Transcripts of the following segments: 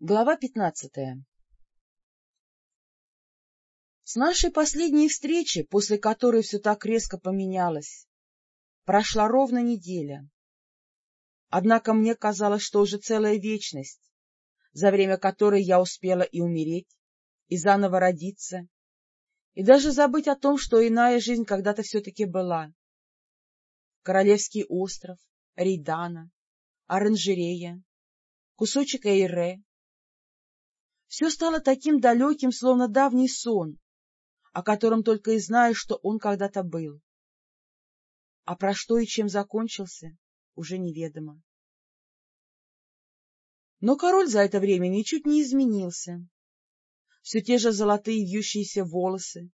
Глава пятнадцатая С нашей последней встречи, после которой все так резко поменялось, прошла ровно неделя. Однако мне казалось, что уже целая вечность, за время которой я успела и умереть, и заново родиться, и даже забыть о том, что иная жизнь когда-то все-таки была. Королевский остров, Рейдана, оранжерея, кусочек Эйре, все стало таким далеким, словно давний сон, о котором только и знаешь, что он когда-то был. А про что и чем закончился, уже неведомо. Но король за это время ничуть не изменился. Все те же золотые вьющиеся волосы,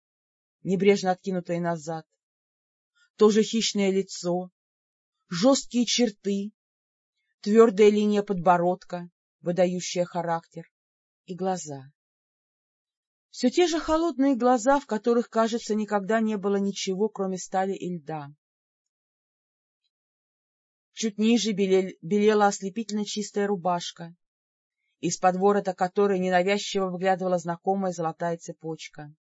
небрежно откинутые назад, то же хищное лицо, жесткие черты, твердая линия подбородка, выдающая характер, и глаза. Все те же холодные глаза, в которых, кажется, никогда не было ничего, кроме стали и льда. Чуть ниже белел, белела ослепительно чистая рубашка, из-под ворота которой ненавязчиво выглядывала знакомая золотая цепочка.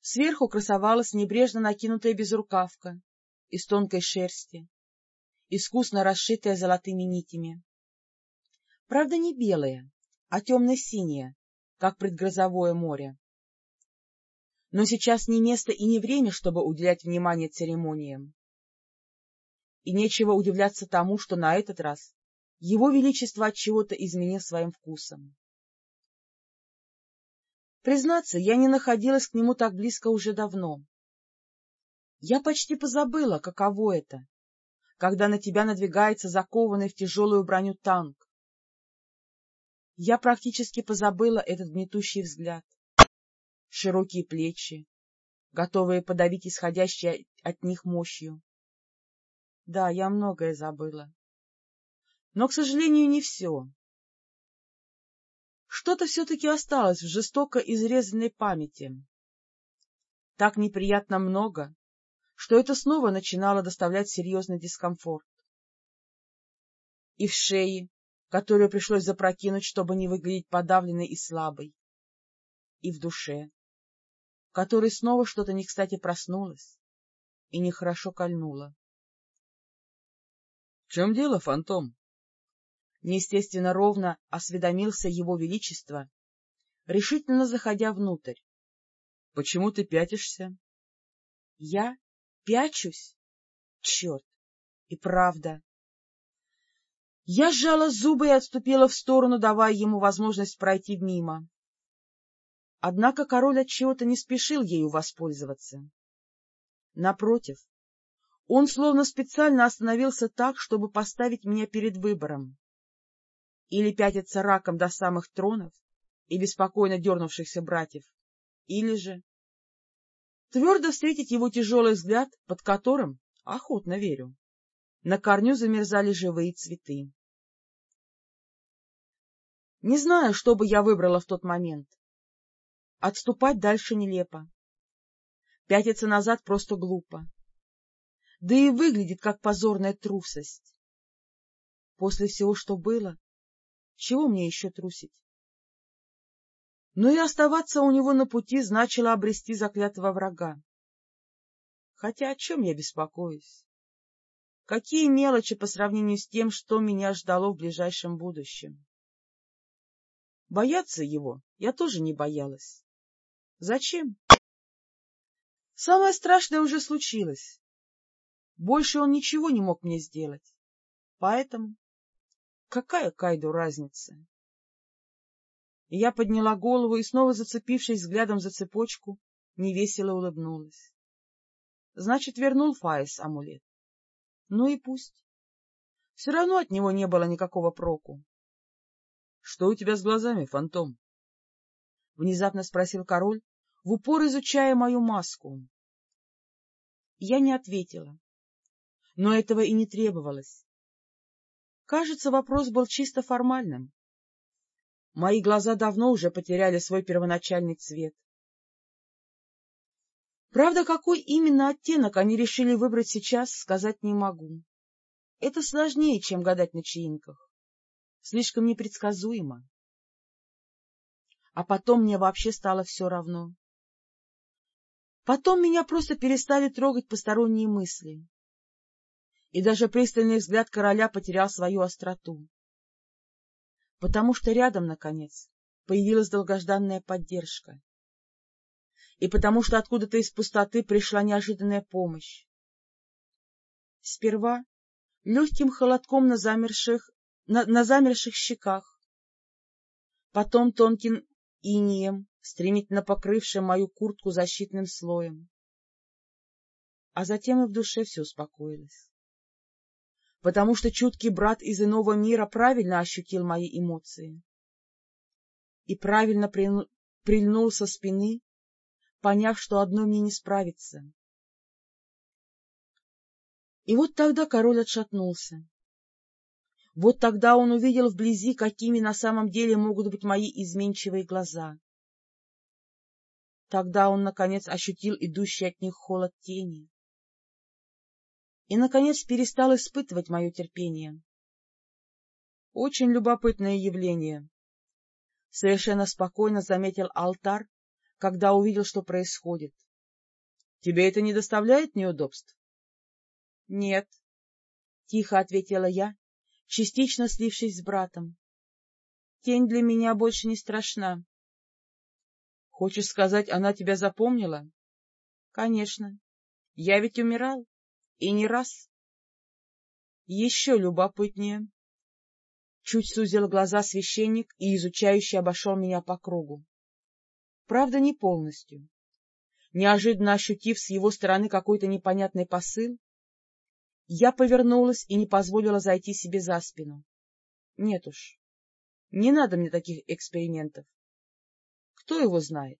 Сверху красовалась небрежно накинутая безрукавка из тонкой шерсти, искусно расшитая золотыми нитями. Правда, не белая, а темно-синее, как предгрозовое море. Но сейчас не место и не время, чтобы уделять внимание церемониям. И нечего удивляться тому, что на этот раз его Величество от чего-то изменил своим вкусом. Признаться, я не находилась к нему так близко уже давно. Я почти позабыла, каково это, когда на тебя надвигается закованный в тяжелую броню танк, я практически позабыла этот гнетущий взгляд. Широкие плечи, готовые подавить исходящие от них мощью. Да, я многое забыла. Но, к сожалению, не все. Что-то все-таки осталось в жестоко изрезанной памяти. Так неприятно много, что это снова начинало доставлять серьезный дискомфорт. И в шее, которую пришлось запрокинуть, чтобы не выглядеть подавленной и слабой, и в душе, в которой снова что-то не кстати проснулось и нехорошо кольнуло. — В чем дело, фантом? Неестественно ровно осведомился его величество, решительно заходя внутрь. — Почему ты пятишься? — Я пячусь? Черт! И правда, я сжала зубы и отступила в сторону, давая ему возможность пройти мимо. Однако король отчего-то не спешил ею воспользоваться. Напротив, он словно специально остановился так, чтобы поставить меня перед выбором. Или пятиться раком до самых тронов и беспокойно дернувшихся братьев, или же твердо встретить его тяжелый взгляд, под которым, охотно верю, на корню замерзали живые цветы. Не знаю, что бы я выбрала в тот момент. Отступать дальше нелепо. Пятиться назад просто глупо. Да и выглядит как позорная трусость. После всего, что было, чего мне еще трусить? Но и оставаться у него на пути значило обрести заклятого врага. Хотя о чем я беспокоюсь? Какие мелочи по сравнению с тем, что меня ждало в ближайшем будущем? Бояться его я тоже не боялась. Зачем? Самое страшное уже случилось. Больше он ничего не мог мне сделать. Поэтому какая Кайду разница? Я подняла голову и, снова зацепившись взглядом за цепочку, невесело улыбнулась. Значит, вернул Фаис амулет. Ну и пусть. Все равно от него не было никакого проку. — Что у тебя с глазами, фантом? — внезапно спросил король, в упор изучая мою маску. Я не ответила, но этого и не требовалось. Кажется, вопрос был чисто формальным. Мои глаза давно уже потеряли свой первоначальный цвет. Правда, какой именно оттенок они решили выбрать сейчас, сказать не могу. Это сложнее, чем гадать на чаинках. слишком непредсказуемо. А потом мне вообще стало все равно. Потом меня просто перестали трогать посторонние мысли. И даже пристальный взгляд короля потерял свою остроту. Потому что рядом, наконец, появилась долгожданная поддержка. И потому что откуда-то из пустоты пришла неожиданная помощь. Сперва легким холодком на замерших, на, на замерших щеках, потом тонким инием, стремительно покрывшим мою куртку защитным слоем. А затем и в душе все успокоилось. Потому что чуткий брат из иного мира правильно ощутил мои эмоции и правильно прильнул со спины, поняв, что одно мне не справится. И вот тогда король отшатнулся. Вот тогда он увидел вблизи, какими на самом деле могут быть мои изменчивые глаза. Тогда он, наконец, ощутил идущий от них холод тени. И, наконец, перестал испытывать мое терпение. Очень любопытное явление. Совершенно спокойно заметил алтарь, когда увидел, что происходит. — Тебе это не доставляет неудобств? — Нет, — тихо ответила я, частично слившись с братом. — Тень для меня больше не страшна. — Хочешь сказать, она тебя запомнила? — Конечно. Я ведь умирал. И не раз. — Еще любопытнее. Чуть сузил глаза священник и изучающе обошел меня по кругу. Правда, не полностью. Неожиданно ощутив с его стороны какой-то непонятный посыл, я повернулась и не позволила зайти себе за спину. Нет уж, не надо мне таких экспериментов. Кто его знает?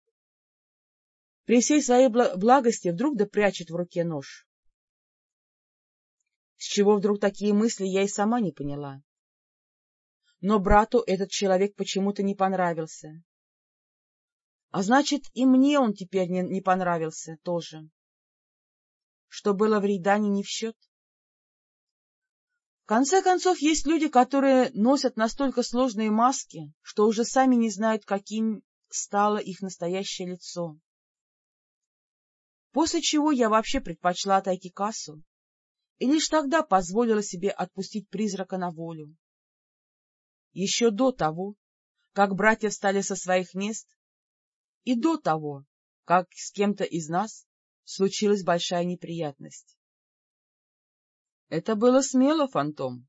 При всей своей благости вдруг да прячет в руке нож. С чего вдруг такие мысли, я и сама не поняла. Но брату этот человек почему-то не понравился. А значит, и мне он теперь не, не понравился тоже. Что было в Рейдане не в счет. В конце концов, есть люди, которые носят настолько сложные маски, что уже сами не знают, каким стало их настоящее лицо. После чего я вообще предпочла отойти кассу и лишь тогда позволила себе отпустить призрака на волю. Еще до того, как братья встали со своих мест, и до того, как с кем-то из нас случилась большая неприятность. — Это было смело, фантом.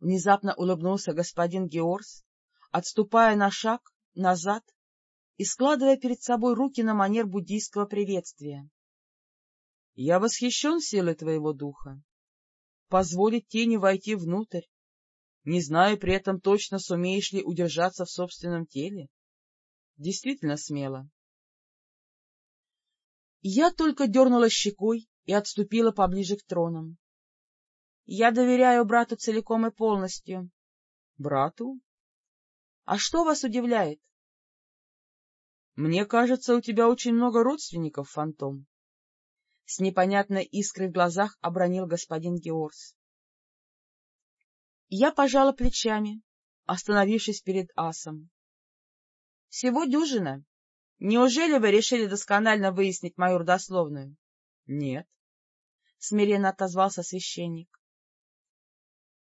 Внезапно улыбнулся господин Георс, отступая на шаг назад и складывая перед собой руки на манер буддийского приветствия. — Я восхищен силой твоего духа. Позволить тени войти внутрь, не знаю при этом точно, сумеешь ли удержаться в собственном теле. Действительно смело. Я только дернула щекой и отступила поближе к тронам. Я доверяю брату целиком и полностью. — Брату? — А что вас удивляет? — Мне кажется, у тебя очень много родственников, Фантом. С непонятной искрой в глазах обронил господин Георс. Я пожала плечами, остановившись перед асом. — Всего дюжина. Неужели вы решили досконально выяснить мою родословную? — Нет, — смиренно отозвался священник.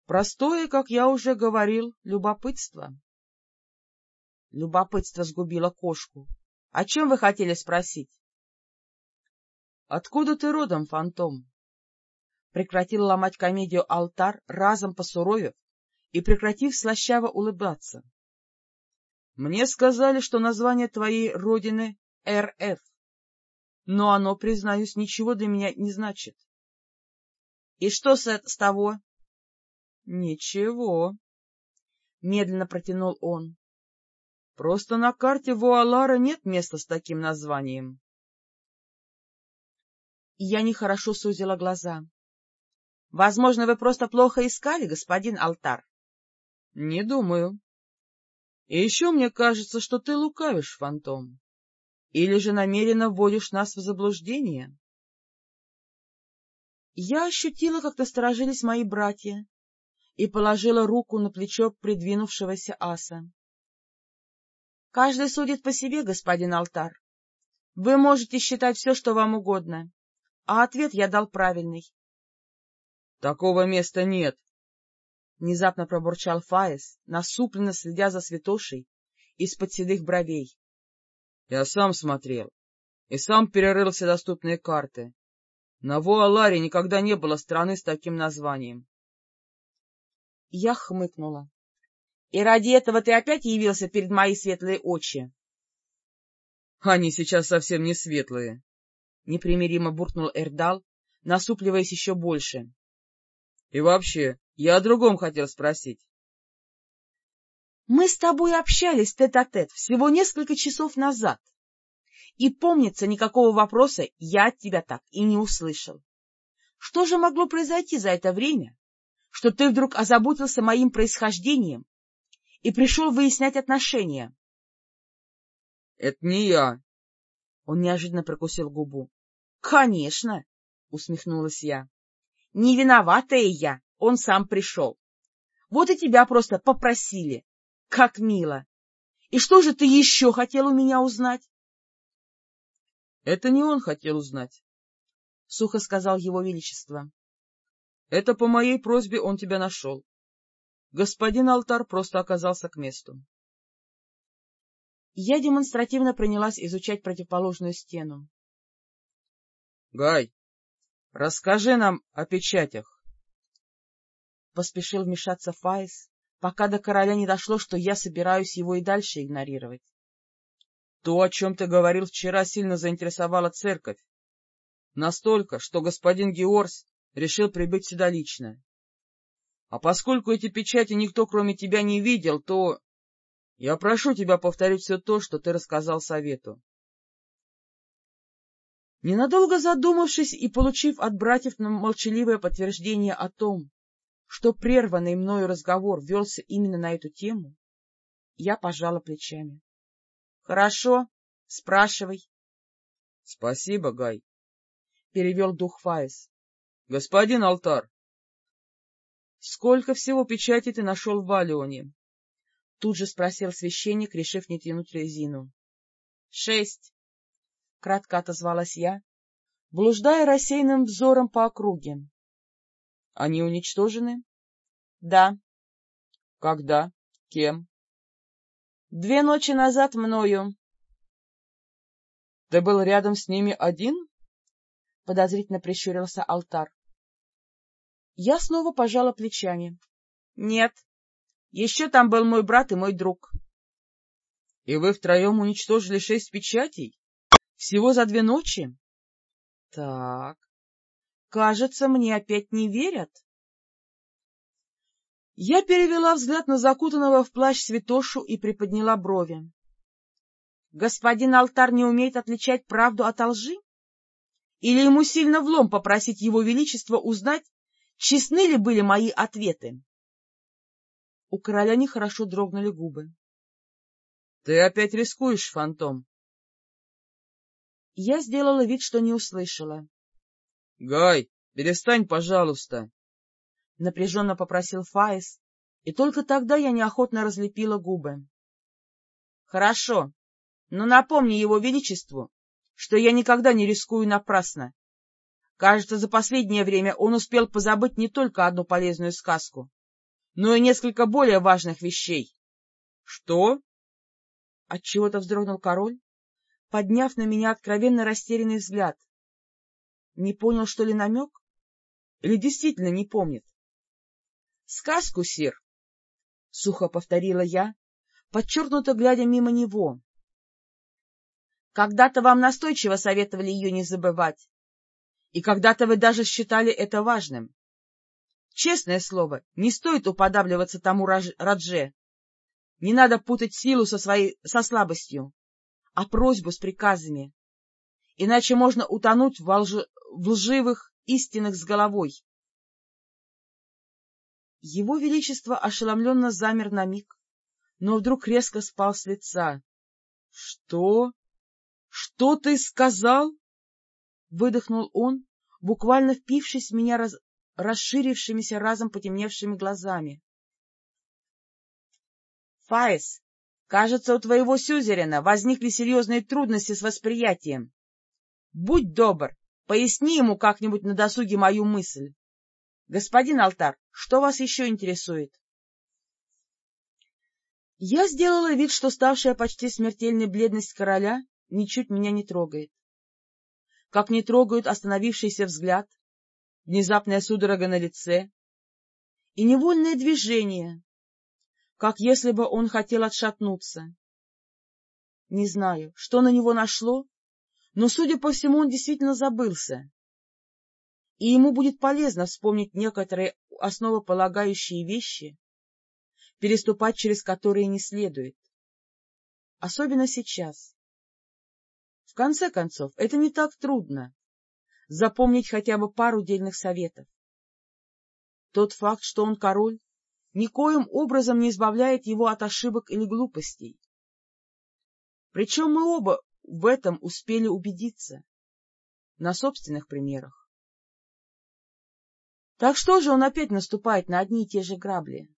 Простое, как я уже говорил, любопытство. Любопытство сгубило кошку. — О чем вы хотели спросить? — Откуда ты родом, фантом? Прекратил ломать комедию алтар, разом посуровев и прекратив слащаво улыбаться. — Мне сказали, что название твоей родины — РФ, но оно, признаюсь, ничего для меня не значит. — И что с, с того? — Ничего, — медленно протянул он. — Просто на карте Вуалара нет места с таким названием. Я нехорошо сузила глаза. — Возможно, вы просто плохо искали, господин Алтар? — Не думаю. И еще мне кажется, что ты лукавишь, фантом. Или же намеренно вводишь нас в заблуждение? Я ощутила, как насторожились мои братья, и положила руку на плечо придвинувшегося аса. — Каждый судит по себе, господин Алтар. Вы можете считать все, что вам угодно, а ответ я дал правильный. — Такого места нет, — внезапно пробурчал Фаис, насупленно следя за святошей из-под седых бровей. — Я сам смотрел и сам перерыл все доступные карты. На Вуаларе никогда не было страны с таким названием. Я хмыкнула. — И ради этого ты опять явился перед мои светлые очи? — Они сейчас совсем не светлые, — непримиримо буркнул Эрдал, насупливаясь еще больше. — И вообще, я о другом хотел спросить. — Мы с тобой общались тет-а-тет -тет всего несколько часов назад, и, помнится, никакого вопроса я от тебя так и не услышал. Что же могло произойти за это время, что ты вдруг озаботился моим происхождением и пришел выяснять отношения. — Это не я. Он неожиданно прокусил губу. — Конечно, — усмехнулась я. — Не виноватая я, он сам пришел. Вот и тебя просто попросили. Как мило. И что же ты еще хотел у меня узнать? — Это не он хотел узнать, — сухо сказал его величество. Это по моей просьбе он тебя нашел. Господин Алтар просто оказался к месту. Я демонстративно принялась изучать противоположную стену. — Гай, расскажи нам о печатях. Поспешил вмешаться Фаис, пока до короля не дошло, что я собираюсь его и дальше игнорировать. — То, о чем ты говорил вчера, сильно заинтересовала церковь. Настолько, что господин Георс решил прибыть сюда лично. А поскольку эти печати никто, кроме тебя, не видел, то я прошу тебя повторить все то, что ты рассказал совету. Ненадолго задумавшись и получив от братьев молчаливое подтверждение о том, что прерванный мною разговор велся именно на эту тему, я пожала плечами. — Хорошо, спрашивай. — Спасибо, Гай, — перевел дух Фаис. — Господин Алтар, сколько всего печати ты нашел в Валионе? — тут же спросил священник, решив не тянуть резину. — Шесть, — кратко отозвалась я, блуждая рассеянным взором по округе. — Они уничтожены? — Да. — Когда? Кем? — Две ночи назад мною. — Ты был рядом с ними один? — подозрительно прищурился алтар. Я снова пожала плечами. — Нет, еще там был мой брат и мой друг. — И вы втроем уничтожили шесть печатей? Всего за две ночи? — Так, кажется, мне опять не верят. Я перевела взгляд на закутанного в плащ святошу и приподняла брови. — Господин алтар не умеет отличать правду от лжи? Или ему сильно влом попросить его величество узнать, Честны ли были мои ответы? У короля нехорошо дрогнули губы. — Ты опять рискуешь, фантом? Я сделала вид, что не услышала. — Гай, перестань, пожалуйста! — напряженно попросил Фаис, и только тогда я неохотно разлепила губы. — Хорошо, но напомни его величеству, что я никогда не рискую напрасно. Кажется, за последнее время он успел позабыть не только одну полезную сказку, но и несколько более важных вещей. — Что? — отчего-то вздрогнул король, подняв на меня откровенно растерянный взгляд. Не понял, что ли, намек? Или действительно не помнит? — Сказку, сир! — сухо повторила я, подчеркнуто глядя мимо него. — Когда-то вам настойчиво советовали ее не забывать и когда-то вы даже считали это важным. Честное слово, не стоит уподабливаться тому Радже. Не надо путать силу со, своей, со слабостью, а просьбу с приказами. Иначе можно утонуть в, лж... в лживых истинах с головой. Его Величество ошеломленно замер на миг, но вдруг резко спал с лица. — Что? Что ты сказал? — выдохнул он, буквально впившись в меня раз... расширившимися разом потемневшими глазами. — Фаис, кажется, у твоего сюзерена возникли серьезные трудности с восприятием. Будь добр, поясни ему как-нибудь на досуге мою мысль. Господин Алтар, что вас еще интересует? Я сделала вид, что ставшая почти смертельной бледность короля ничуть меня не трогает. Как не трогают остановившийся взгляд, внезапная судорога на лице и невольное движение, как если бы он хотел отшатнуться. Не знаю, что на него нашло, но, судя по всему, он действительно забылся. И ему будет полезно вспомнить некоторые основополагающие вещи, переступать через которые не следует. Особенно сейчас. В конце концов, это не так трудно — запомнить хотя бы пару дельных советов. Тот факт, что он король, никоим образом не избавляет его от ошибок или глупостей. Причем мы оба в этом успели убедиться на собственных примерах. Так что же он опять наступает на одни и те же грабли?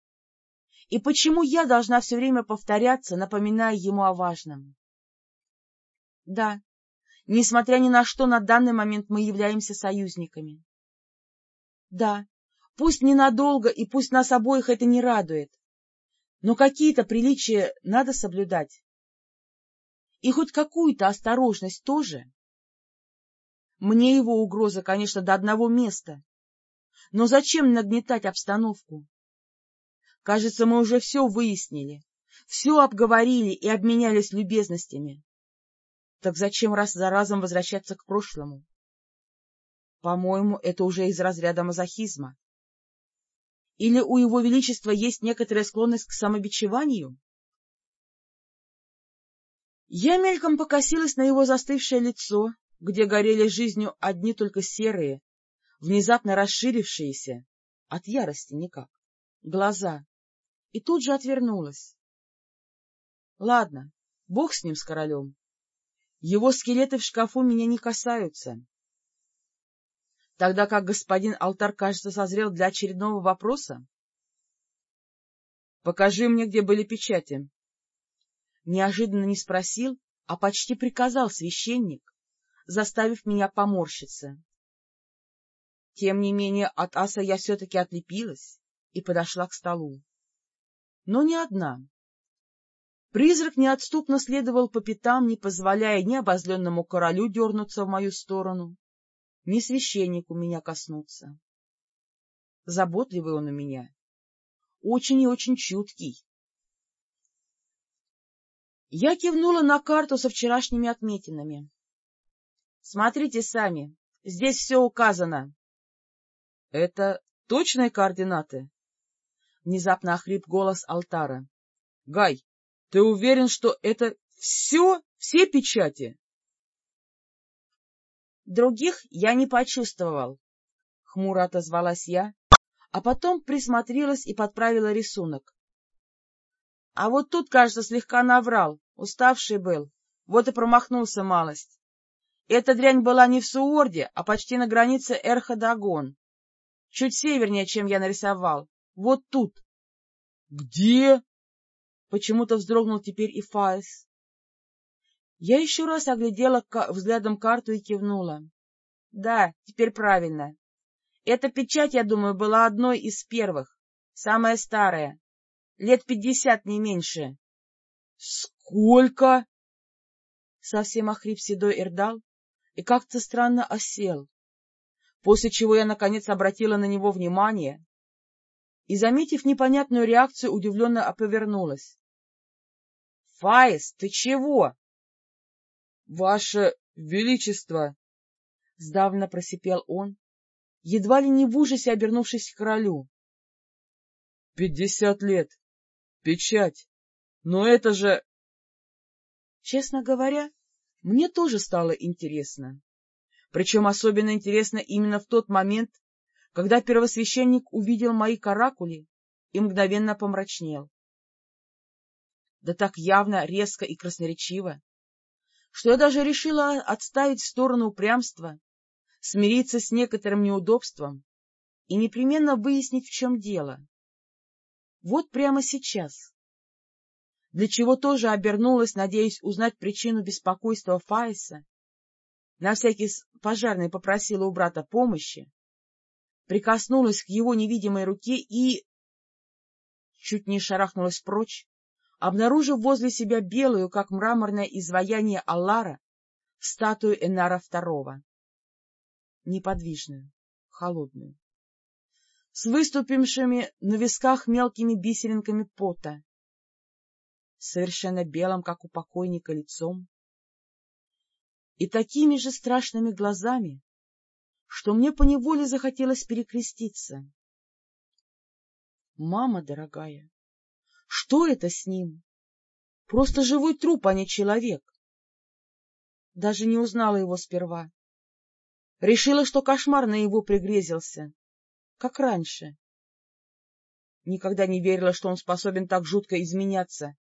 И почему я должна все время повторяться, напоминая ему о важном? Да, несмотря ни на что, на данный момент мы являемся союзниками. Да, пусть ненадолго и пусть нас обоих это не радует, но какие-то приличия надо соблюдать. И хоть какую-то осторожность тоже. Мне его угроза, конечно, до одного места. Но зачем нагнетать обстановку? Кажется, мы уже все выяснили, все обговорили и обменялись любезностями. Так зачем раз за разом возвращаться к прошлому? По-моему, это уже из разряда мазохизма. Или у его величества есть некоторая склонность к самобичеванию? Я мельком покосилась на его застывшее лицо, где горели жизнью одни только серые, внезапно расширившиеся, от ярости никак, глаза, и тут же отвернулась. Ладно, бог с ним, с королем. Его скелеты в шкафу меня не касаются. Тогда как господин алтар, кажется, созрел для очередного вопроса. — Покажи мне, где были печати. Неожиданно не спросил, а почти приказал священник, заставив меня поморщиться. Тем не менее от аса я все-таки отлепилась и подошла к столу но не одна. Призрак неотступно следовал по пятам, не позволяя ни обозленному королю дернуться в мою сторону, ни священнику меня коснуться. Заботливый он у меня, очень и очень чуткий. Я кивнула на карту со вчерашними отметинами. — Смотрите сами, здесь все указано. — Это точные координаты? Внезапно охрип голос Алтара. — Гай, ты уверен, что это все, все печати? — Других я не почувствовал, — хмуро отозвалась я, а потом присмотрелась и подправила рисунок. — А вот тут, кажется, слегка наврал, уставший был, вот и промахнулся малость. Эта дрянь была не в Суорде, а почти на границе Эрха-Дагон, чуть севернее, чем я нарисовал. Вот тут. — Где? — почему-то вздрогнул теперь и Фаис. Я еще раз оглядела взглядом карту и кивнула. — Да, теперь правильно. Эта печать, я думаю, была одной из первых, самая старая. Лет пятьдесят, не меньше. — Сколько? Совсем охрип седой Эрдал и как-то странно осел, после чего я, наконец, обратила на него внимание и, заметив непонятную реакцию, удивленно повернулась. — Фаис, ты чего? — Ваше Величество! — сдавленно просипел он, едва ли не в ужасе обернувшись к королю. — Пятьдесят лет. Печать. Но это же... Честно говоря, мне тоже стало интересно. Причем особенно интересно именно в тот момент, когда первосвященник увидел мои каракули и мгновенно помрачнел. Да так явно, резко и красноречиво, что я даже решила отставить в сторону упрямства, смириться с некоторым неудобством и непременно выяснить, в чем дело. Вот прямо сейчас. Для чего тоже обернулась, надеясь узнать причину беспокойства Фаиса. На всякий пожарный попросила у брата помощи, прикоснулась к его невидимой руке и... Чуть не шарахнулась прочь, обнаружив возле себя белую, как мраморное изваяние Аллара, статую Энара II. Неподвижную, холодную, с выступившими на висках мелкими бисеринками пота, совершенно белым, как у покойника, лицом, и такими же страшными глазами, что мне поневоле захотелось перекреститься. Мама дорогая, что это с ним? Просто живой труп, а не человек. Даже не узнала его сперва. Решила, что кошмар на его пригрезился, как раньше. Никогда не верила, что он способен так жутко изменяться.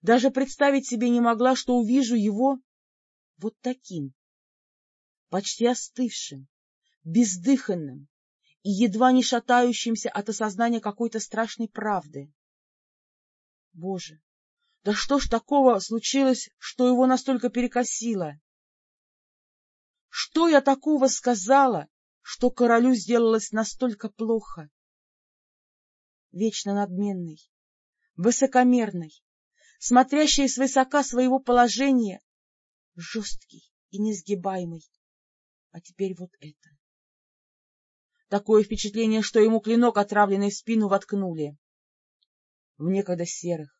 Даже представить себе не могла, что увижу его вот таким, почти остывшим, бездыханным и едва не шатающимся от осознания какой-то страшной правды. Боже, да что ж такого случилось, что его настолько перекосило? Что я такого сказала, что королю сделалось настолько плохо? Вечно надменный, высокомерный, смотрящий свысока своего положения, жесткий и несгибаемый. А теперь вот это. Такое впечатление, что ему клинок, отравленный в спину, воткнули. В некогда серых,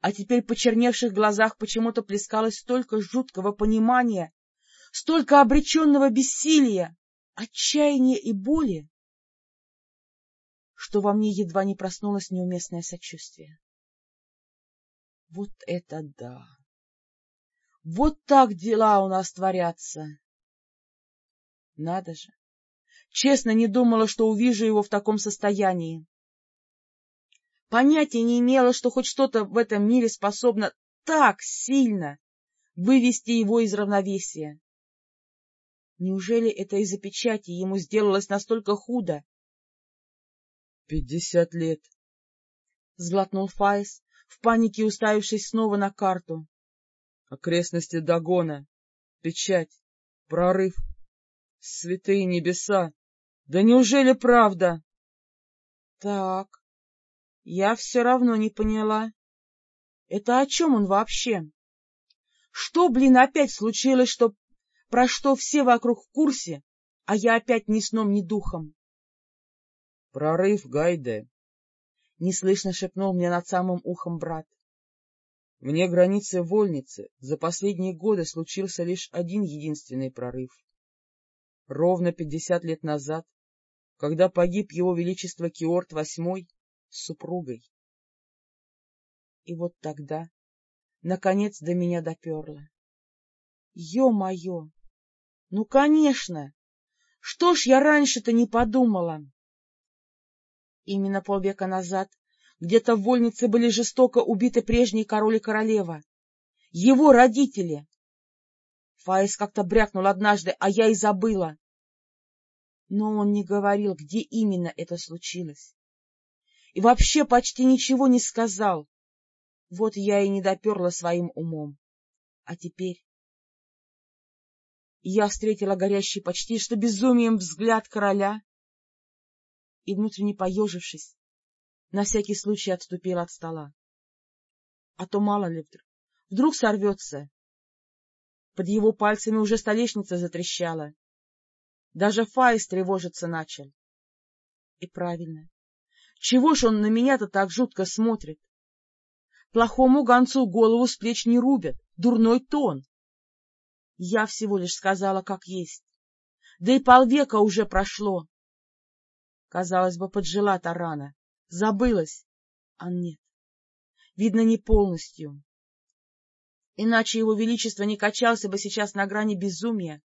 а теперь почерневших глазах почему-то плескалось столько жуткого понимания, столько обреченного бессилия, отчаяния и боли, что во мне едва не проснулось неуместное сочувствие. Вот это да! Вот так дела у нас творятся. Надо же! Честно не думала, что увижу его в таком состоянии. Понятия не имела, что хоть что-то в этом мире способно так сильно вывести его из равновесия. Неужели это из-за печати ему сделалось настолько худо? — Пятьдесят лет! — сглотнул Фаис, в панике уставившись снова на карту окрестности Дагона, печать, прорыв, святые небеса. Да неужели правда? Так, я все равно не поняла. Это о чем он вообще? Что, блин, опять случилось, что про что все вокруг в курсе, а я опять ни сном, ни духом? — Прорыв, Гайде! — неслышно шепнул мне над самым ухом брат. Вне границы вольницы за последние годы случился лишь один единственный прорыв. Ровно пятьдесят лет назад, когда погиб его величество Киорт VIII с супругой. И вот тогда, наконец, до меня доперло. Ё-моё! Ну, конечно! Что ж я раньше-то не подумала? Именно полвека назад где-то в вольнице были жестоко убиты прежний король и королева. Его родители. Фаис как-то брякнул однажды, а я и забыла. Но он не говорил, где именно это случилось. И вообще почти ничего не сказал. Вот я и не доперла своим умом. А теперь... Я встретила горящий почти что безумием взгляд короля и, внутренне поежившись, на всякий случай отступила от стола. А то мало ли вдруг, сорвется. Под его пальцами уже столешница затрещала. Даже Фаис тревожиться начал. И правильно. Чего ж он на меня-то так жутко смотрит? Плохому гонцу голову с плеч не рубят, дурной тон. Я всего лишь сказала, как есть. Да и полвека уже прошло. Казалось бы, поджила-то рано. Забылась. А нет. Видно, не полностью. Иначе его величество не качался бы сейчас на грани безумия,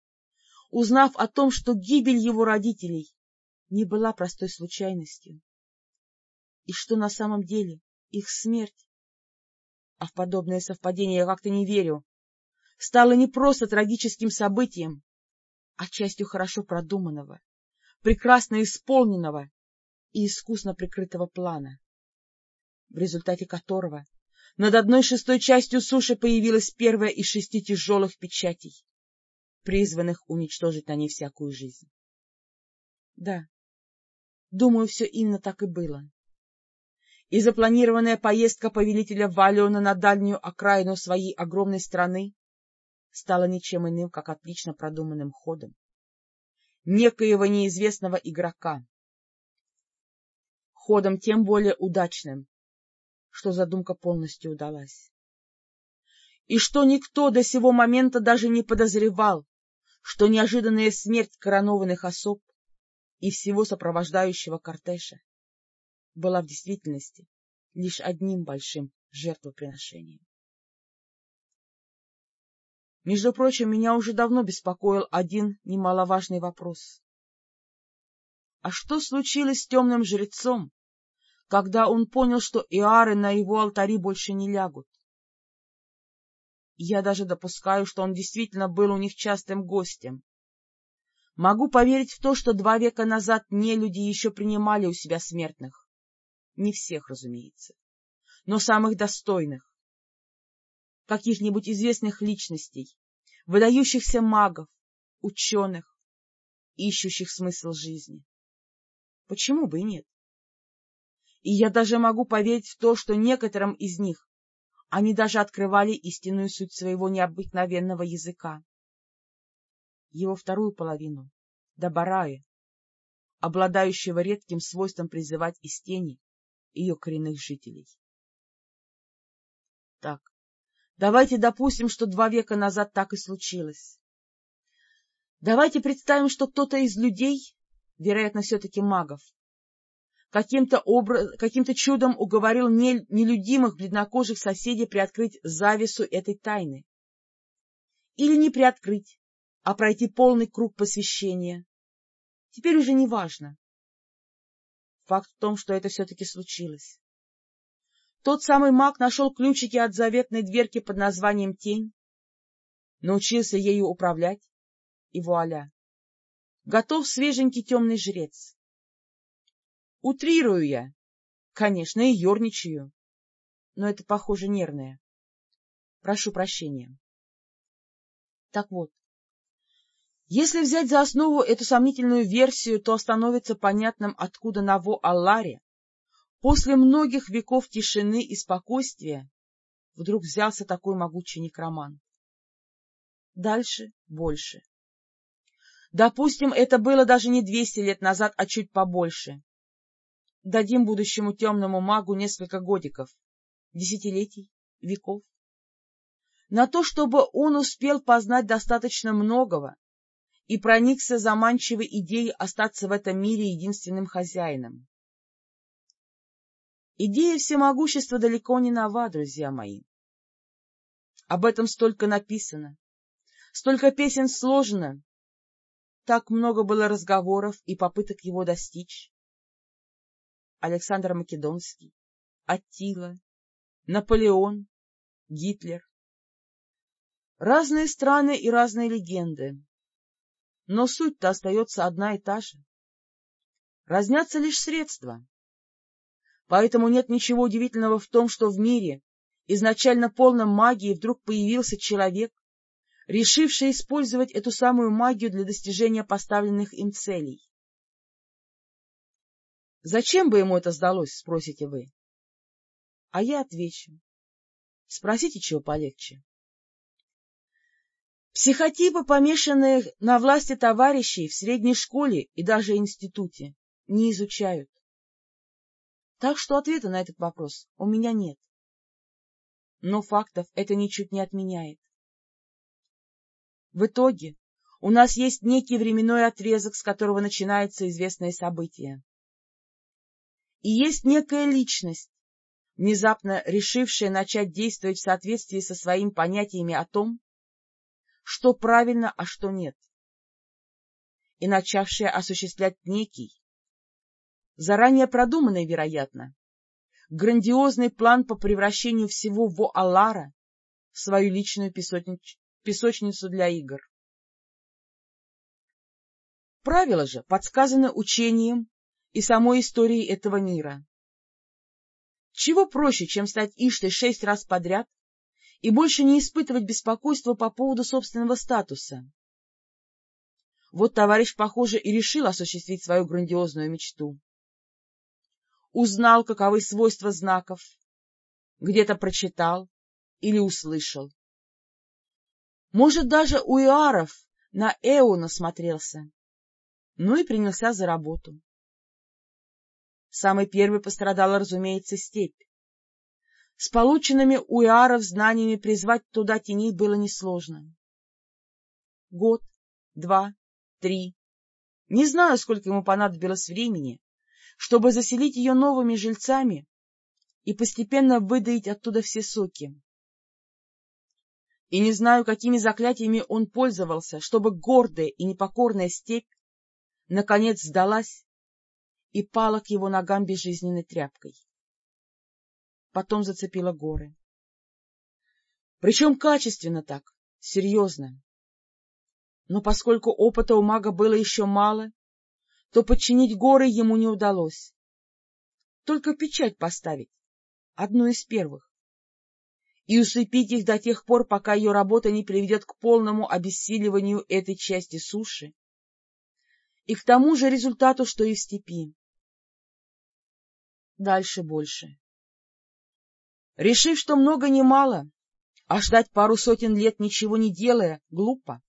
узнав о том, что гибель его родителей не была простой случайностью, и что на самом деле их смерть, а в подобное совпадение я как-то не верю, стала не просто трагическим событием, а частью хорошо продуманного, прекрасно исполненного и искусно прикрытого плана, в результате которого над одной шестой частью суши появилась первая из шести тяжелых печатей, призванных уничтожить на ней всякую жизнь. Да, думаю, все именно так и было. И запланированная поездка повелителя Валиона на дальнюю окраину своей огромной страны стала ничем иным, как отлично продуманным ходом некоего неизвестного игрока. Ходом тем более удачным, что задумка полностью удалась. И что никто до сего момента даже не подозревал, что неожиданная смерть коронованных особ и всего сопровождающего кортежа была в действительности лишь одним большим жертвоприношением. Между прочим, меня уже давно беспокоил один немаловажный вопрос. А что случилось с темным жрецом, когда он понял, что иары на его алтари больше не лягут? Я даже допускаю, что он действительно был у них частым гостем. Могу поверить в то, что два века назад не люди еще принимали у себя смертных. Не всех, разумеется, но самых достойных каких-нибудь известных личностей, выдающихся магов, ученых, ищущих смысл жизни. Почему бы и нет? И я даже могу поверить в то, что некоторым из них они даже открывали истинную суть своего необыкновенного языка. Его вторую половину — Дабараи, обладающего редким свойством призывать из тени ее коренных жителей. Так, Давайте допустим, что два века назад так и случилось. Давайте представим, что кто-то из людей, вероятно, все-таки магов, каким-то образ... каким чудом уговорил не... нелюдимых бледнокожих соседей приоткрыть завесу этой тайны. Или не приоткрыть, а пройти полный круг посвящения. Теперь уже не важно. Факт в том, что это все-таки случилось. Тот самый маг нашел ключики от заветной дверки под названием «Тень», научился ею управлять, и вуаля! Готов свеженький темный жрец. Утрирую я, конечно, и ерничаю, но это, похоже, нервное. Прошу прощения. Так вот, если взять за основу эту сомнительную версию, то становится понятным, откуда на Во-Алларе После многих веков тишины и спокойствия вдруг взялся такой могучий некромант. Дальше больше. Допустим, это было даже не двести лет назад, а чуть побольше. Дадим будущему темному магу несколько годиков, десятилетий, веков. На то, чтобы он успел познать достаточно многого и проникся заманчивой идеей остаться в этом мире единственным хозяином. Идея всемогущества далеко не нова, друзья мои. Об этом столько написано, столько песен сложено, так много было разговоров и попыток его достичь. Александр Македонский, Аттила, Наполеон, Гитлер. Разные страны и разные легенды, но суть-то остается одна и та же. Разнятся лишь средства. Поэтому нет ничего удивительного в том, что в мире, изначально полном магии, вдруг появился человек, решивший использовать эту самую магию для достижения поставленных им целей. Зачем бы ему это сдалось, спросите вы? А я отвечу. Спросите, чего полегче. Психотипы, помешанные на власти товарищей в средней школе и даже институте, не изучают. Так что ответа на этот вопрос у меня нет. Но фактов это ничуть не отменяет. В итоге у нас есть некий временной отрезок, с которого начинается известное событие. И есть некая личность, внезапно решившая начать действовать в соответствии со своими понятиями о том, что правильно, а что нет, и начавшая осуществлять некий, заранее продуманный, вероятно, грандиозный план по превращению всего Во-Алара в свою личную песочницу для игр. Правила же подсказаны учением и самой историей этого мира. Чего проще, чем стать Иштой шесть раз подряд и больше не испытывать беспокойства по поводу собственного статуса? Вот товарищ, похоже, и решил осуществить свою грандиозную мечту. Узнал, каковы свойства знаков, где-то прочитал или услышал. Может, даже у Иаров на Эу насмотрелся. Ну и принялся за работу. Самый первый пострадала, разумеется, степь. С полученными у Иаров знаниями призвать туда теней было несложно. Год, два, три. Не знаю, сколько ему понадобилось времени, чтобы заселить ее новыми жильцами и постепенно выдаить оттуда все соки. И не знаю, какими заклятиями он пользовался, чтобы гордая и непокорная степь наконец сдалась и пала к его ногам безжизненной тряпкой. Потом зацепила горы. Причем качественно так, серьезно. Но поскольку опыта у мага было еще мало, то подчинить горы ему не удалось. Только печать поставить, одну из первых, и усыпить их до тех пор, пока ее работа не приведет к полному обессиливанию этой части суши и к тому же результату, что и в степи. Дальше больше. Решив, что много не мало, а ждать пару сотен лет ничего не делая — глупо,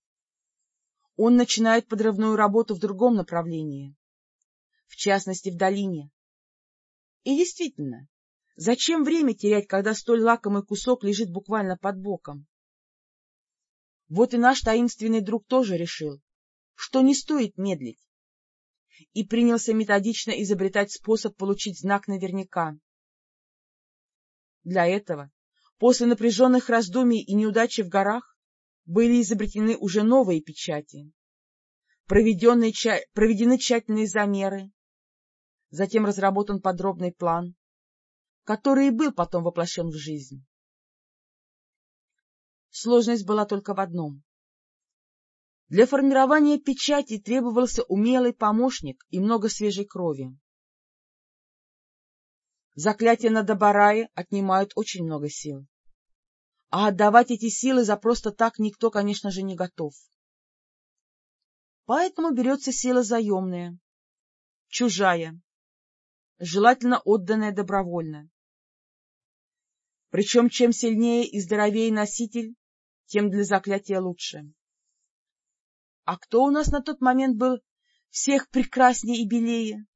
он начинает подрывную работу в другом направлении, в частности, в долине. И действительно, зачем время терять, когда столь лакомый кусок лежит буквально под боком? Вот и наш таинственный друг тоже решил, что не стоит медлить, и принялся методично изобретать способ получить знак наверняка. Для этого, после напряженных раздумий и неудачи в горах, были изобретены уже новые печати, проведены тщательные замеры, затем разработан подробный план, который и был потом воплощен в жизнь. Сложность была только в одном. Для формирования печати требовался умелый помощник и много свежей крови. Заклятия на Добарае отнимают очень много сил. А отдавать эти силы за просто так никто, конечно же, не готов. Поэтому берется сила заемная, чужая, желательно отданная добровольно. Причем чем сильнее и здоровее носитель, тем для заклятия лучше. А кто у нас на тот момент был всех прекраснее и белее?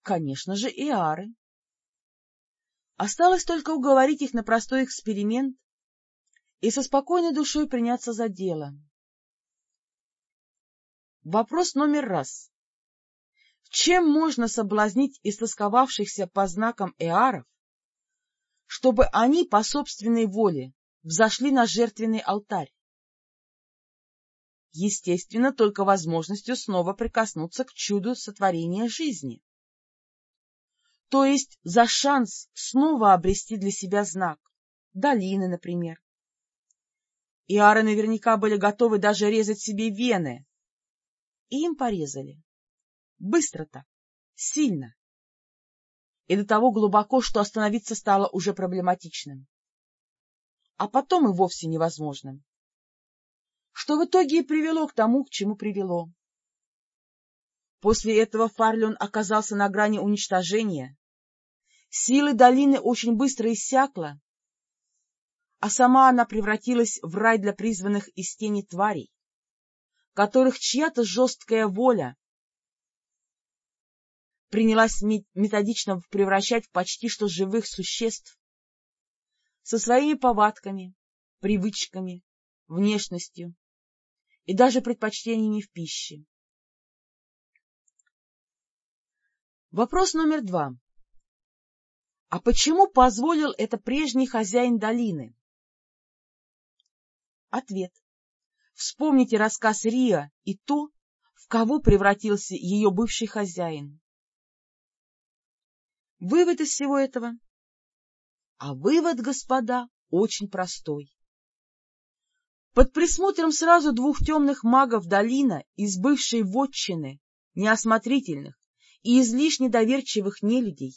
Конечно же, Иары. Осталось только уговорить их на простой эксперимент и со спокойной душой приняться за дело. Вопрос номер раз. Чем можно соблазнить истосковавшихся по знакам Эаров, чтобы они по собственной воле взошли на жертвенный алтарь? естественно, только возможностью снова прикоснуться к чуду сотворения жизни. То есть за шанс снова обрести для себя знак, долины, например. Иары наверняка были готовы даже резать себе вены. И им порезали. Быстро так, сильно. И до того глубоко, что остановиться стало уже проблематичным. А потом и вовсе невозможным что в итоге и привело к тому, к чему привело. После этого Фарлион оказался на грани уничтожения, силы долины очень быстро иссякла, а сама она превратилась в рай для призванных из тени тварей, которых чья-то жесткая воля принялась методично превращать в почти что живых существ со своими повадками, привычками, внешностью, и даже предпочтениями в пище. Вопрос номер два. А почему позволил это прежний хозяин долины? Ответ. Вспомните рассказ Риа и то, в кого превратился ее бывший хозяин. Вывод из всего этого? А вывод, господа, очень простой. Под присмотром сразу двух темных магов долина из бывшей вотчины, неосмотрительных и излишне доверчивых нелюдей,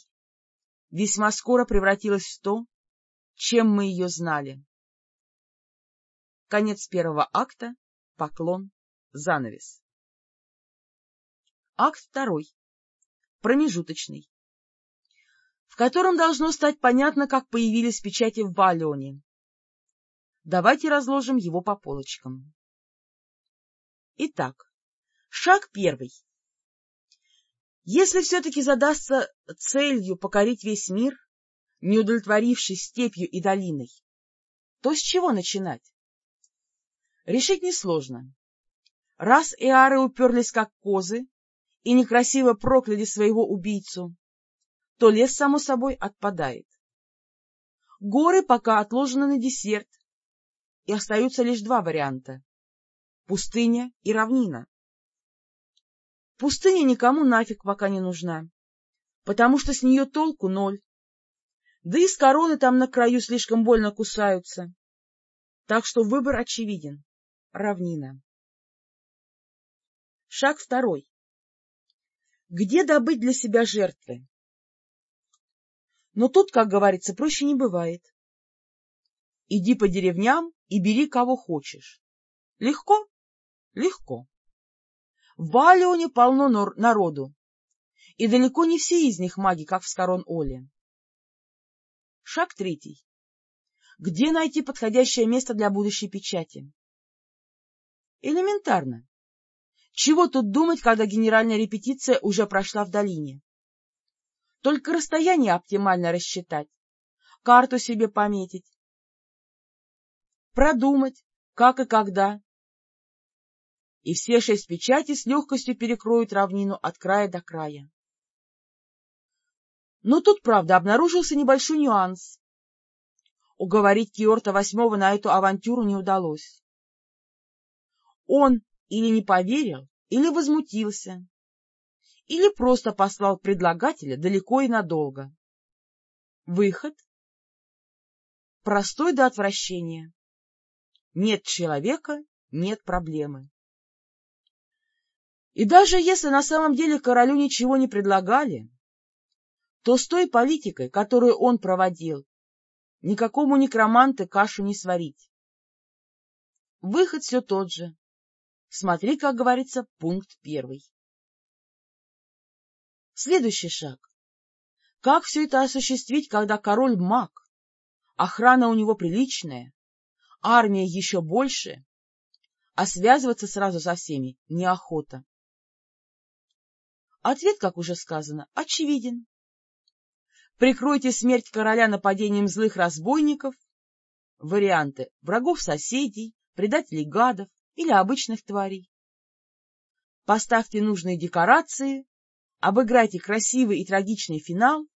весьма скоро превратилась в то, чем мы ее знали. Конец первого акта, поклон, занавес. Акт второй, промежуточный, в котором должно стать понятно, как появились печати в Валионе. Давайте разложим его по полочкам. Итак, шаг первый. Если все-таки задастся целью покорить весь мир, не удовлетворившись степью и долиной, то с чего начинать? Решить несложно. Раз эары уперлись как козы и некрасиво прокляли своего убийцу, то лес, само собой, отпадает. Горы пока отложены на десерт, и остаются лишь два варианта — пустыня и равнина. Пустыня никому нафиг пока не нужна, потому что с нее толку ноль. Да и с короны там на краю слишком больно кусаются. Так что выбор очевиден — равнина. Шаг второй. Где добыть для себя жертвы? Но тут, как говорится, проще не бывает. Иди по деревням и бери кого хочешь. Легко? Легко. В Балионе полно народу, и далеко не все из них маги, как в Скорон-Оле. Шаг третий. Где найти подходящее место для будущей печати? Элементарно. Чего тут думать, когда генеральная репетиция уже прошла в долине? Только расстояние оптимально рассчитать, карту себе пометить, продумать, как и когда. И все шесть печатей с легкостью перекроют равнину от края до края. Но тут, правда, обнаружился небольшой нюанс. Уговорить Киорта Восьмого на эту авантюру не удалось. Он или не поверил, или возмутился, или просто послал предлагателя далеко и надолго. Выход простой до отвращения. Нет человека — нет проблемы. И даже если на самом деле королю ничего не предлагали, то с той политикой, которую он проводил, никакому некроманте кашу не сварить. Выход все тот же. Смотри, как говорится, пункт первый. Следующий шаг. Как все это осуществить, когда король маг, охрана у него приличная, армия еще больше, а связываться сразу со всеми неохота. Ответ, как уже сказано, очевиден. Прикройте смерть короля нападением злых разбойников, варианты врагов соседей, предателей гадов или обычных тварей. Поставьте нужные декорации, обыграйте красивый и трагичный финал,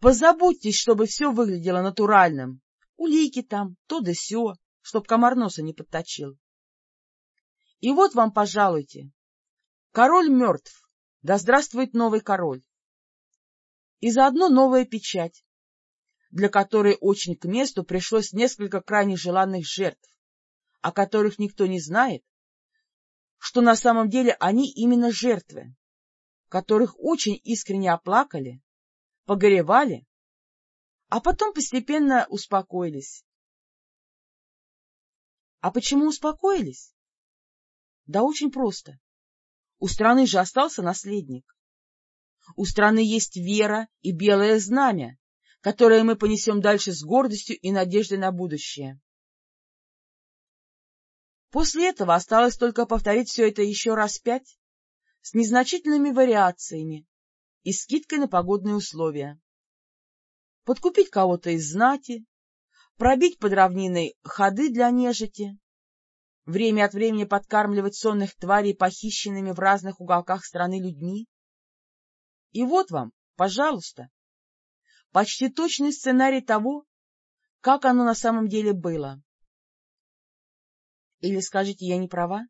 позаботьтесь, чтобы все выглядело натуральным, улики там, то да сё, чтоб комар носа не подточил. И вот вам, пожалуйте, король мертв, да здравствует новый король. И заодно новая печать, для которой очень к месту пришлось несколько крайне желанных жертв, о которых никто не знает, что на самом деле они именно жертвы, которых очень искренне оплакали, погоревали а потом постепенно успокоились. А почему успокоились? Да очень просто. У страны же остался наследник. У страны есть вера и белое знамя, которое мы понесем дальше с гордостью и надеждой на будущее. После этого осталось только повторить все это еще раз пять, с незначительными вариациями и скидкой на погодные условия подкупить кого-то из знати, пробить под равниной ходы для нежити, время от времени подкармливать сонных тварей похищенными в разных уголках страны людьми. И вот вам, пожалуйста, почти точный сценарий того, как оно на самом деле было. Или скажите, я не права?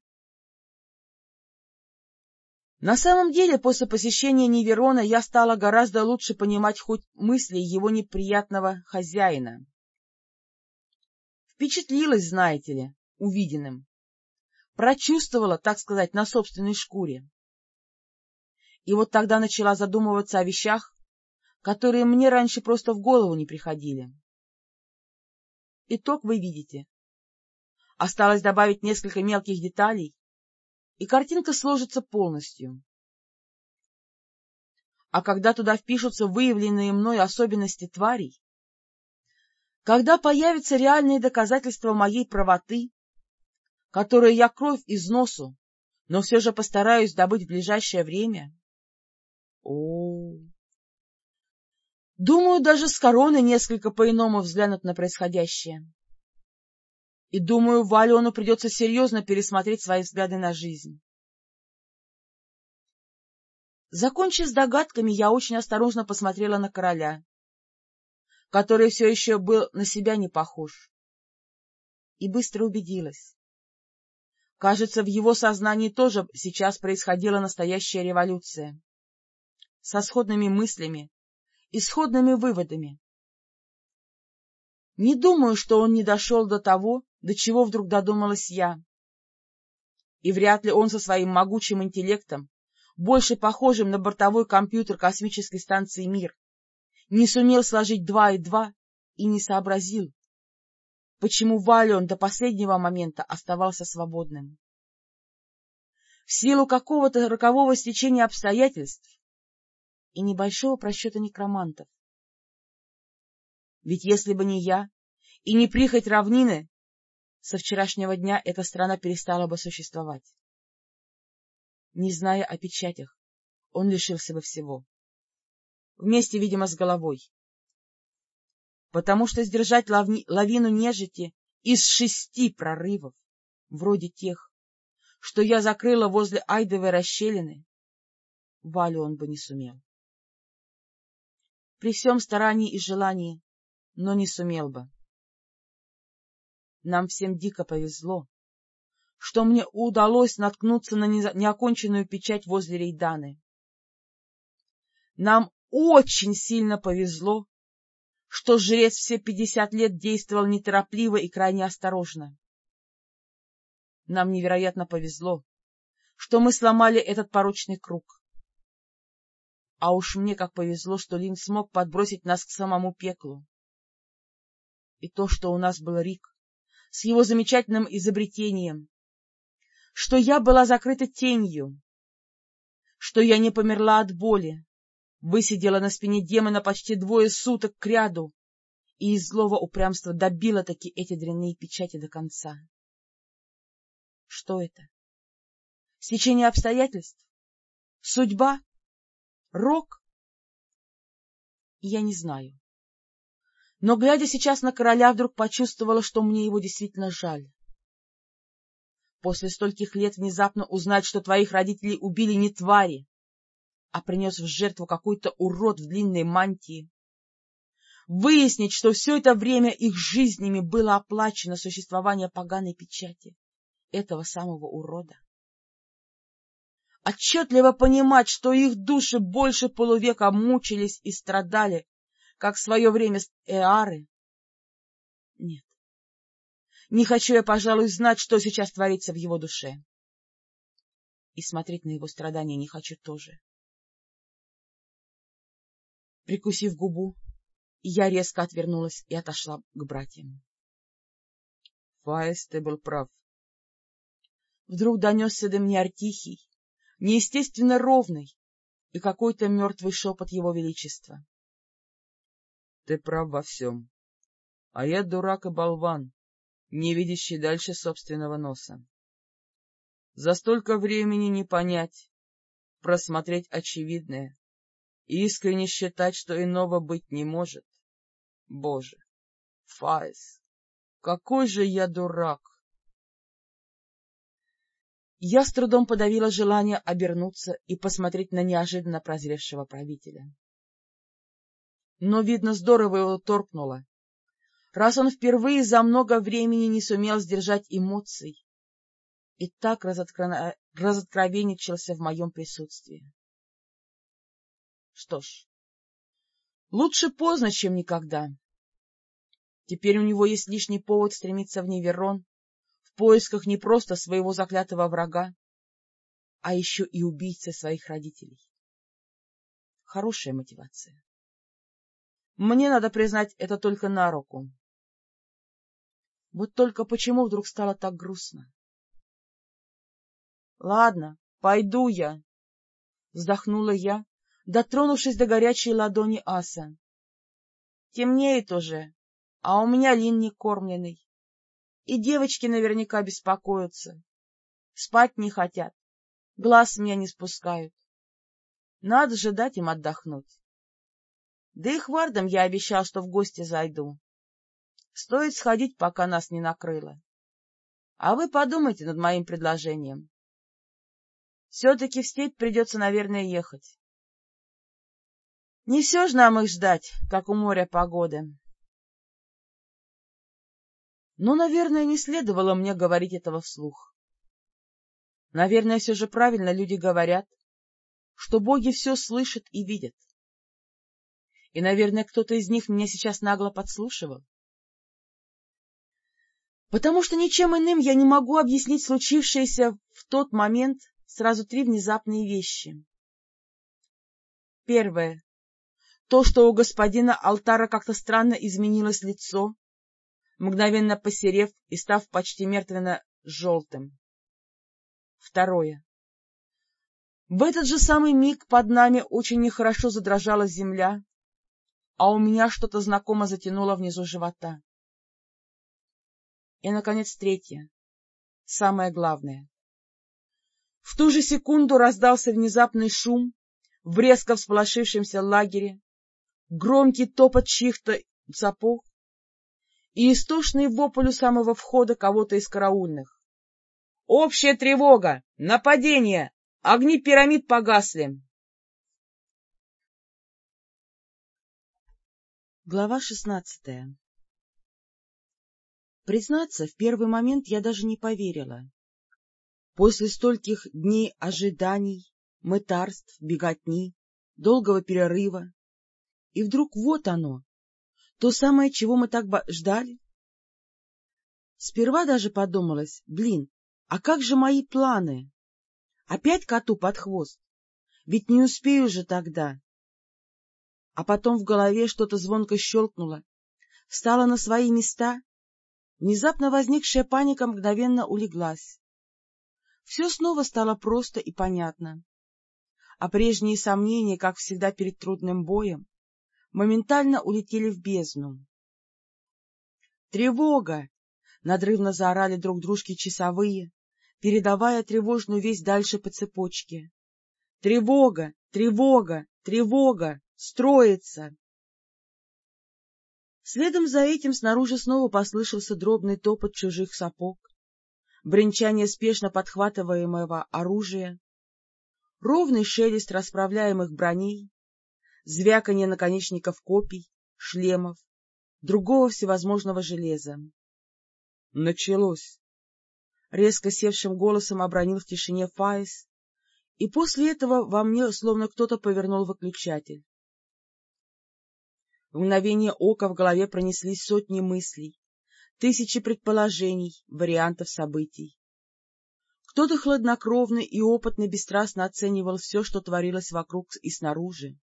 На самом деле, после посещения Неверона я стала гораздо лучше понимать хоть мысли его неприятного хозяина. Впечатлилась, знаете ли, увиденным, прочувствовала, так сказать, на собственной шкуре. И вот тогда начала задумываться о вещах, которые мне раньше просто в голову не приходили. Итог вы видите. Осталось добавить несколько мелких деталей, и картинка сложится полностью. А когда туда впишутся выявленные мной особенности тварей, когда появятся реальные доказательства моей правоты, которые я кровь из носу, но все же постараюсь добыть в ближайшее время, о, Думаю, даже с короны несколько по-иному взглянут на происходящее. И думаю, Валиону придется серьезно пересмотреть свои взгляды на жизнь. Закончив с догадками, я очень осторожно посмотрела на короля, который все еще был на себя не похож, и быстро убедилась. Кажется, в его сознании тоже сейчас происходила настоящая революция, со сходными мыслями, исходными выводами. Не думаю, что он не дошел до того, до чего вдруг додумалась я. И вряд ли он со своим могучим интеллектом, больше похожим на бортовой компьютер космической станции «Мир», не сумел сложить два и два и не сообразил, почему Валион до последнего момента оставался свободным. В силу какого-то рокового стечения обстоятельств и небольшого просчета некромантов. Ведь если бы не я и не прихоть равнины, со вчерашнего дня эта страна перестала бы существовать. Не зная о печатях, он лишился бы всего. Вместе, видимо, с головой. Потому что сдержать лавни, лавину нежити из шести прорывов, вроде тех, что я закрыла возле Айдовой расщелины, Валю он бы не сумел при всем старании и желании, но не сумел бы. Нам всем дико повезло, что мне удалось наткнуться на неоконченную печать возле Рейданы. Нам очень сильно повезло, что жрец все пятьдесят лет действовал неторопливо и крайне осторожно. Нам невероятно повезло, что мы сломали этот порочный круг. А уж мне как повезло, что Лин смог подбросить нас к самому пеклу. И то, что у нас был Рик, с его замечательным изобретением, что я была закрыта тенью, что я не померла от боли, высидела на спине демона почти двое суток к ряду и из злого упрямства добила таки эти дрянные печати до конца. Что это? Сечение обстоятельств? Судьба? Рок? Я не знаю. Но, глядя сейчас на короля, вдруг почувствовала, что мне его действительно жаль. После стольких лет внезапно узнать, что твоих родителей убили не твари, а принес в жертву какой-то урод в длинной мантии. Выяснить, что все это время их жизнями было оплачено существование поганой печати этого самого урода отчетливо понимать, что их души больше полувека мучились и страдали, как в свое время Эары? Нет. Не хочу я, пожалуй, знать, что сейчас творится в его душе. И смотреть на его страдания не хочу тоже. Прикусив губу, я резко отвернулась и отошла к братьям. — Фаис, ты был прав. Вдруг донесся до меня тихий, неестественно ровный и какой-то мертвый шепот его величества. — Ты прав во всем. А я дурак и болван, не видящий дальше собственного носа. За столько времени не понять, просмотреть очевидное искренне считать, что иного быть не может. Боже, Фаис, какой же я дурак! Я с трудом подавила желание обернуться и посмотреть на неожиданно прозревшего правителя. Но, видно, здорово его торкнуло, раз он впервые за много времени не сумел сдержать эмоций и так разоткро... разоткровенничался в моем присутствии. Что ж, лучше поздно, чем никогда. Теперь у него есть лишний повод стремиться в Неверон поисках не просто своего заклятого врага, а еще и убийцы своих родителей. Хорошая мотивация. Мне, надо признать, это только на руку. Вот только почему вдруг стало так грустно? — Ладно, пойду я, — вздохнула я, дотронувшись до горячей ладони аса. — Темнеет уже, а у меня лин не кормленный. И девочки наверняка беспокоятся. Спать не хотят, глаз меня не спускают. Надо же дать им отдохнуть. Да и хвардам я обещал, что в гости зайду. Стоит сходить, пока нас не накрыло. А вы подумайте над моим предложением. Все-таки в степь придется, наверное, ехать. Не все же нам их ждать, как у моря погоды. Но, наверное, не следовало мне говорить этого вслух. Наверное, все же правильно люди говорят, что боги все слышат и видят. И, наверное, кто-то из них меня сейчас нагло подслушивал. Потому что ничем иным я не могу объяснить случившееся в тот момент сразу три внезапные вещи. Первое. То, что у господина Алтара как-то странно изменилось лицо, мгновенно посерев и став почти мертвенно-желтым. Второе. В этот же самый миг под нами очень нехорошо задрожала земля, а у меня что-то знакомо затянуло внизу живота. И, наконец, третье, самое главное. В ту же секунду раздался внезапный шум в резко всполошившемся лагере, громкий топот чьих-то сапог и истошный вопль у самого входа кого-то из караульных. «Общая тревога! Нападение! Огни пирамид погасли!» Глава шестнадцатая Признаться, в первый момент я даже не поверила. После стольких дней ожиданий, мытарств, беготни, долгого перерыва, и вдруг вот оно, то самое, чего мы так ждали. Сперва даже подумалось, блин, а как же мои планы? Опять коту под хвост? Ведь не успею же тогда. А потом в голове что-то звонко щелкнуло, встало на свои места, внезапно возникшая паника мгновенно улеглась. Все снова стало просто и понятно. А прежние сомнения, как всегда перед трудным боем, моментально улетели в бездну. «Тревога!» — надрывно заорали друг дружке часовые, передавая тревожную весть дальше по цепочке. «Тревога! Тревога! Тревога! Строится!» Следом за этим снаружи снова послышался дробный топот чужих сапог, бренчание спешно подхватываемого оружия, ровный шелест расправляемых броней, звяканье наконечников копий, шлемов, другого всевозможного железа. Началось. Резко севшим голосом обронил в тишине Фаис, и после этого во мне словно кто-то повернул выключатель. В мгновение ока в голове пронеслись сотни мыслей, тысячи предположений, вариантов событий. Кто-то хладнокровно и опытно бесстрастно оценивал все, что творилось вокруг и снаружи.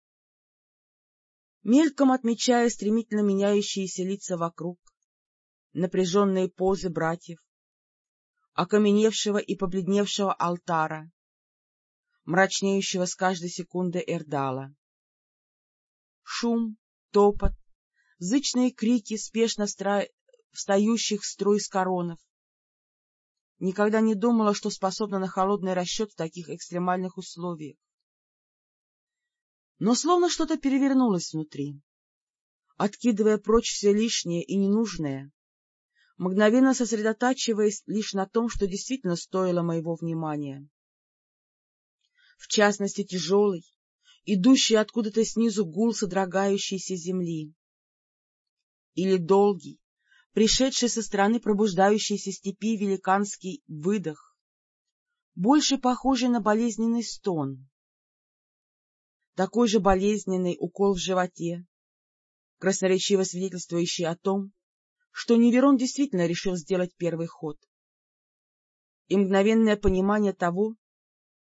Мельком отмечая стремительно меняющиеся лица вокруг, напряженные позы братьев, окаменевшего и побледневшего алтара, мрачнеющего с каждой секунды Эрдала. Шум, топот, зычные крики спешно стра встающих в строй с коронов. Никогда не думала, что способна на холодный расчет в таких экстремальных условиях. Но словно что-то перевернулось внутри, откидывая прочь все лишнее и ненужное, мгновенно сосредотачиваясь лишь на том, что действительно стоило моего внимания. В частности, тяжелый, идущий откуда-то снизу гул содрогающейся земли. Или долгий, пришедший со стороны пробуждающейся степи великанский выдох, больше похожий на болезненный стон. Такой же болезненный укол в животе, красноречиво свидетельствующий о том, что Неверон действительно решил сделать первый ход. и мгновенное понимание того,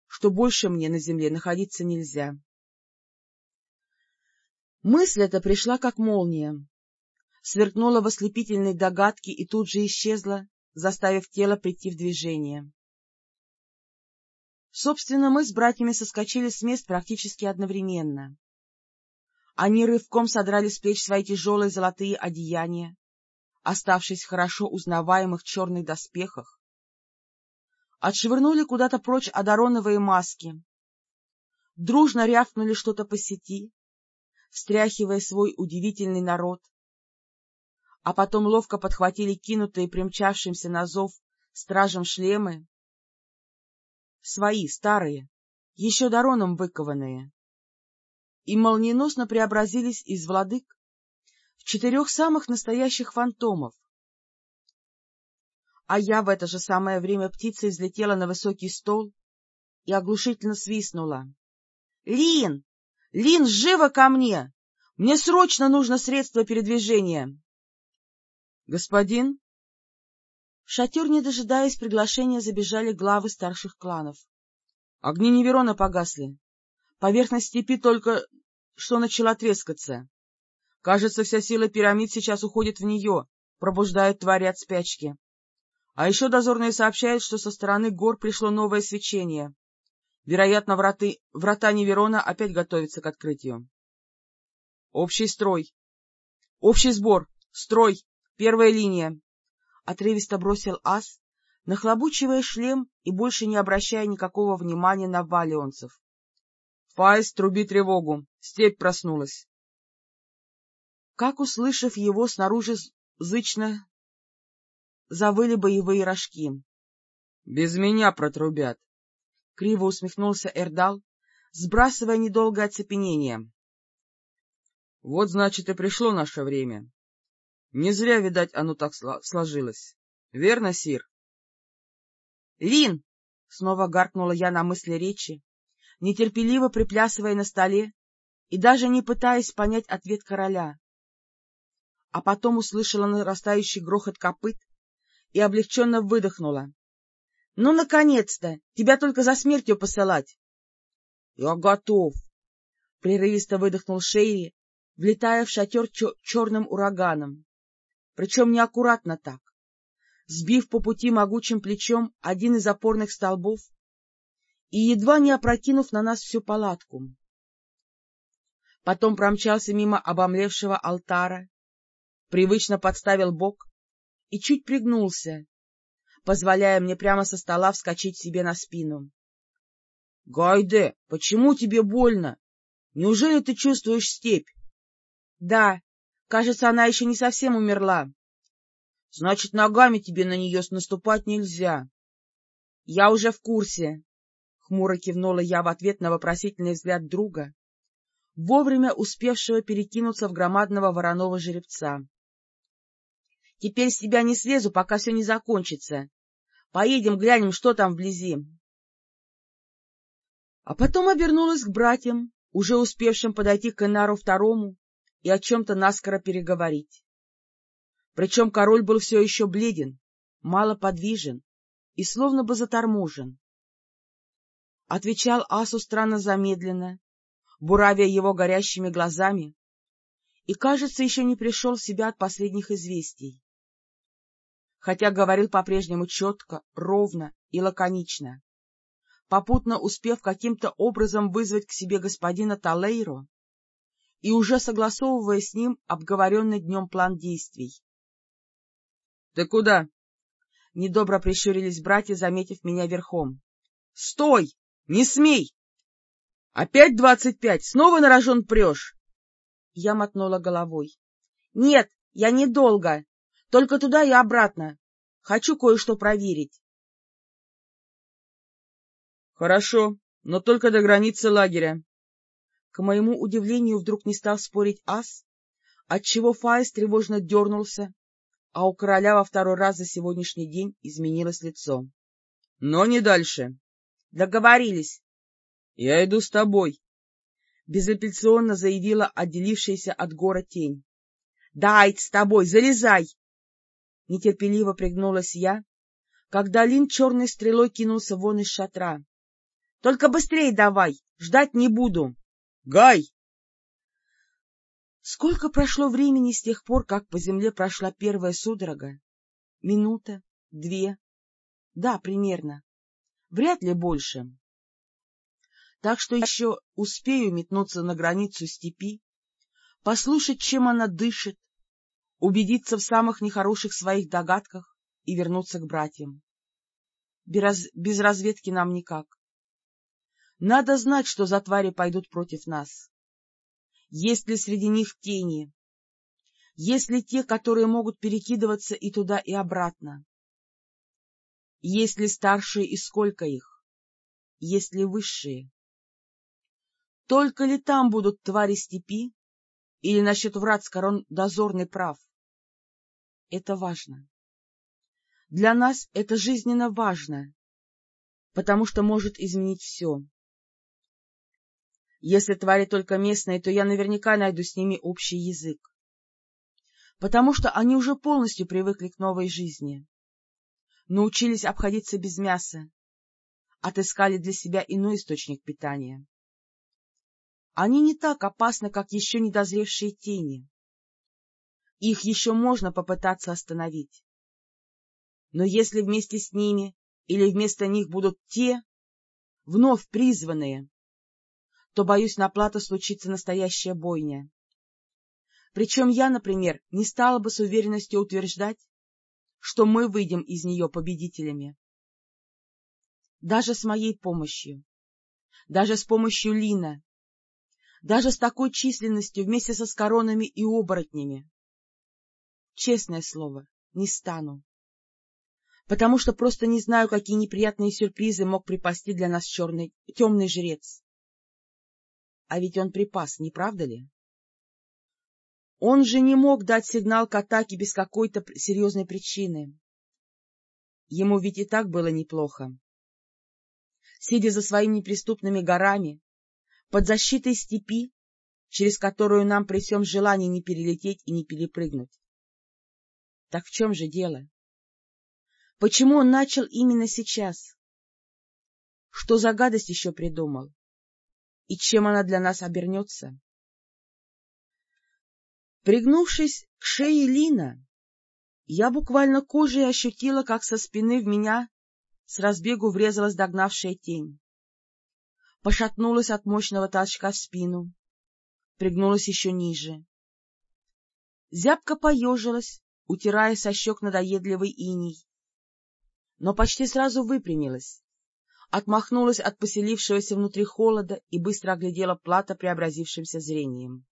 что больше мне на земле находиться нельзя. Мысль эта пришла как молния, сверкнула в ослепительной догадке и тут же исчезла, заставив тело прийти в движение. Собственно, мы с братьями соскочили с мест практически одновременно. Они рывком содрали с плеч свои тяжелые золотые одеяния, оставшись в хорошо узнаваемых черных доспехах, отшвырнули куда-то прочь одароновые маски, дружно рявкнули что-то по сети, встряхивая свой удивительный народ, а потом ловко подхватили кинутые примчавшимся на зов стражем шлемы, свои, старые, еще дароном выкованные, и молниеносно преобразились из владык в четырех самых настоящих фантомов. А я в это же самое время птица взлетела на высокий стол и оглушительно свистнула. — Лин! Лин, живо ко мне! Мне срочно нужно средство передвижения! — Господин? В шатер, не дожидаясь приглашения, забежали главы старших кланов. — Огни Неверона погасли. Поверхность степи только что начала трескаться. Кажется, вся сила пирамид сейчас уходит в нее, пробуждает твари от спячки. А еще дозорные сообщают, что со стороны гор пришло новое свечение. Вероятно, враты, врата Неверона опять готовятся к открытию. Общий строй. Общий сбор. Строй. Первая линия. Отрывисто бросил ас, нахлобучивая шлем и больше не обращая никакого внимания на валионцев. Файс, труби тревогу. Степь проснулась. Как, услышав его, снаружи зычно завыли боевые рожки. — Без меня протрубят. — криво усмехнулся Эрдал, сбрасывая недолгое оцепенение. — Вот, значит, и пришло наше время. Не зря, видать, оно так сложилось. Верно, Сир? — Лин! — снова гаркнула я на мысли речи, нетерпеливо приплясывая на столе и даже не пытаясь понять ответ короля. А потом услышала нарастающий грохот копыт и облегченно выдохнула. — Ну, наконец-то! Тебя только за смертью посылать! — Я готов! — прерывисто выдохнул Шейри, влетая в шатер черным ураганом причем неаккуратно так, сбив по пути могучим плечом один из опорных столбов и едва не опрокинув на нас всю палатку. Потом промчался мимо обомлевшего алтара, привычно подставил бок и чуть пригнулся, позволяя мне прямо со стола вскочить себе на спину. — Гайде, почему тебе больно? Неужели ты чувствуешь степь? — Да, Кажется, она еще не совсем умерла. — Значит, ногами тебе на нее наступать нельзя. — Я уже в курсе, — хмуро кивнула я в ответ на вопросительный взгляд друга, вовремя успевшего перекинуться в громадного вороного жеребца. — Теперь с тебя не слезу, пока все не закончится. Поедем, глянем, что там вблизи. А потом обернулась к братьям, уже успевшим подойти к Энару Второму и о чем-то наскоро переговорить. Причем король был все еще бледен, мало подвижен и словно бы заторможен. Отвечал Асу странно замедленно, буравя его горящими глазами, и, кажется, еще не пришел в себя от последних известий. Хотя говорил по-прежнему четко, ровно и лаконично, попутно успев каким-то образом вызвать к себе господина Талейро, и уже согласовывая с ним обговоренный днем план действий. — Ты куда? — недобро прищурились братья, заметив меня верхом. — Стой! Не смей! — Опять двадцать пять? Снова на рожон прешь? Я мотнула головой. — Нет, я недолго. Только туда и обратно. Хочу кое-что проверить. — Хорошо, но только до границы лагеря. К моему удивлению вдруг не стал спорить ас, отчего Фаис тревожно дернулся, а у короля во второй раз за сегодняшний день изменилось лицо. — Но не дальше. — Договорились. — Я иду с тобой. Безапелляционно заявила отделившаяся от гора тень. — Дай с тобой, залезай! Нетерпеливо пригнулась я, когда Лин черной стрелой кинулся вон из шатра. — Только быстрее давай, ждать не буду. — Гай! Сколько прошло времени с тех пор, как по земле прошла первая судорога? Минута, две? Да, примерно. Вряд ли больше. Так что еще успею метнуться на границу степи, послушать, чем она дышит, убедиться в самых нехороших своих догадках и вернуться к братьям. Без, разведки нам никак. Надо знать, что за твари пойдут против нас. Есть ли среди них тени? Есть ли те, которые могут перекидываться и туда, и обратно? Есть ли старшие и сколько их? Есть ли высшие? Только ли там будут твари степи? Или насчет врат с корон дозорный прав? Это важно. Для нас это жизненно важно, потому что может изменить все. Если твари только местные, то я наверняка найду с ними общий язык. Потому что они уже полностью привыкли к новой жизни. Научились обходиться без мяса. Отыскали для себя иной источник питания. Они не так опасны, как еще недозревшие тени. Их еще можно попытаться остановить. Но если вместе с ними или вместо них будут те, вновь призванные, то, боюсь, на плату случится настоящая бойня. Причем я, например, не стала бы с уверенностью утверждать, что мы выйдем из нее победителями. Даже с моей помощью, даже с помощью Лина, даже с такой численностью вместе со скоронами и оборотнями. Честное слово, не стану. Потому что просто не знаю, какие неприятные сюрпризы мог припасти для нас черный, темный жрец. А ведь он припас, не правда ли? Он же не мог дать сигнал к атаке без какой-то серьезной причины. Ему ведь и так было неплохо. Сидя за своими неприступными горами, под защитой степи, через которую нам при всем желании не перелететь и не перепрыгнуть. Так в чем же дело? Почему он начал именно сейчас? Что за гадость еще придумал? И чем она для нас обернется. Пригнувшись к шее Лина, я буквально кожей ощутила, как со спины в меня с разбегу врезалась догнавшая тень. Пошатнулась от мощного толчка в спину, пригнулась еще ниже. Зябко поежилась, утирая со щек надоедливый иней, но почти сразу выпрямилась, отмахнулась от поселившегося внутри холода и быстро оглядела плата преобразившимся зрением.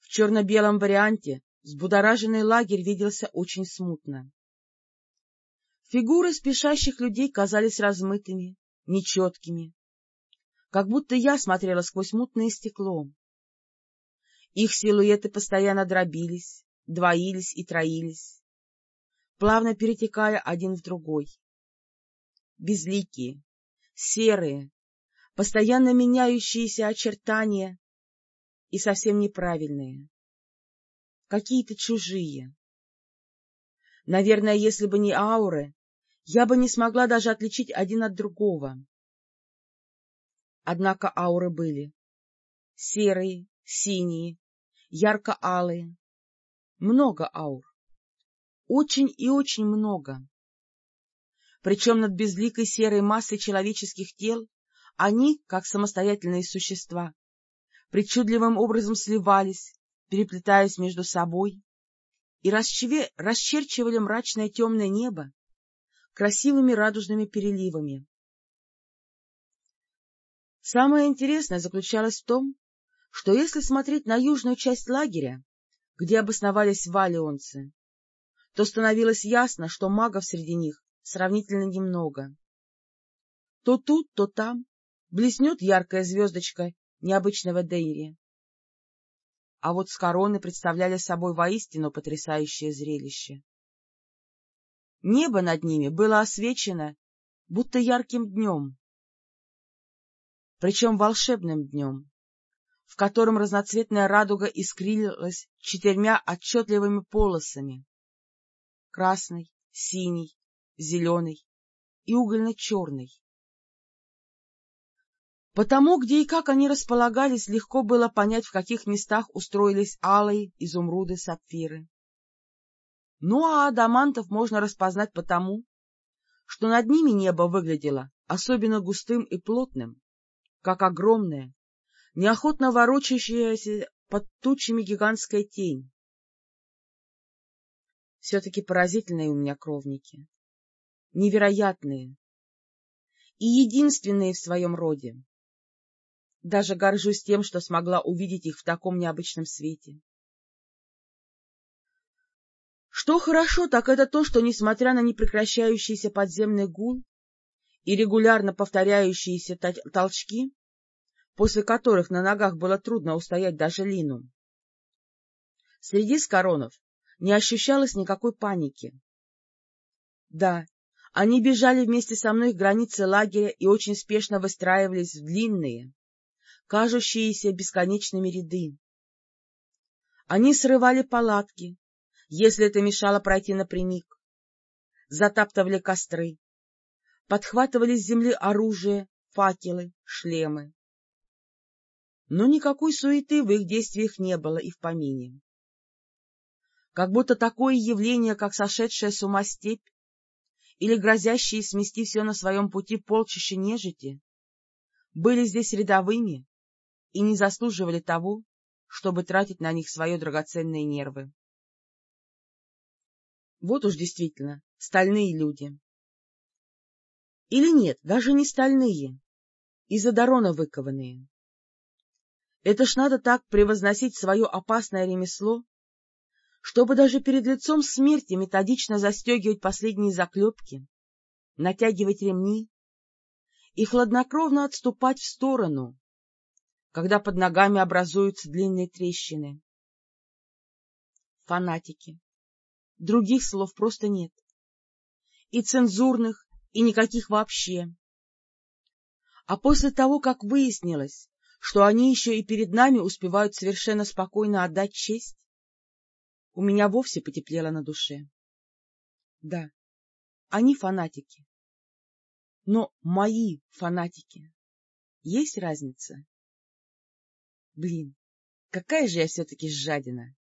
В черно-белом варианте взбудораженный лагерь виделся очень смутно. Фигуры спешащих людей казались размытыми, нечеткими, как будто я смотрела сквозь мутное стекло. Их силуэты постоянно дробились, двоились и троились, плавно перетекая один в другой безликие, серые, постоянно меняющиеся очертания и совсем неправильные, какие-то чужие. Наверное, если бы не ауры, я бы не смогла даже отличить один от другого. Однако ауры были серые, синие, ярко-алые, много аур, очень и очень много причем над безликой серой массой человеческих тел они, как самостоятельные существа, причудливым образом сливались, переплетаясь между собой, и расчеве, расчерчивали мрачное темное небо красивыми радужными переливами. Самое интересное заключалось в том, что если смотреть на южную часть лагеря, где обосновались валионцы, то становилось ясно, что магов среди них сравнительно немного. То тут, то там блеснет яркая звездочка необычного Дейри. А вот с короны представляли собой воистину потрясающее зрелище. Небо над ними было освещено, будто ярким днем, причем волшебным днем, в котором разноцветная радуга искрилась четырьмя отчетливыми полосами — красной, синий, зеленый и угольно-черный. Потому, где и как они располагались, легко было понять, в каких местах устроились алые, изумруды, сапфиры. Ну а адамантов можно распознать потому, что над ними небо выглядело особенно густым и плотным, как огромная, неохотно ворочающаяся под тучами гигантская тень. Все-таки поразительные у меня кровники, невероятные и единственные в своем роде. Даже горжусь тем, что смогла увидеть их в таком необычном свете. Что хорошо, так это то, что, несмотря на непрекращающийся подземный гул и регулярно повторяющиеся толчки, после которых на ногах было трудно устоять даже Лину, среди скоронов не ощущалось никакой паники. Да, они бежали вместе со мной к границе лагеря и очень спешно выстраивались в длинные, кажущиеся бесконечными ряды. Они срывали палатки, если это мешало пройти напрямик, затаптывали костры, подхватывали с земли оружие, факелы, шлемы. Но никакой суеты в их действиях не было и в помине. Как будто такое явление, как сошедшая с ума степь или грозящие смести все на своем пути полчища нежити, были здесь рядовыми и не заслуживали того, чтобы тратить на них свои драгоценные нервы. Вот уж действительно стальные люди. Или нет, даже не стальные, из Адарона выкованные. Это ж надо так превозносить свое опасное ремесло, чтобы даже перед лицом смерти методично застегивать последние заклепки, натягивать ремни и хладнокровно отступать в сторону, когда под ногами образуются длинные трещины. Фанатики. Других слов просто нет. И цензурных, и никаких вообще. А после того, как выяснилось, что они еще и перед нами успевают совершенно спокойно отдать честь, у меня вовсе потеплело на душе. Да, они фанатики. Но мои фанатики. Есть разница? Блин, какая же я все-таки жадина!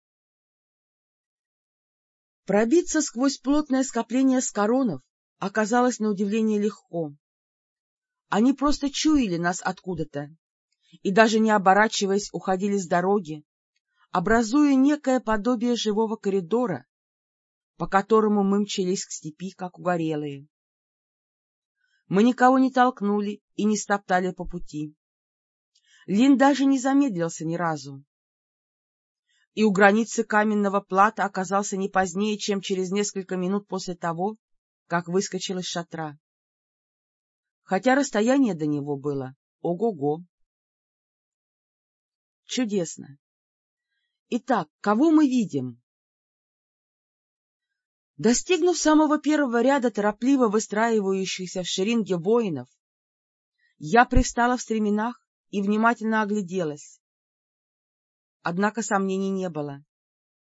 Пробиться сквозь плотное скопление скоронов оказалось на удивление легко. Они просто чуяли нас откуда-то и, даже не оборачиваясь, уходили с дороги, образуя некое подобие живого коридора, по которому мы мчались к степи, как угорелые. Мы никого не толкнули и не стоптали по пути. Лин даже не замедлился ни разу. И у границы каменного плата оказался не позднее, чем через несколько минут после того, как выскочил из шатра. Хотя расстояние до него было ого-го. Чудесно. Итак, кого мы видим? Достигнув самого первого ряда торопливо выстраивающихся в шеринге воинов, я пристала в стременах и внимательно огляделась. Однако сомнений не было.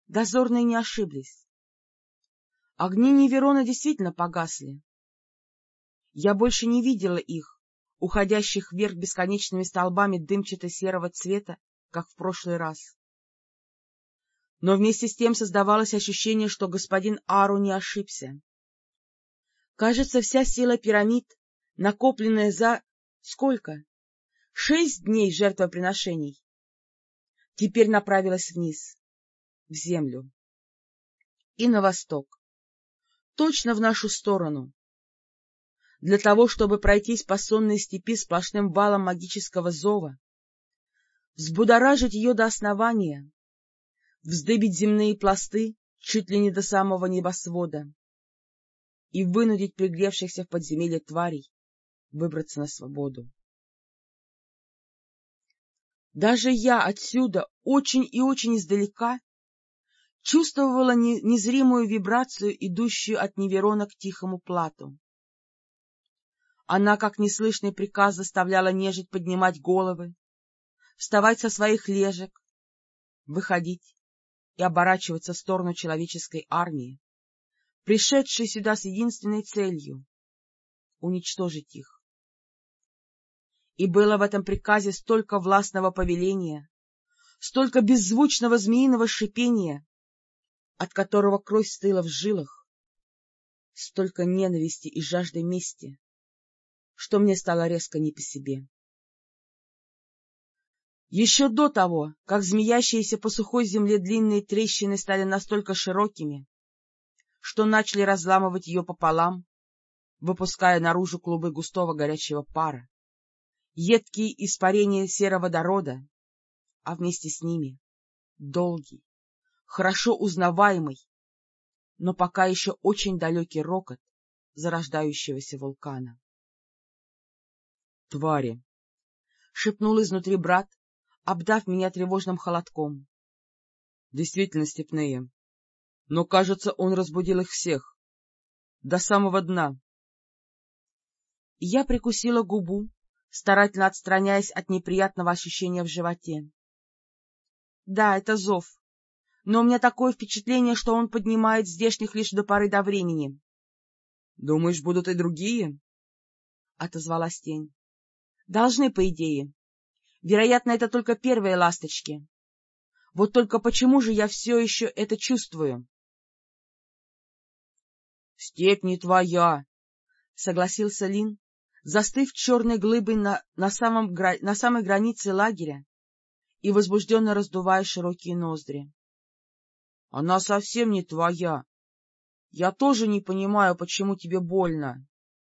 Дозорные не ошиблись. Огни Неверона действительно погасли. Я больше не видела их, уходящих вверх бесконечными столбами дымчато-серого цвета, как в прошлый раз но вместе с тем создавалось ощущение, что господин Ару не ошибся. Кажется, вся сила пирамид, накопленная за... сколько? Шесть дней жертвоприношений, теперь направилась вниз, в землю и на восток, точно в нашу сторону. Для того, чтобы пройтись по сонной степи сплошным валом магического зова, взбудоражить ее до основания, вздыбить земные пласты чуть ли не до самого небосвода и вынудить пригревшихся в подземелье тварей выбраться на свободу. Даже я отсюда, очень и очень издалека, чувствовала незримую вибрацию, идущую от Неверона к тихому плату. Она, как неслышный приказ, заставляла нежить поднимать головы, вставать со своих лежек, выходить и оборачиваться в сторону человеческой армии, пришедший сюда с единственной целью — уничтожить их. И было в этом приказе столько властного повеления, столько беззвучного змеиного шипения, от которого кровь стыла в жилах, столько ненависти и жажды мести, что мне стало резко не по себе. Еще до того, как змеящиеся по сухой земле длинные трещины стали настолько широкими, что начали разламывать ее пополам, выпуская наружу клубы густого горячего пара, едкие испарения сероводорода, а вместе с ними долгий, хорошо узнаваемый, но пока еще очень далекий рокот зарождающегося вулкана. — Твари! — шепнул изнутри брат, обдав меня тревожным холодком. Действительно степные. Но, кажется, он разбудил их всех. До самого дна. Я прикусила губу, старательно отстраняясь от неприятного ощущения в животе. Да, это зов, но у меня такое впечатление, что он поднимает здешних лишь до поры до времени. — Думаешь, будут и другие? — отозвалась тень. — Должны, по идее. Вероятно, это только первые ласточки. Вот только почему же я все еще это чувствую? — Степь не твоя, — согласился Лин, застыв черной глыбой на, на, самом, на самой границе лагеря и возбужденно раздувая широкие ноздри. — Она совсем не твоя. Я тоже не понимаю, почему тебе больно.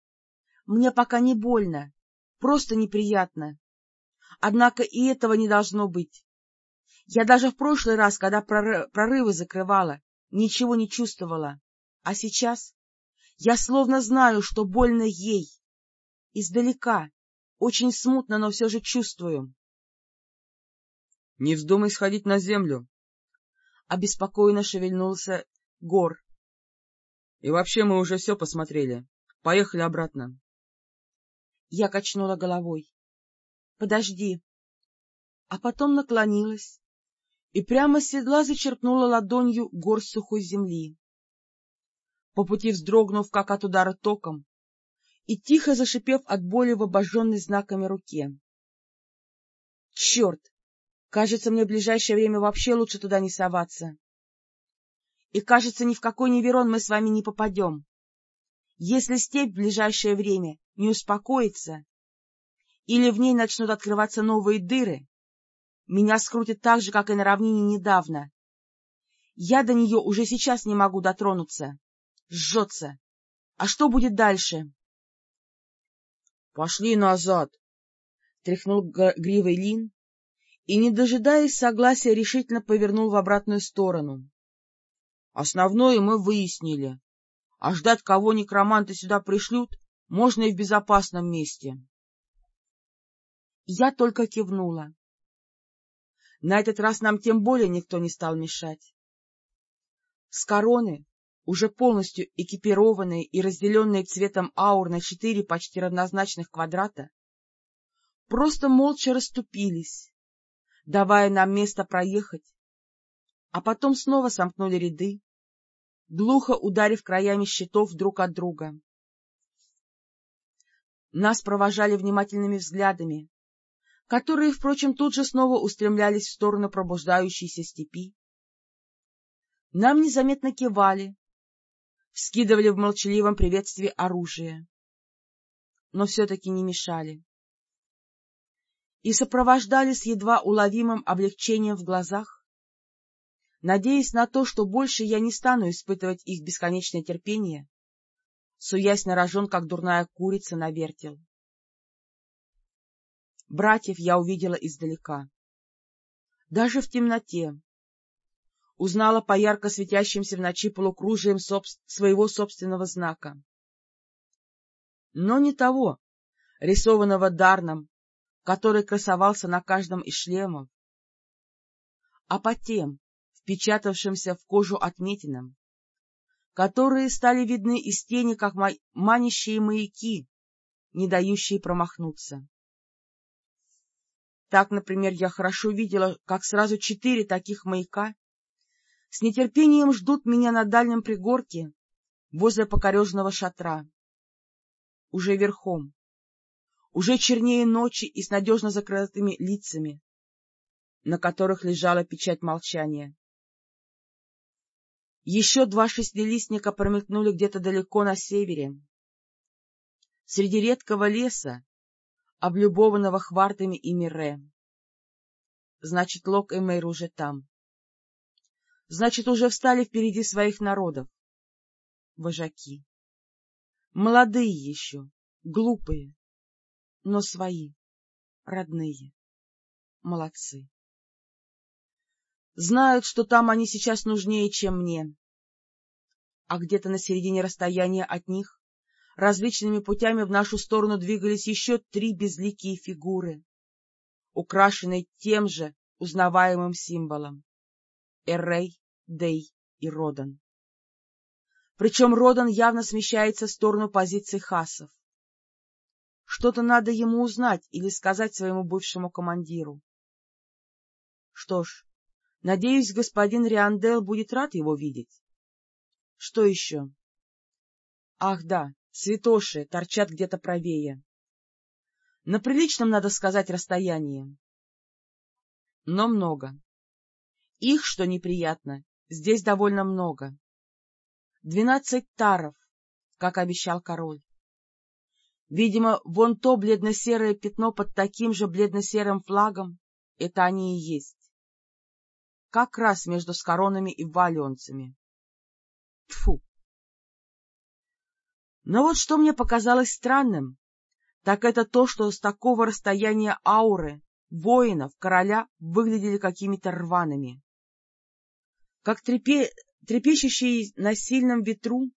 — Мне пока не больно, просто неприятно. Однако и этого не должно быть. Я даже в прошлый раз, когда прорывы закрывала, ничего не чувствовала. А сейчас я словно знаю, что больно ей. Издалека, очень смутно, но все же чувствую. — Не вздумай сходить на землю. Обеспокоенно шевельнулся Гор. — И вообще мы уже все посмотрели. Поехали обратно. Я качнула головой. Подожди. А потом наклонилась и прямо с седла зачерпнула ладонью горсть сухой земли. По пути вздрогнув, как от удара током, и тихо зашипев от боли в обожженной знаками руке. Черт! Кажется, мне в ближайшее время вообще лучше туда не соваться. И, кажется, ни в какой Неверон мы с вами не попадем. Если степь в ближайшее время не успокоится, или в ней начнут открываться новые дыры, меня скрутит так же, как и на равнине недавно. Я до нее уже сейчас не могу дотронуться. Жжется. А что будет дальше? — Пошли назад! — тряхнул гривой Лин и, не дожидаясь согласия, решительно повернул в обратную сторону. — Основное мы выяснили, а ждать, кого некроманты сюда пришлют, можно и в безопасном месте. Я только кивнула. На этот раз нам тем более никто не стал мешать. С короны, уже полностью экипированные и разделенные цветом аур на четыре почти равнозначных квадрата, просто молча расступились, давая нам место проехать, а потом снова сомкнули ряды, глухо ударив краями щитов друг от друга. Нас провожали внимательными взглядами, которые, впрочем, тут же снова устремлялись в сторону пробуждающейся степи. Нам незаметно кивали, вскидывали в молчаливом приветствии оружие, но все-таки не мешали. И сопровождали с едва уловимым облегчением в глазах, надеясь на то, что больше я не стану испытывать их бесконечное терпение, суясь на рожон, как дурная курица на вертел. Братьев я увидела издалека. Даже в темноте. Узнала по ярко светящимся в ночи полукружием соб... своего собственного знака. Но не того, рисованного Дарном, который красовался на каждом из шлемов, а по тем, впечатавшимся в кожу отметинам, которые стали видны из тени, как манящие маяки, не дающие промахнуться. Так, например, я хорошо видела, как сразу четыре таких маяка с нетерпением ждут меня на дальнем пригорке, возле покорежного шатра, уже верхом, уже чернее ночи и с надежно закрытыми лицами, на которых лежала печать молчания. Еще два шестилистника промелькнули где-то далеко на севере. Среди редкого леса, облюбованного хвартами и мире. Значит, Лок и Мэйр уже там. Значит, уже встали впереди своих народов. Вожаки. Молодые еще, глупые, но свои, родные. Молодцы. Знают, что там они сейчас нужнее, чем мне. А где-то на середине расстояния от них различными путями в нашу сторону двигались еще три безликие фигуры, украшенные тем же узнаваемым символом — Эррей, Дей и Родан. Причем Родан явно смещается в сторону позиций хасов. Что-то надо ему узнать или сказать своему бывшему командиру. Что ж, Надеюсь, господин Риандел будет рад его видеть. Что еще? Ах, да, святоши торчат где-то правее. На приличном, надо сказать, расстоянии. Но много. Их, что неприятно, здесь довольно много. Двенадцать таров, как обещал король. Видимо, вон то бледно-серое пятно под таким же бледно-серым флагом — это они и есть как раз между скоронами и валионцами. Тфу. Но вот что мне показалось странным, так это то, что с такого расстояния ауры воинов короля выглядели какими-то рваными. Как трепе... трепещущие на сильном ветру,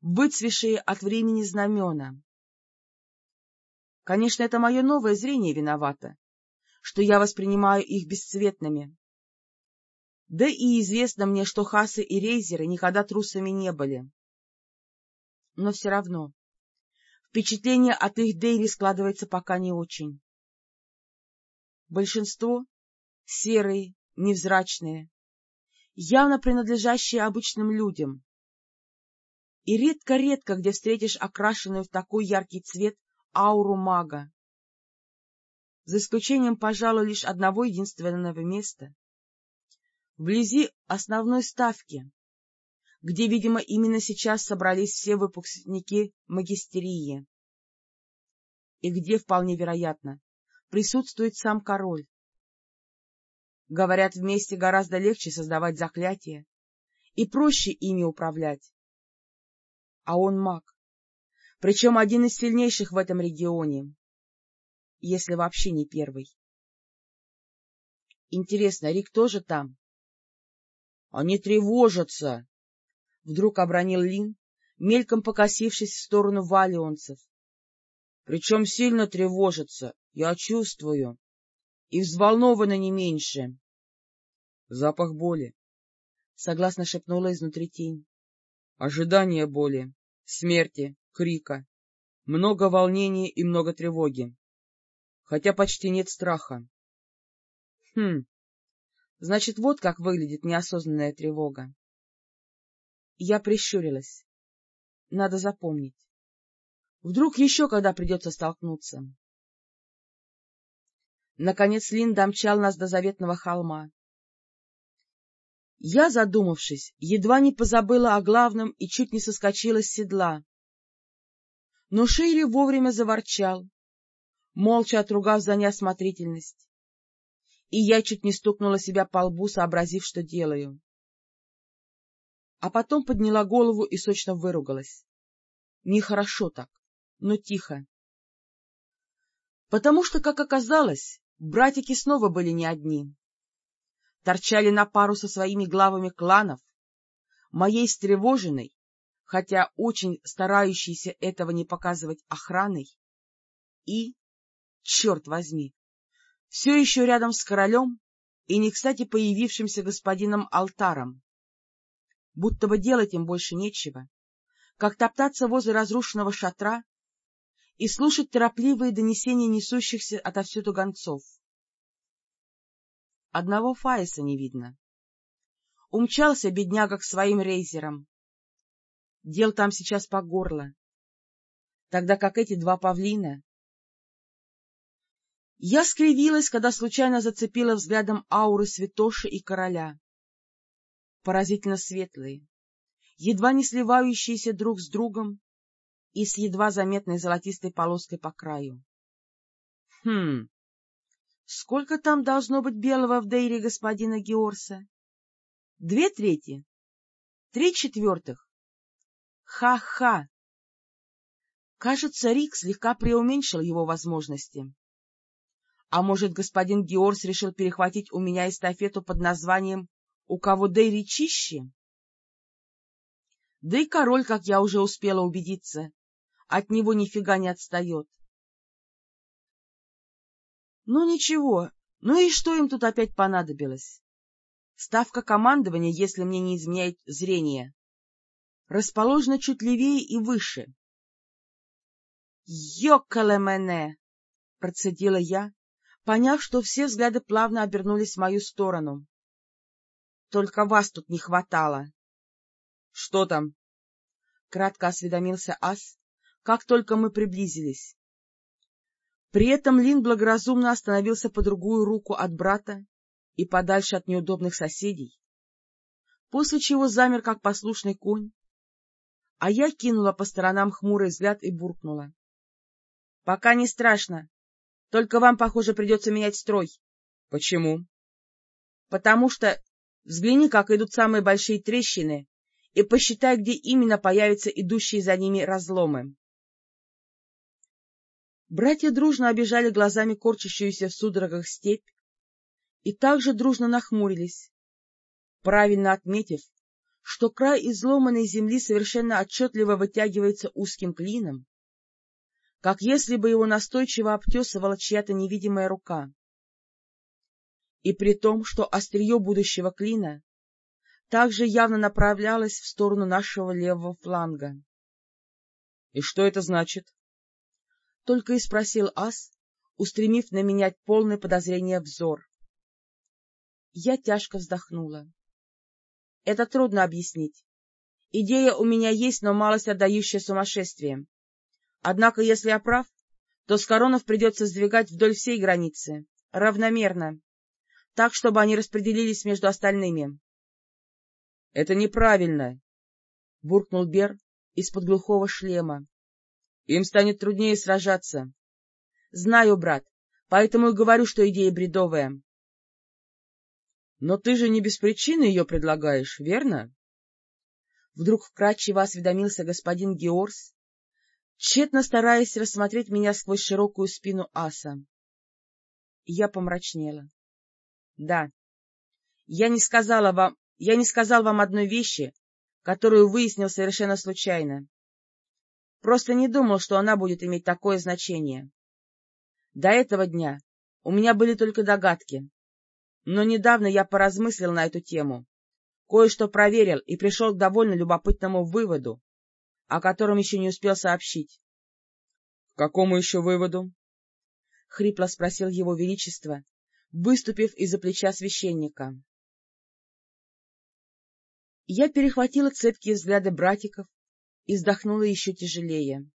выцвешие от времени знамена. Конечно, это мое новое зрение виновато, что я воспринимаю их бесцветными. Да и известно мне, что хасы и рейзеры никогда трусами не были. Но все равно впечатление от их дейли складывается пока не очень. Большинство — серые, невзрачные, явно принадлежащие обычным людям. И редко-редко, где встретишь окрашенную в такой яркий цвет ауру мага. За исключением, пожалуй, лишь одного единственного места, вблизи основной ставки, где, видимо, именно сейчас собрались все выпускники магистерии, и где, вполне вероятно, присутствует сам король. Говорят, вместе гораздо легче создавать заклятия и проще ими управлять. А он маг, причем один из сильнейших в этом регионе, если вообще не первый. Интересно, Рик тоже там? Они тревожатся! — вдруг обронил Лин, мельком покосившись в сторону валионцев. — Причем сильно тревожатся, я чувствую, и взволнованы не меньше. — Запах боли, — согласно шепнула изнутри тень. — Ожидание боли, смерти, крика, много волнения и много тревоги, хотя почти нет страха. — Хм, Значит, вот как выглядит неосознанная тревога. Я прищурилась. Надо запомнить. Вдруг еще когда придется столкнуться. Наконец Лин домчал нас до заветного холма. Я, задумавшись, едва не позабыла о главном и чуть не соскочила с седла. Но Шейри вовремя заворчал, молча отругав за неосмотрительность и я чуть не стукнула себя по лбу, сообразив, что делаю. А потом подняла голову и сочно выругалась. Нехорошо так, но тихо. Потому что, как оказалось, братики снова были не одни. Торчали на пару со своими главами кланов, моей встревоженной, хотя очень старающейся этого не показывать охраной, и, черт возьми, все еще рядом с королем и не кстати появившимся господином Алтаром. Будто бы делать им больше нечего, как топтаться возле разрушенного шатра и слушать торопливые донесения несущихся отовсюду гонцов. Одного Фаиса не видно. Умчался бедняга к своим рейзерам. Дел там сейчас по горло. Тогда как эти два павлина... Я скривилась, когда случайно зацепила взглядом ауры святоши и короля. Поразительно светлые, едва не сливающиеся друг с другом и с едва заметной золотистой полоской по краю. Хм, сколько там должно быть белого в дейре господина Георса? Две трети? Три четвертых? Ха-ха! Кажется, Рик слегка преуменьшил его возможности. А может, господин Георс решил перехватить у меня эстафету под названием «У кого Дейри чище»? Да и король, как я уже успела убедиться, от него нифига не отстает. Ну ничего, ну и что им тут опять понадобилось? Ставка командования, если мне не изменяет зрение, расположена чуть левее и выше. — Ёкалемене! — процедила я, поняв, что все взгляды плавно обернулись в мою сторону. — Только вас тут не хватало. — Что там? — кратко осведомился Ас, как только мы приблизились. При этом Лин благоразумно остановился по другую руку от брата и подальше от неудобных соседей, после чего замер, как послушный конь, а я кинула по сторонам хмурый взгляд и буркнула. — Пока не страшно, только вам, похоже, придется менять строй. — Почему? — Потому что взгляни, как идут самые большие трещины, и посчитай, где именно появятся идущие за ними разломы. Братья дружно обижали глазами корчащуюся в судорогах степь и также дружно нахмурились, правильно отметив, что край изломанной земли совершенно отчетливо вытягивается узким клином, как если бы его настойчиво обтесывала чья-то невидимая рука. И при том, что острие будущего клина также явно направлялось в сторону нашего левого фланга. — И что это значит? — только и спросил Ас, устремив на меня полное подозрение взор. Я тяжко вздохнула. — Это трудно объяснить. Идея у меня есть, но малость отдающая сумасшествием. Однако, если я прав, то Скоронов придется сдвигать вдоль всей границы, равномерно, так, чтобы они распределились между остальными. — Это неправильно, — буркнул Бер из-под глухого шлема. — Им станет труднее сражаться. — Знаю, брат, поэтому и говорю, что идея бредовая. — Но ты же не без причины ее предлагаешь, верно? Вдруг вкратчиво осведомился господин Георс, тщетно стараясь рассмотреть меня сквозь широкую спину аса. Я помрачнела. — Да, я не сказала вам, я не сказал вам одной вещи, которую выяснил совершенно случайно. Просто не думал, что она будет иметь такое значение. До этого дня у меня были только догадки, но недавно я поразмыслил на эту тему, кое-что проверил и пришел к довольно любопытному выводу, о котором еще не успел сообщить. — К какому еще выводу? — хрипло спросил его величество, выступив из-за плеча священника. Я перехватила цепкие взгляды братиков и вздохнула еще тяжелее.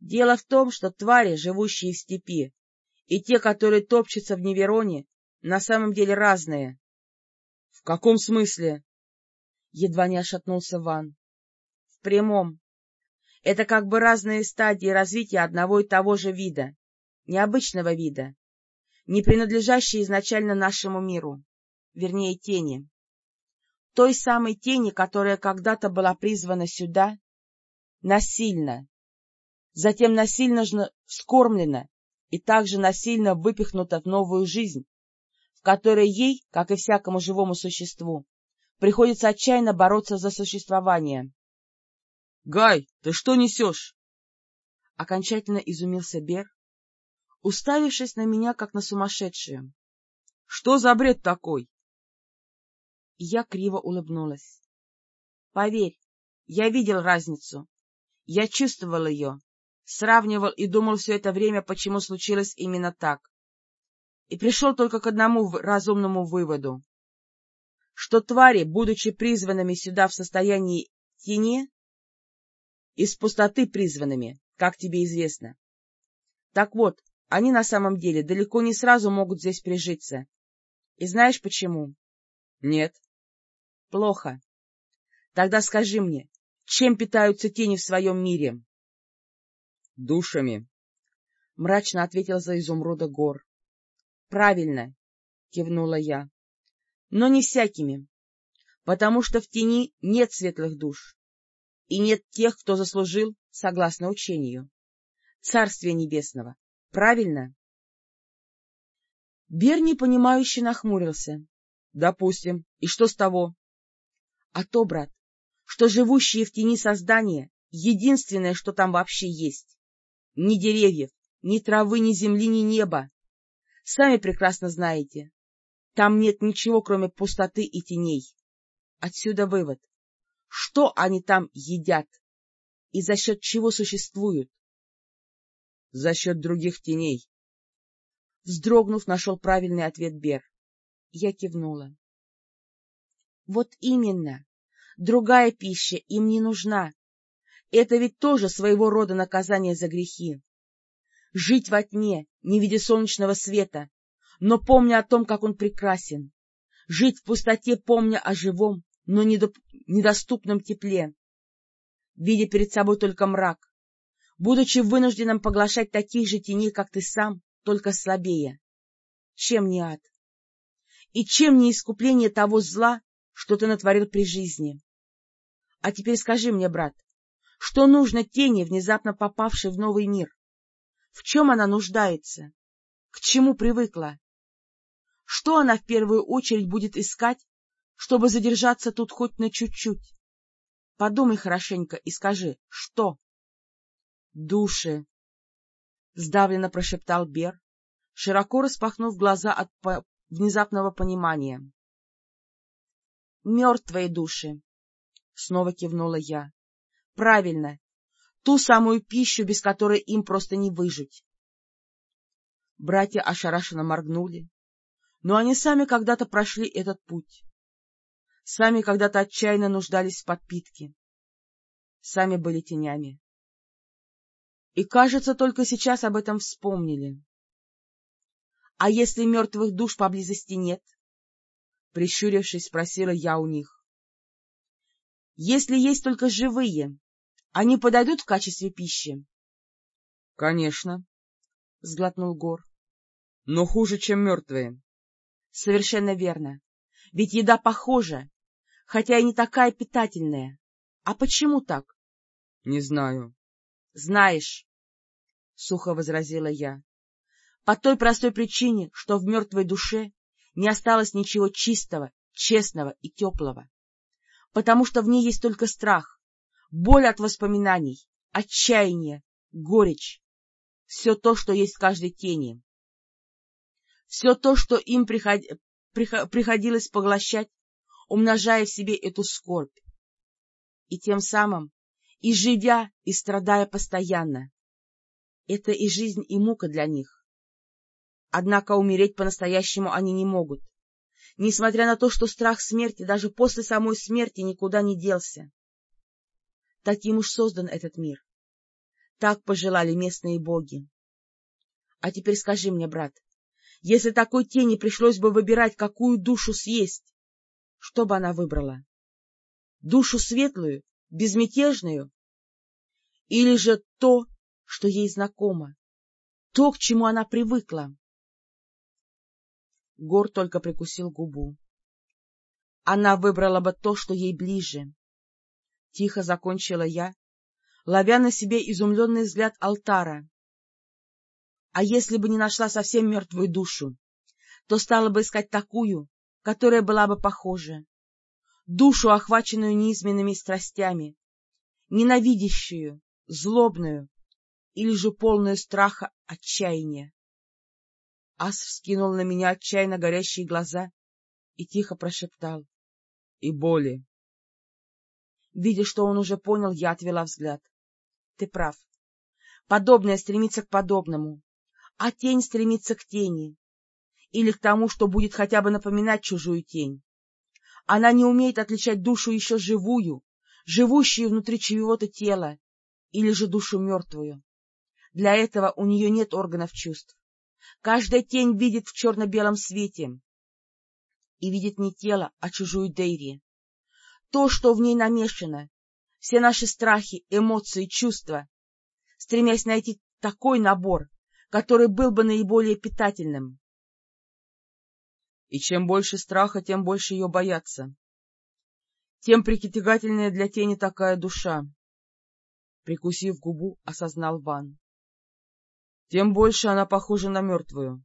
Дело в том, что твари, живущие в степи, и те, которые топчутся в Невероне, на самом деле разные. — В каком смысле? — едва не ошатнулся Ван прямом. Это как бы разные стадии развития одного и того же вида, необычного вида, не принадлежащие изначально нашему миру, вернее, тени. Той самой тени, которая когда-то была призвана сюда насильно, затем насильно вскормлена и также насильно выпихнута в новую жизнь, в которой ей, как и всякому живому существу, приходится отчаянно бороться за существование. — Гай, ты что несешь? Окончательно изумился Бер, уставившись на меня, как на сумасшедшую. — Что за бред такой? Я криво улыбнулась. — Поверь, я видел разницу. Я чувствовал ее, сравнивал и думал все это время, почему случилось именно так. И пришел только к одному разумному выводу, что твари, будучи призванными сюда в состоянии тени? Из пустоты призванными, как тебе известно. Так вот, они на самом деле далеко не сразу могут здесь прижиться. И знаешь почему? Нет. Плохо. Тогда скажи мне, чем питаются тени в своем мире? Душами. Мрачно ответил за изумруда гор. Правильно, кивнула я. Но не всякими, потому что в тени нет светлых душ, и нет тех, кто заслужил, согласно учению, Царствие Небесного. Правильно? Бер непонимающе нахмурился. — Допустим. И что с того? — А то, брат, что живущие в тени создания — единственное, что там вообще есть. Ни деревьев, ни травы, ни земли, ни неба. Сами прекрасно знаете. Там нет ничего, кроме пустоты и теней. Отсюда вывод. Что они там едят? И за счет чего существуют? За счет других теней. Вздрогнув, нашел правильный ответ Бер. Я кивнула. Вот именно. Другая пища им не нужна. Это ведь тоже своего рода наказание за грехи. Жить во тьме, не видя солнечного света, но помня о том, как он прекрасен. Жить в пустоте, помня о живом, но недоступном тепле. Видя перед собой только мрак, будучи вынужденным поглощать таких же теней, как ты сам, только слабее. Чем не ад? И чем не искупление того зла, что ты натворил при жизни? А теперь скажи мне, брат, что нужно тени, внезапно попавшей в новый мир? В чем она нуждается? К чему привыкла? Что она в первую очередь будет искать, чтобы задержаться тут хоть на чуть-чуть? Подумай хорошенько и скажи, что? Души! — сдавленно прошептал Бер, широко распахнув глаза от по внезапного понимания. — Мертвые души! — снова кивнула я. — Правильно, ту самую пищу, без которой им просто не выжить. Братья ошарашенно моргнули, но они сами когда-то прошли этот путь. Сами когда-то отчаянно нуждались в подпитке. Сами были тенями. И, кажется, только сейчас об этом вспомнили. — А если мертвых душ поблизости нет? — прищурившись, спросила я у них. — Если есть только живые, они подойдут в качестве пищи? — Конечно, — сглотнул Гор. — Но хуже, чем мертвые. — Совершенно верно. Ведь еда похожа, хотя и не такая питательная. А почему так? — Не знаю. — Знаешь, — сухо возразила я, — по той простой причине, что в мертвой душе не осталось ничего чистого, честного и теплого, потому что в ней есть только страх, боль от воспоминаний, отчаяние, горечь, все то, что есть в каждой тени. Все то, что им приход... приходилось поглощать, умножая в себе эту скорбь. И тем самым и живя, и страдая постоянно. Это и жизнь, и мука для них. Однако умереть по-настоящему они не могут, несмотря на то, что страх смерти даже после самой смерти никуда не делся. Таким уж создан этот мир. Так пожелали местные боги. А теперь скажи мне, брат, если такой тени пришлось бы выбирать, какую душу съесть, что бы она выбрала? Душу светлую безмятежную, или же то, что ей знакомо, то, к чему она привыкла. Гор только прикусил губу. Она выбрала бы то, что ей ближе. Тихо закончила я, ловя на себе изумленный взгляд алтара. А если бы не нашла совсем мертвую душу, то стала бы искать такую, которая была бы похожа, душу, охваченную неизменными страстями, ненавидящую, злобную или же полную страха, отчаяния. Ас вскинул на меня отчаянно горящие глаза и тихо прошептал. — И боли. Видя, что он уже понял, я отвела взгляд. — Ты прав. Подобное стремится к подобному, а тень стремится к тени или к тому, что будет хотя бы напоминать чужую тень. Она не умеет отличать душу еще живую, живущую внутри чьего-то тела или же душу мертвую. Для этого у нее нет органов чувств. Каждая тень видит в черно-белом свете и видит не тело, а чужую Дейри. То, что в ней намешано, все наши страхи, эмоции, чувства, стремясь найти такой набор, который был бы наиболее питательным. И чем больше страха, тем больше ее боятся. Тем притягательнее для тени такая душа. Прикусив губу, осознал Ван. Тем больше она похожа на мертвую,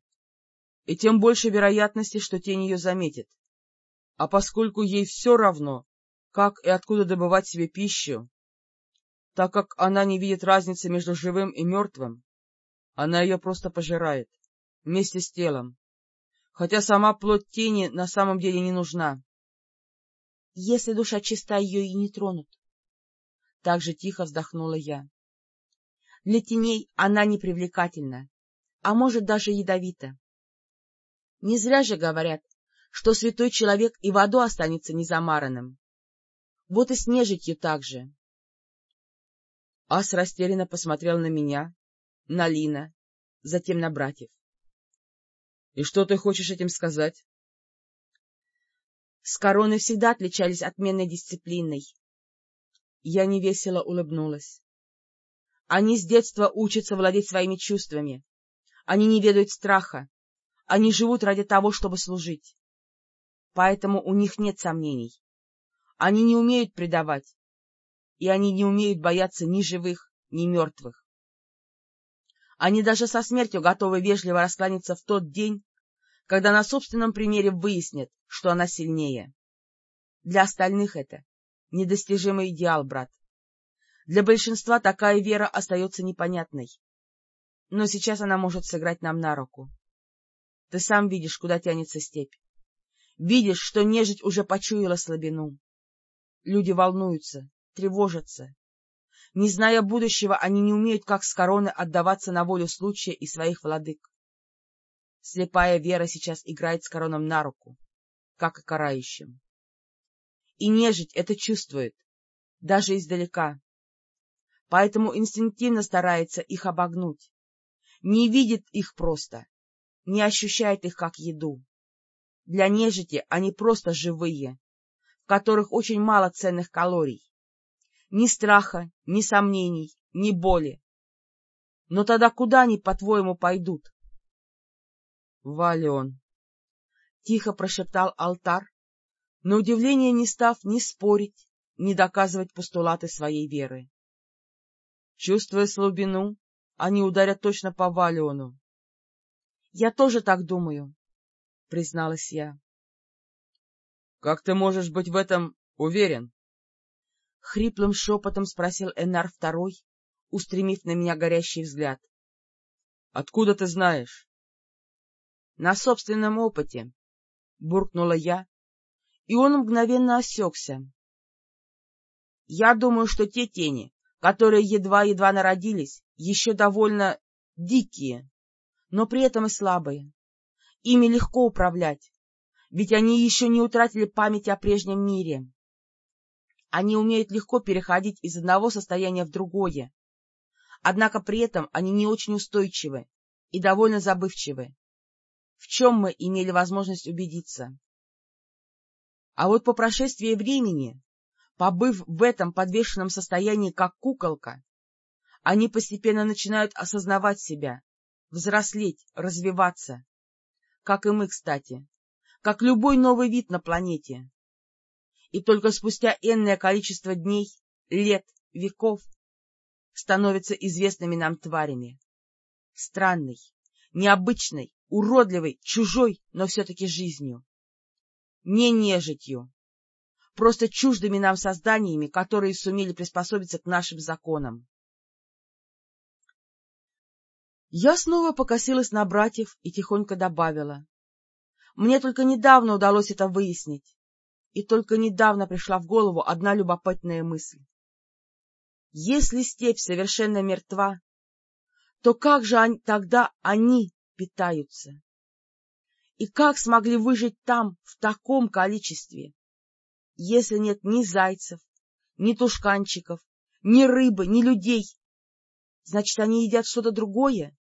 и тем больше вероятности, что тень ее заметит. А поскольку ей все равно, как и откуда добывать себе пищу, так как она не видит разницы между живым и мертвым, она ее просто пожирает, вместе с телом, хотя сама плоть тени на самом деле не нужна. Если душа чиста, ее и не тронут. Так же тихо вздохнула я. Для теней она непривлекательна, а может даже ядовита. Не зря же говорят, что святой человек и в аду останется незамаранным. Вот и с нежитью так же. Ас растерянно посмотрел на меня, на Лина, затем на братьев. — И что ты хочешь этим сказать? С короной всегда отличались отменной дисциплиной. Я невесело улыбнулась. Они с детства учатся владеть своими чувствами. Они не ведают страха. Они живут ради того, чтобы служить. Поэтому у них нет сомнений. Они не умеют предавать. И они не умеют бояться ни живых, ни мертвых. Они даже со смертью готовы вежливо раскланяться в тот день, когда на собственном примере выяснят, что она сильнее. Для остальных это недостижимый идеал, брат. Для большинства такая вера остается непонятной. Но сейчас она может сыграть нам на руку. Ты сам видишь, куда тянется степь. Видишь, что нежить уже почуяла слабину. Люди волнуются, тревожатся, не зная будущего, они не умеют, как с короны, отдаваться на волю случая и своих владык. Слепая вера сейчас играет с короном на руку, как и карающим. И нежить это чувствует, даже издалека. Поэтому инстинктивно старается их обогнуть. Не видит их просто, не ощущает их как еду. Для нежити они просто живые, в которых очень мало ценных калорий ни страха, ни сомнений, ни боли. Но тогда куда они, по-твоему, пойдут? — Валион, — тихо прошептал алтар, на удивление не став ни спорить, ни доказывать постулаты своей веры. Чувствуя слабину, они ударят точно по Валиону. — Я тоже так думаю, — призналась я. — Как ты можешь быть в этом уверен? — хриплым шепотом спросил Энар Второй, устремив на меня горящий взгляд. — Откуда ты знаешь? — На собственном опыте, — буркнула я, и он мгновенно осекся. — Я думаю, что те тени, которые едва-едва народились, еще довольно дикие, но при этом и слабые. Ими легко управлять, ведь они еще не утратили память о прежнем мире. Они умеют легко переходить из одного состояния в другое. Однако при этом они не очень устойчивы и довольно забывчивы, в чем мы имели возможность убедиться. А вот по прошествии времени, побыв в этом подвешенном состоянии как куколка, они постепенно начинают осознавать себя, взрослеть, развиваться. Как и мы, кстати, как любой новый вид на планете и только спустя энное количество дней, лет, веков становятся известными нам тварями. Странной, необычной, уродливой, чужой, но все-таки жизнью. Не нежитью, просто чуждыми нам созданиями, которые сумели приспособиться к нашим законам. Я снова покосилась на братьев и тихонько добавила. Мне только недавно удалось это выяснить и только недавно пришла в голову одна любопытная мысль. Если степь совершенно мертва, то как же они, тогда они питаются? И как смогли выжить там в таком количестве, если нет ни зайцев, ни тушканчиков, ни рыбы, ни людей. Значит, они едят что-то другое?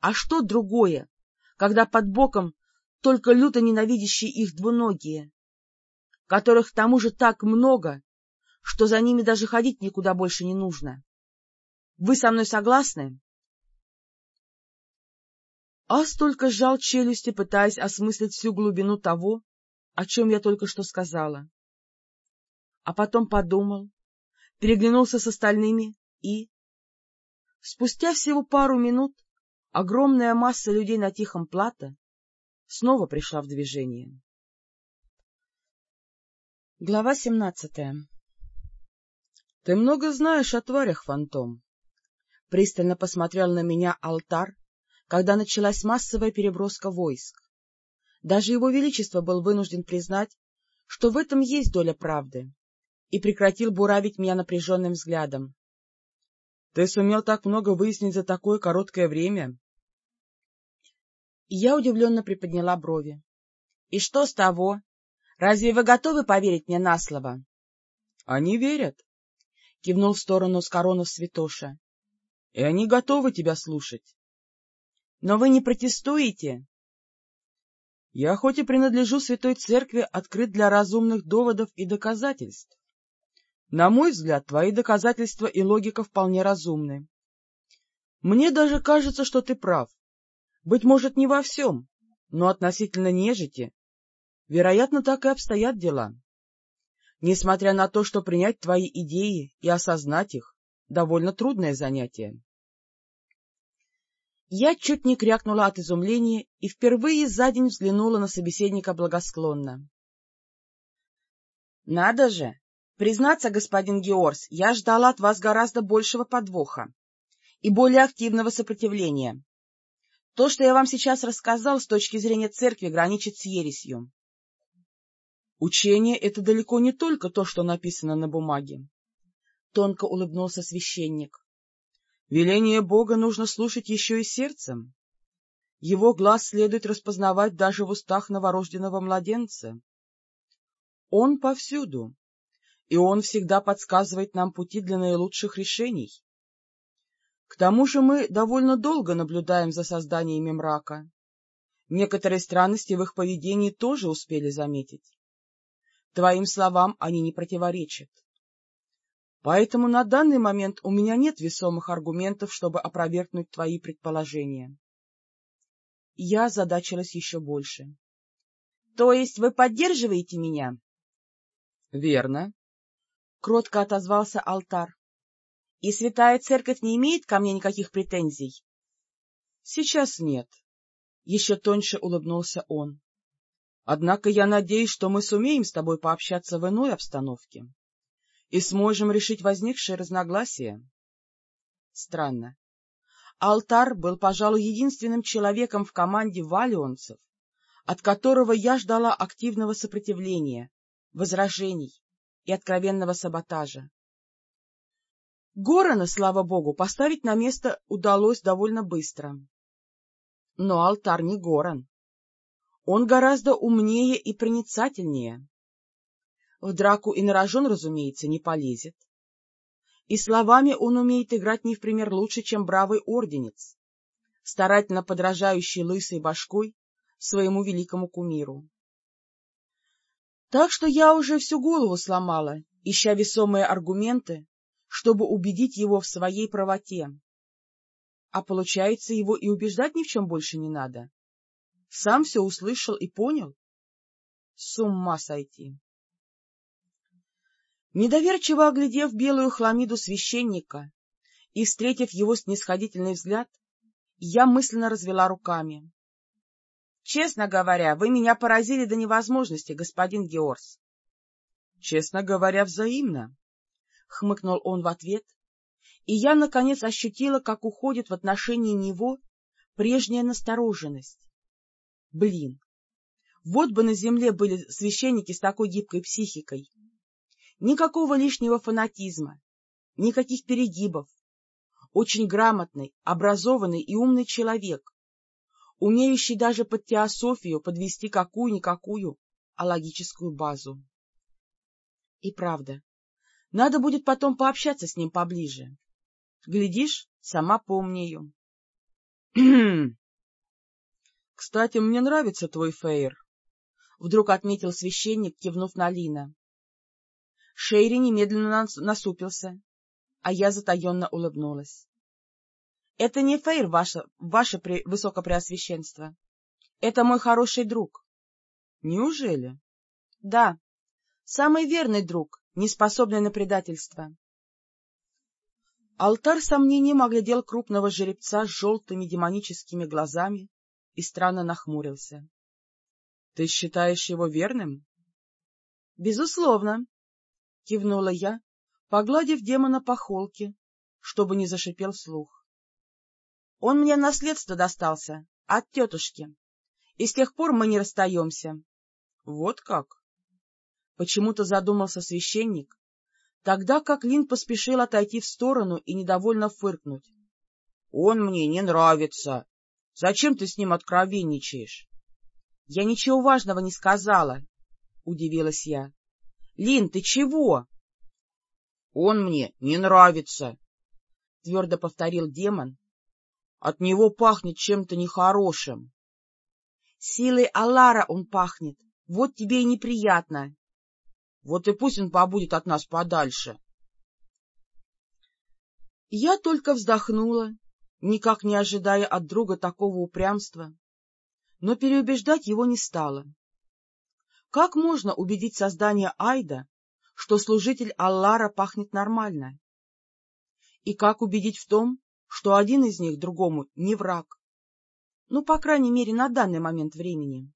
А что другое, когда под боком только люто ненавидящие их двуногие, которых к тому же так много, что за ними даже ходить никуда больше не нужно? Вы со мной согласны? Ас только сжал челюсти, пытаясь осмыслить всю глубину того, о чем я только что сказала. А потом подумал, переглянулся с остальными и... Спустя всего пару минут огромная масса людей на Тихом плато снова пришла в движение. Глава семнадцатая — Ты много знаешь о тварях, Фантом. Пристально посмотрел на меня алтар, когда началась массовая переброска войск. Даже его величество был вынужден признать, что в этом есть доля правды, и прекратил буравить меня напряженным взглядом. — Ты сумел так много выяснить за такое короткое время? Я удивленно приподняла брови. — И что с того? Разве вы готовы поверить мне на слово? — Они верят, — кивнул в сторону Скоронов Святоша. — И они готовы тебя слушать. — Но вы не протестуете? — Я хоть и принадлежу Святой Церкви, открыт для разумных доводов и доказательств. На мой взгляд, твои доказательства и логика вполне разумны. Мне даже кажется, что ты прав. Быть может, не во всем, но относительно нежити. Вероятно, так и обстоят дела. Несмотря на то, что принять твои идеи и осознать их — довольно трудное занятие. Я чуть не крякнула от изумления и впервые за день взглянула на собеседника благосклонно. — Надо же! Признаться, господин Георс, я ждала от вас гораздо большего подвоха и более активного сопротивления. То, что я вам сейчас рассказал, с точки зрения церкви, граничит с ересью. Учение — это далеко не только то, что написано на бумаге. Тонко улыбнулся священник. Веление Бога нужно слушать еще и сердцем. Его глаз следует распознавать даже в устах новорожденного младенца. Он повсюду, и он всегда подсказывает нам пути для наилучших решений. К тому же мы довольно долго наблюдаем за созданиями мрака. Некоторые странности в их поведении тоже успели заметить. Твоим словам они не противоречат. Поэтому на данный момент у меня нет весомых аргументов, чтобы опровергнуть твои предположения. Я задачилась еще больше. — То есть вы поддерживаете меня? — Верно. — кротко отозвался алтар. — И святая церковь не имеет ко мне никаких претензий? — Сейчас нет. Еще тоньше улыбнулся он. — Однако я надеюсь, что мы сумеем с тобой пообщаться в иной обстановке и сможем решить возникшие разногласия. Странно. Алтар был, пожалуй, единственным человеком в команде валионцев, от которого я ждала активного сопротивления, возражений и откровенного саботажа. Горана, слава богу, поставить на место удалось довольно быстро. Но алтар не Горан. Он гораздо умнее и проницательнее. В драку и на рожон, разумеется, не полезет. И словами он умеет играть не в пример лучше, чем бравый орденец, старательно подражающий лысой башкой своему великому кумиру. Так что я уже всю голову сломала, ища весомые аргументы, чтобы убедить его в своей правоте. А получается, его и убеждать ни в чем больше не надо. Сам все услышал и понял. С ума сойти. Недоверчиво оглядев белую хламиду священника и встретив его снисходительный взгляд, я мысленно развела руками. — Честно говоря, вы меня поразили до невозможности, господин Георс. — Честно говоря, взаимно, — хмыкнул он в ответ, и я, наконец, ощутила, как уходит в отношении него прежняя настороженность. Блин, вот бы на земле были священники с такой гибкой психикой. Никакого лишнего фанатизма, никаких перегибов. Очень грамотный, образованный и умный человек, умеющий даже под теософию подвести какую-никакую, а базу. И правда, Надо будет потом пообщаться с ним поближе. Глядишь, сама поумнею. — Кстати, мне нравится твой фейр, — вдруг отметил священник, кивнув на Лина. Шейри немедленно насупился, а я затаенно улыбнулась. — Это не фейр, ваше, ваше пре... высокопреосвященство. Это мой хороший друг. — Неужели? — Да. Самый верный друг, не способный на предательство. Алтарь сомнением оглядел крупного жеребца с желтыми демоническими глазами и странно нахмурился. — Ты считаешь его верным? — Безусловно, — кивнула я, погладив демона по холке, чтобы не зашипел слух. — Он мне наследство достался от тетушки, и с тех пор мы не расстаемся. — Вот как? Почему-то задумался священник, тогда как Лин поспешил отойти в сторону и недовольно фыркнуть. — Он мне не нравится. Зачем ты с ним откровенничаешь? — Я ничего важного не сказала, — удивилась я. — Лин, ты чего? — Он мне не нравится, — твердо повторил демон. — От него пахнет чем-то нехорошим. — Силой Алара он пахнет, вот тебе и неприятно. Вот и пусть он побудет от нас подальше. Я только вздохнула, никак не ожидая от друга такого упрямства, но переубеждать его не стала. Как можно убедить создание Айда, что служитель Аллара пахнет нормально? И как убедить в том, что один из них другому не враг? Ну, по крайней мере, на данный момент времени.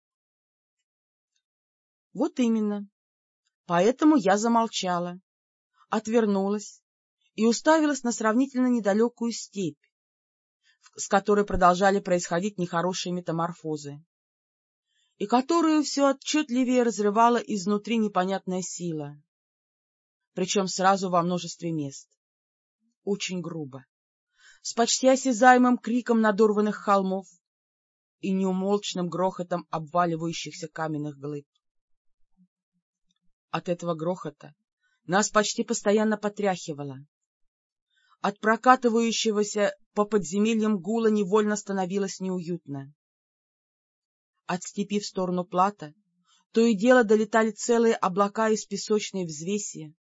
Вот именно. Поэтому я замолчала, отвернулась и уставилась на сравнительно недалекую степь, с которой продолжали происходить нехорошие метаморфозы, и которую все отчетливее разрывала изнутри непонятная сила, причем сразу во множестве мест. Очень грубо, с почти осязаемым криком надорванных холмов и неумолчным грохотом обваливающихся каменных глыб. От этого грохота нас почти постоянно потряхивало. От прокатывающегося по подземельям гула невольно становилось неуютно. От степи в сторону плата то и дело долетали целые облака из песочной взвеси,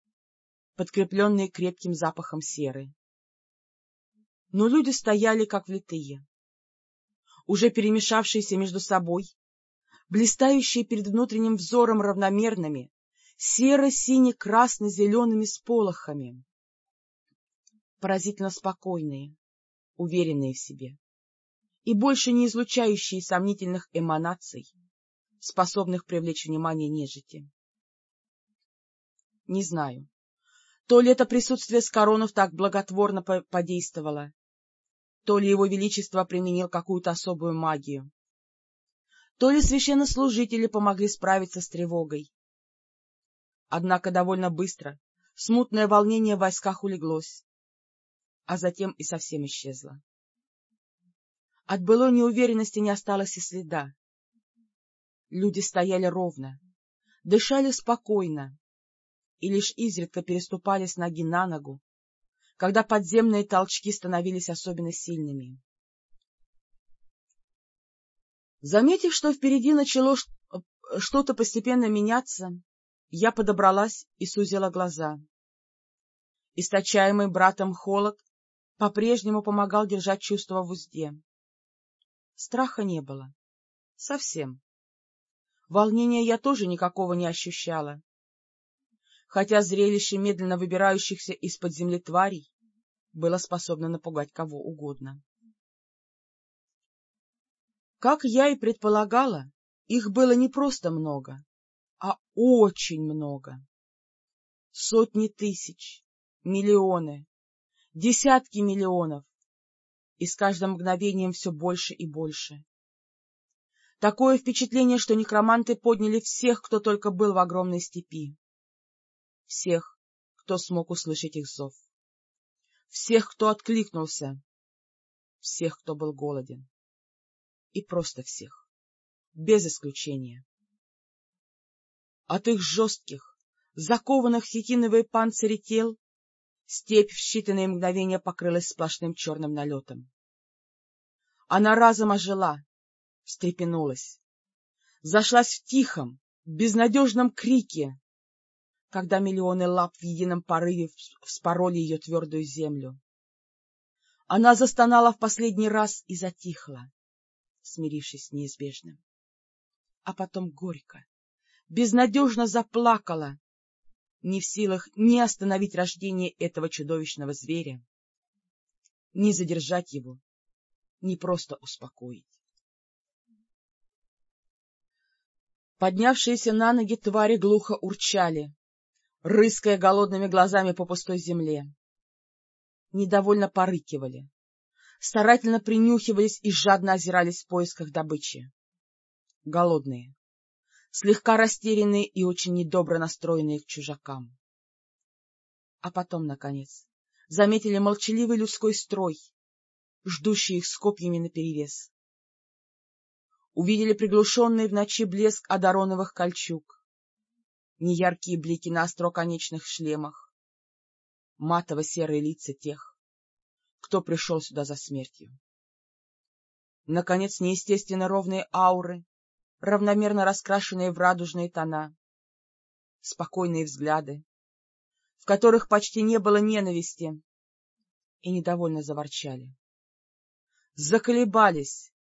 подкрепленные крепким запахом серы. Но люди стояли как влитые, уже перемешавшиеся между собой, блистающие перед внутренним взором равномерными, серо-сине-красно-зелеными сполохами, поразительно спокойные, уверенные в себе и больше не излучающие сомнительных эманаций, способных привлечь внимание нежити. Не знаю, то ли это присутствие Скоронов так благотворно подействовало, то ли его величество применил какую-то особую магию, то ли священнослужители помогли справиться с тревогой, Однако довольно быстро смутное волнение в войсках улеглось, а затем и совсем исчезло. От былой неуверенности не осталось и следа. Люди стояли ровно, дышали спокойно и лишь изредка переступали с ноги на ногу, когда подземные толчки становились особенно сильными. Заметив, что впереди начало что-то постепенно меняться, я подобралась и сузила глаза. Источаемый братом холод по-прежнему помогал держать чувства в узде. Страха не было. Совсем. Волнения я тоже никакого не ощущала. Хотя зрелище медленно выбирающихся из-под земли тварей было способно напугать кого угодно. Как я и предполагала, их было не просто много, а очень много. Сотни тысяч, миллионы, десятки миллионов, и с каждым мгновением все больше и больше. Такое впечатление, что некроманты подняли всех, кто только был в огромной степи. Всех, кто смог услышать их зов. Всех, кто откликнулся. Всех, кто был голоден. И просто всех. Без исключения. От их жестких, закованных в хитиновые панцири тел, степь в считанные мгновения покрылась сплошным черным налетом. Она разом ожила, встрепенулась, зашлась в тихом, безнадежном крике, когда миллионы лап в едином порыве вспороли ее твердую землю. Она застонала в последний раз и затихла, смирившись с неизбежным. А потом горько, безнадежно заплакала, не в силах ни остановить рождение этого чудовищного зверя, ни задержать его, ни просто успокоить. Поднявшиеся на ноги твари глухо урчали, рыская голодными глазами по пустой земле. Недовольно порыкивали, старательно принюхивались и жадно озирались в поисках добычи. Голодные, слегка растерянные и очень недобро настроенные к чужакам. А потом, наконец, заметили молчаливый людской строй, ждущий их с копьями наперевес увидели приглушенный в ночи блеск одароновых кольчуг, неяркие блики на остроконечных шлемах, матово-серые лица тех, кто пришел сюда за смертью. Наконец, неестественно ровные ауры, равномерно раскрашенные в радужные тона, спокойные взгляды, в которых почти не было ненависти, и недовольно заворчали. Заколебались,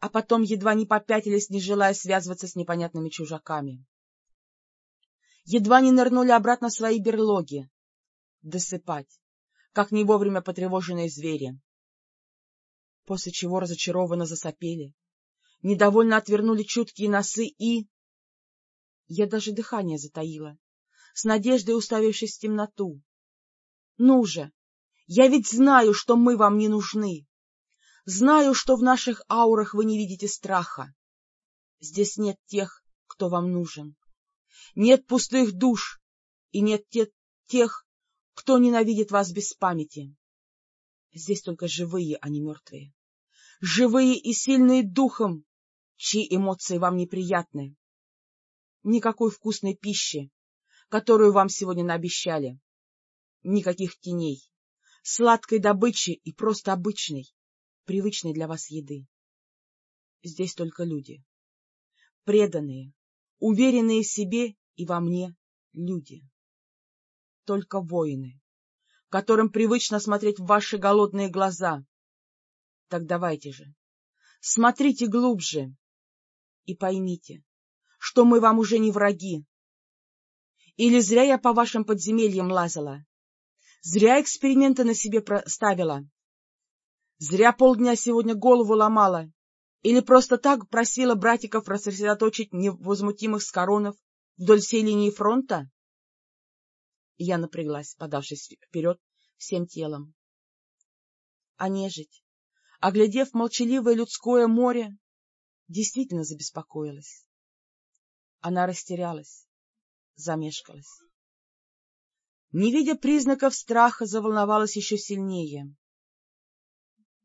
а потом едва не попятились, не желая связываться с непонятными чужаками. Едва не нырнули обратно в свои берлоги, досыпать, как не вовремя потревоженные звери. После чего разочарованно засопели, недовольно отвернули чуткие носы и... Я даже дыхание затаила, с надеждой уставившись в темноту. — Ну же! Я ведь знаю, что мы вам не нужны! Знаю, что в наших аурах вы не видите страха. Здесь нет тех, кто вам нужен. Нет пустых душ, и нет те, тех, кто ненавидит вас без памяти. Здесь только живые, а не мертвые. Живые и сильные духом, чьи эмоции вам неприятны. Никакой вкусной пищи, которую вам сегодня наобещали. Никаких теней, сладкой добычи и просто обычной, привычной для вас еды. Здесь только люди. Преданные, уверенные в себе и во мне люди. Только воины, которым привычно смотреть в ваши голодные глаза. Так давайте же, смотрите глубже и поймите, что мы вам уже не враги. Или зря я по вашим подземельям лазала, зря эксперименты на себе ставила, Зря полдня сегодня голову ломала. Или просто так просила братиков рассредоточить невозмутимых скоронов вдоль всей линии фронта? Я напряглась, подавшись вперед всем телом. А нежить, оглядев молчаливое людское море, действительно забеспокоилась. Она растерялась, замешкалась. Не видя признаков страха, заволновалась еще сильнее.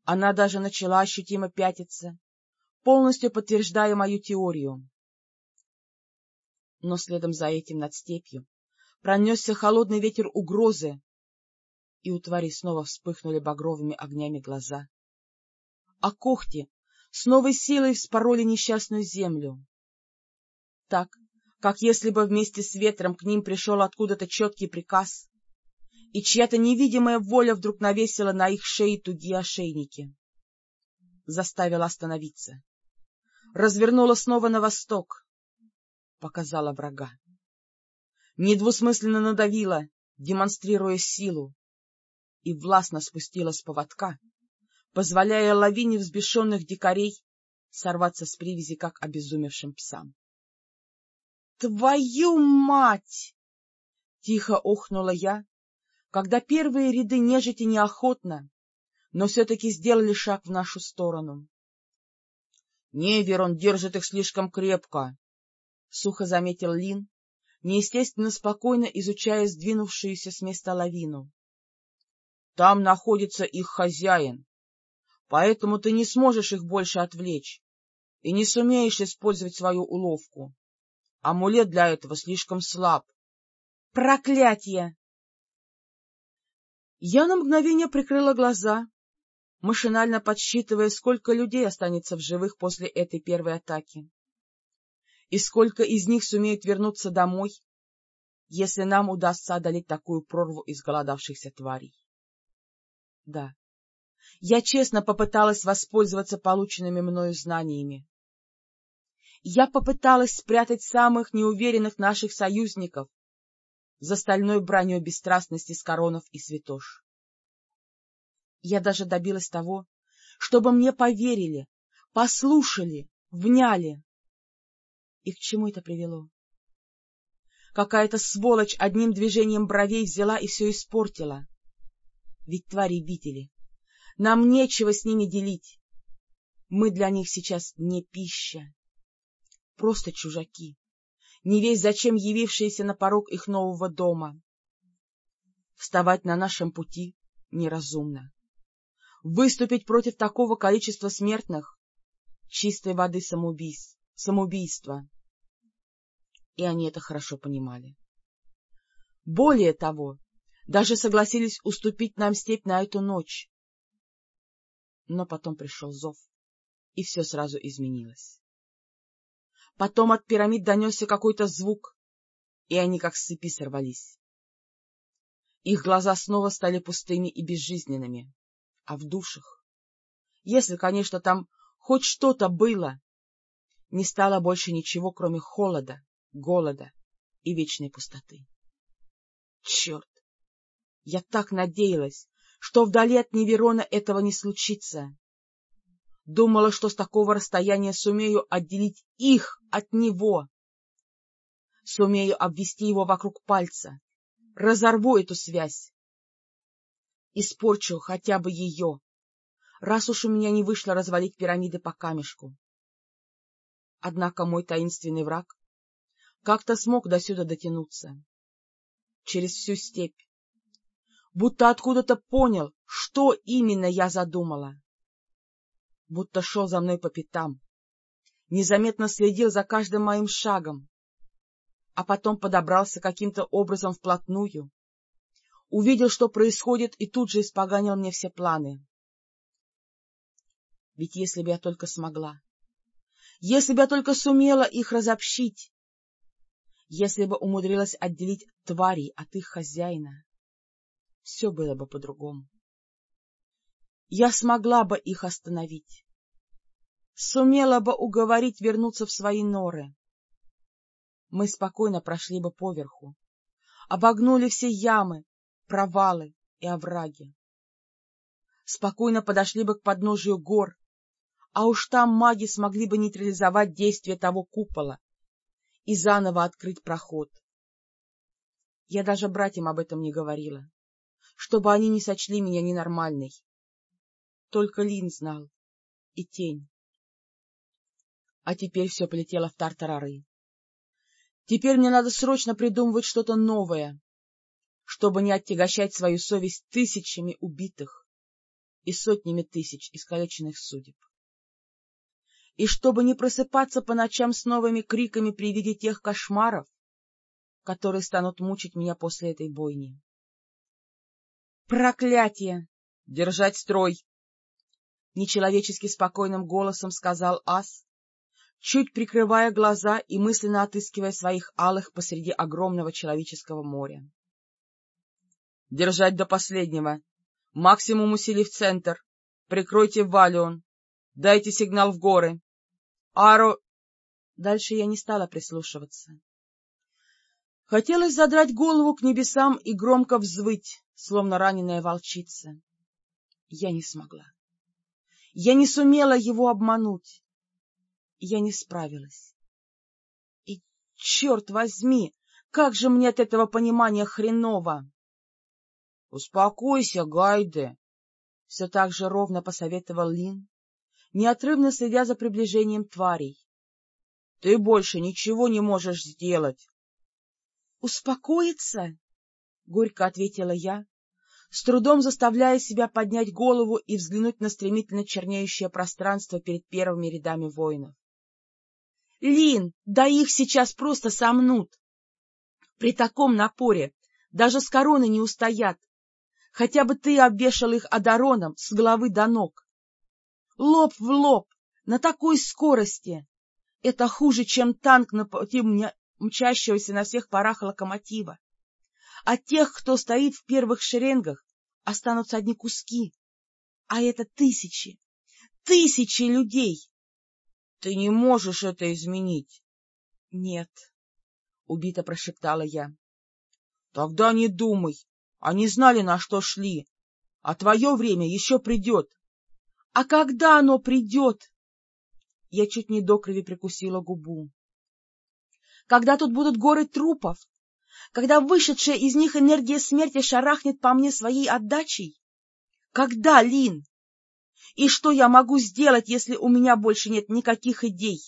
Она даже начала ощутимо пятиться, полностью подтверждая мою теорию. Но следом за этим над степью пронесся холодный ветер угрозы, и у твари снова вспыхнули багровыми огнями глаза. А когти с новой силой вспороли несчастную землю. Так, как если бы вместе с ветром к ним пришел откуда-то четкий приказ и чья-то невидимая воля вдруг навесила на их шеи тугие ошейники. Заставила остановиться. Развернула снова на восток. Показала врага. Недвусмысленно надавила, демонстрируя силу, и властно спустила с поводка, позволяя лавине взбешенных дикарей сорваться с привязи, как обезумевшим псам. — Твою мать! — тихо охнула я, когда первые ряды нежити неохотно, но все-таки сделали шаг в нашу сторону. — Невер, он держит их слишком крепко, — сухо заметил Лин, неестественно спокойно изучая сдвинувшуюся с места лавину. — Там находится их хозяин, поэтому ты не сможешь их больше отвлечь и не сумеешь использовать свою уловку. Амулет для этого слишком слаб, Проклятие! Я на мгновение прикрыла глаза, машинально подсчитывая, сколько людей останется в живых после этой первой атаки. И сколько из них сумеют вернуться домой, если нам удастся одолеть такую прорву изголодавшихся тварей. Да, я честно попыталась воспользоваться полученными мною знаниями. Я попыталась спрятать самых неуверенных наших союзников за стальной броней бесстрастности с коронов и святош. Я даже добилась того, чтобы мне поверили, послушали, вняли. И к чему это привело? Какая-то сволочь одним движением бровей взяла и все испортила. Ведь твари видели. Нам нечего с ними делить. Мы для них сейчас не пища. Просто чужаки, не весь зачем явившиеся на порог их нового дома. Вставать на нашем пути неразумно. Выступить против такого количества смертных — чистой воды самоубийств, самоубийство. И они это хорошо понимали. Более того, даже согласились уступить нам степь на эту ночь. Но потом пришел зов, и все сразу изменилось. Потом от пирамид донесся какой-то звук, и они как с цепи сорвались. Их глаза снова стали пустыми и безжизненными, а в душах, если, конечно, там хоть что-то было, не стало больше ничего, кроме холода, голода и вечной пустоты. Черт! Я так надеялась, что вдали от Неверона этого не случится. Думала, что с такого расстояния сумею отделить их от него. Сумею обвести его вокруг пальца, разорву эту связь. Испорчу хотя бы ее, раз уж у меня не вышло развалить пирамиды по камешку. Однако мой таинственный враг как-то смог досюда дотянуться. Через всю степь. Будто откуда-то понял, что именно я задумала будто шел за мной по пятам, незаметно следил за каждым моим шагом, а потом подобрался каким-то образом вплотную, увидел, что происходит, и тут же испоганил мне все планы. Ведь если бы я только смогла, если бы я только сумела их разобщить, если бы умудрилась отделить тварей от их хозяина, все было бы по-другому я смогла бы их остановить. Сумела бы уговорить вернуться в свои норы. Мы спокойно прошли бы поверху, обогнули все ямы, провалы и овраги. Спокойно подошли бы к подножию гор, а уж там маги смогли бы нейтрализовать действие того купола и заново открыть проход. Я даже братьям об этом не говорила, чтобы они не сочли меня ненормальной. Только Лин знал. И тень. А теперь все полетело в тартарары. Теперь мне надо срочно придумывать что-то новое, чтобы не оттягощать свою совесть тысячами убитых и сотнями тысяч искалеченных судеб. И чтобы не просыпаться по ночам с новыми криками при виде тех кошмаров, которые станут мучить меня после этой бойни. Проклятие! Держать строй! нечеловечески спокойным голосом сказал Ас, чуть прикрывая глаза и мысленно отыскивая своих алых посреди огромного человеческого моря. — Держать до последнего. Максимум усилий в центр. Прикройте Валион. Дайте сигнал в горы. Аро... Дальше я не стала прислушиваться. Хотелось задрать голову к небесам и громко взвыть, словно раненая волчица. Я не смогла. Я не сумела его обмануть. Я не справилась. И, черт возьми, как же мне от этого понимания хреново! — Успокойся, Гайде! — все так же ровно посоветовал Лин, неотрывно следя за приближением тварей. — Ты больше ничего не можешь сделать. — Успокоиться? — горько ответила я, с трудом заставляя себя поднять голову и взглянуть на стремительно чернеющее пространство перед первыми рядами воинов. — Лин, да их сейчас просто сомнут! При таком напоре даже с короны не устоят. Хотя бы ты обвешал их одароном с головы до ног. Лоб в лоб, на такой скорости. Это хуже, чем танк на пути мчащегося на всех парах локомотива. От тех, кто стоит в первых шеренгах, останутся одни куски. А это тысячи, тысячи людей. Ты не можешь это изменить. — Нет, — убито прошептала я. — Тогда не думай. Они знали, на что шли. А твое время еще придет. — А когда оно придет? Я чуть не до крови прикусила губу. — Когда тут будут горы трупов, когда вышедшая из них энергия смерти шарахнет по мне своей отдачей? Когда, Лин? И что я могу сделать, если у меня больше нет никаких идей?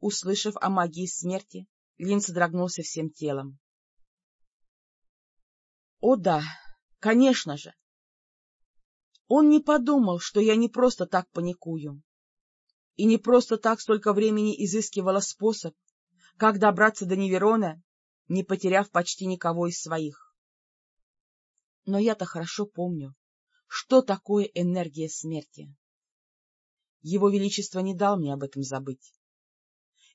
Услышав о магии смерти, Лин содрогнулся всем телом. О да, конечно же. Он не подумал, что я не просто так паникую. И не просто так столько времени изыскивала способ, как добраться до Неверона не потеряв почти никого из своих. Но я-то хорошо помню, что такое энергия смерти. Его Величество не дал мне об этом забыть.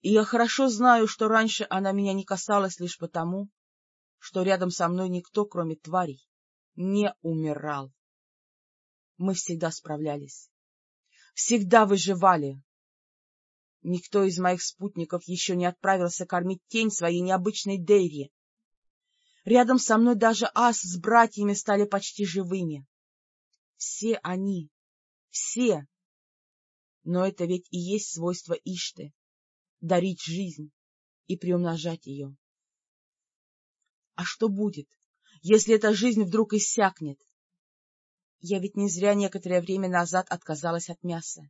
И я хорошо знаю, что раньше она меня не касалась лишь потому, что рядом со мной никто, кроме тварей, не умирал. Мы всегда справлялись, всегда выживали, Никто из моих спутников еще не отправился кормить тень своей необычной Дейри. Рядом со мной даже Ас с братьями стали почти живыми. Все они, все. Но это ведь и есть свойство Ишты — дарить жизнь и приумножать ее. А что будет, если эта жизнь вдруг иссякнет? Я ведь не зря некоторое время назад отказалась от мяса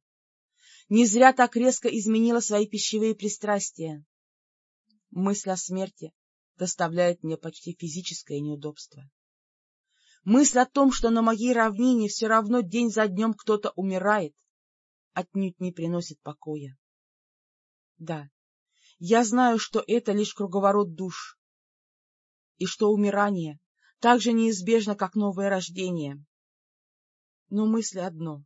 не зря так резко изменила свои пищевые пристрастия. Мысль о смерти доставляет мне почти физическое неудобство. Мысль о том, что на моей равнине все равно день за днем кто-то умирает, отнюдь не приносит покоя. Да, я знаю, что это лишь круговорот душ, и что умирание так же неизбежно, как новое рождение. Но мысль одно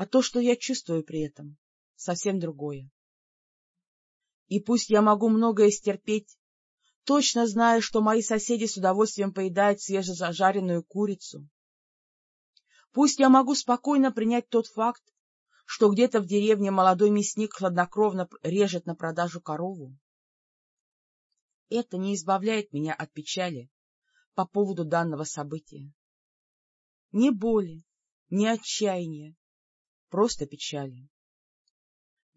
а то, что я чувствую при этом, совсем другое. И пусть я могу многое стерпеть, точно зная, что мои соседи с удовольствием поедают свежезажаренную курицу, пусть я могу спокойно принять тот факт, что где-то в деревне молодой мясник хладнокровно режет на продажу корову, это не избавляет меня от печали по поводу данного события. Ни боли, ни отчаяния, просто печали.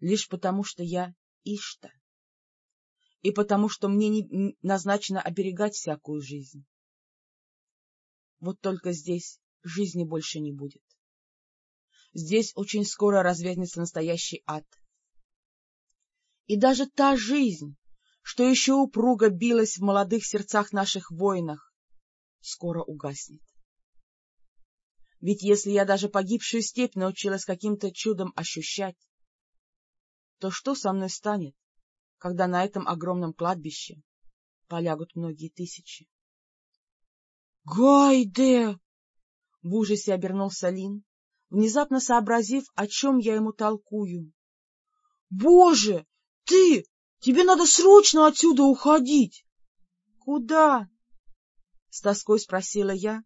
Лишь потому, что я Ишта, и потому, что мне не назначено оберегать всякую жизнь. Вот только здесь жизни больше не будет. Здесь очень скоро развернется настоящий ад. И даже та жизнь, что еще упруго билась в молодых сердцах наших воинах, скоро угаснет. Ведь если я даже погибшую степь научилась каким-то чудом ощущать, то что со мной станет, когда на этом огромном кладбище полягут многие тысячи? — Гайде! — в ужасе обернулся Лин, внезапно сообразив, о чем я ему толкую. — Боже, ты! Тебе надо срочно отсюда уходить! — Куда? — с тоской спросила я,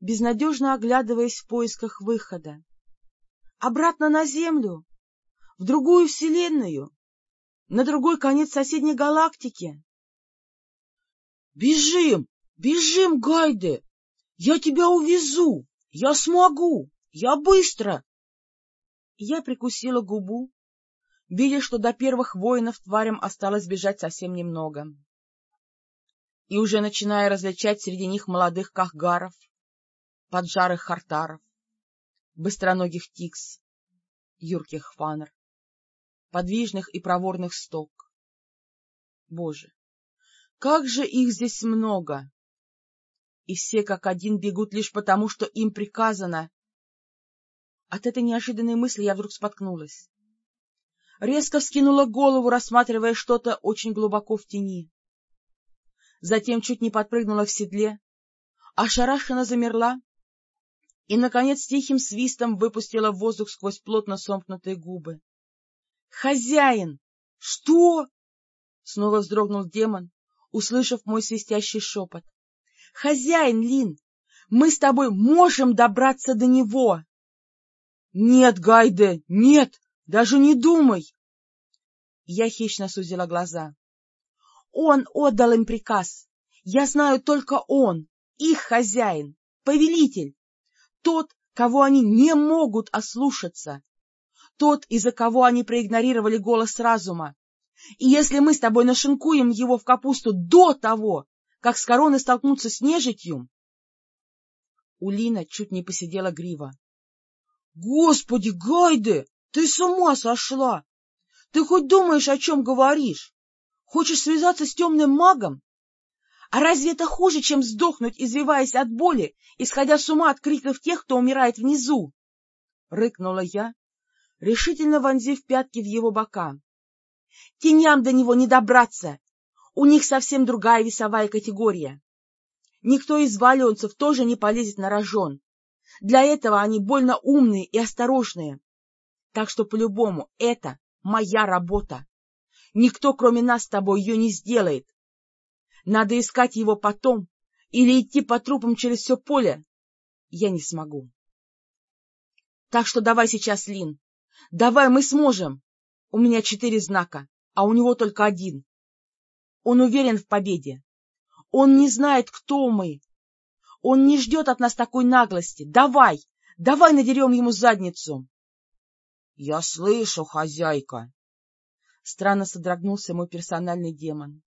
безнадежно оглядываясь в поисках выхода. Обратно на Землю, в другую Вселенную, на другой конец соседней галактики. — Бежим, бежим, Гайде! Я тебя увезу! Я смогу! Я быстро! Я прикусила губу, видя, что до первых воинов тварям осталось бежать совсем немного. И уже начиная различать среди них молодых кахгаров, поджарых хартаров, быстроногих тикс, юрких фанер, подвижных и проворных сток. Боже, как же их здесь много! И все как один бегут лишь потому, что им приказано. От этой неожиданной мысли я вдруг споткнулась. Резко вскинула голову, рассматривая что-то очень глубоко в тени. затем чуть не подпрыгнула в седле, ошарашенно замерла и, наконец, тихим свистом выпустила воздух сквозь плотно сомкнутые губы. — Хозяин! — Что? — снова вздрогнул демон, услышав мой свистящий шепот. — Хозяин, Лин, мы с тобой можем добраться до него! — Нет, Гайде, нет, даже не думай! Я хищно сузила глаза. — Он отдал им приказ. Я знаю только он, их хозяин, повелитель, тот, кого они не могут ослушаться, тот, из-за кого они проигнорировали голос разума. И если мы с тобой нашинкуем его в капусту до того, как с короны столкнуться с нежитью... У Лина чуть не посидела грива. — Господи, Гайде, ты с ума сошла! Ты хоть думаешь, о чем говоришь? Хочешь связаться с темным магом? А разве это хуже, чем сдохнуть, извиваясь от боли, исходя с ума от криков тех, кто умирает внизу? Рыкнула я, решительно вонзив пятки в его бока. Теням до него не добраться. У них совсем другая весовая категория. Никто из валионцев тоже не полезет на рожон. Для этого они больно умные и осторожные. Так что, по-любому, это моя работа. Никто, кроме нас с тобой, ее не сделает. Надо искать его потом или идти по трупам через все поле. Я не смогу. Так что давай сейчас, Лин. Давай, мы сможем. У меня четыре знака, а у него только один. Он уверен в победе. Он не знает, кто мы. Он не ждет от нас такой наглости. Давай, давай надерем ему задницу. — Я слышу, хозяйка. Странно содрогнулся мой персональный демон.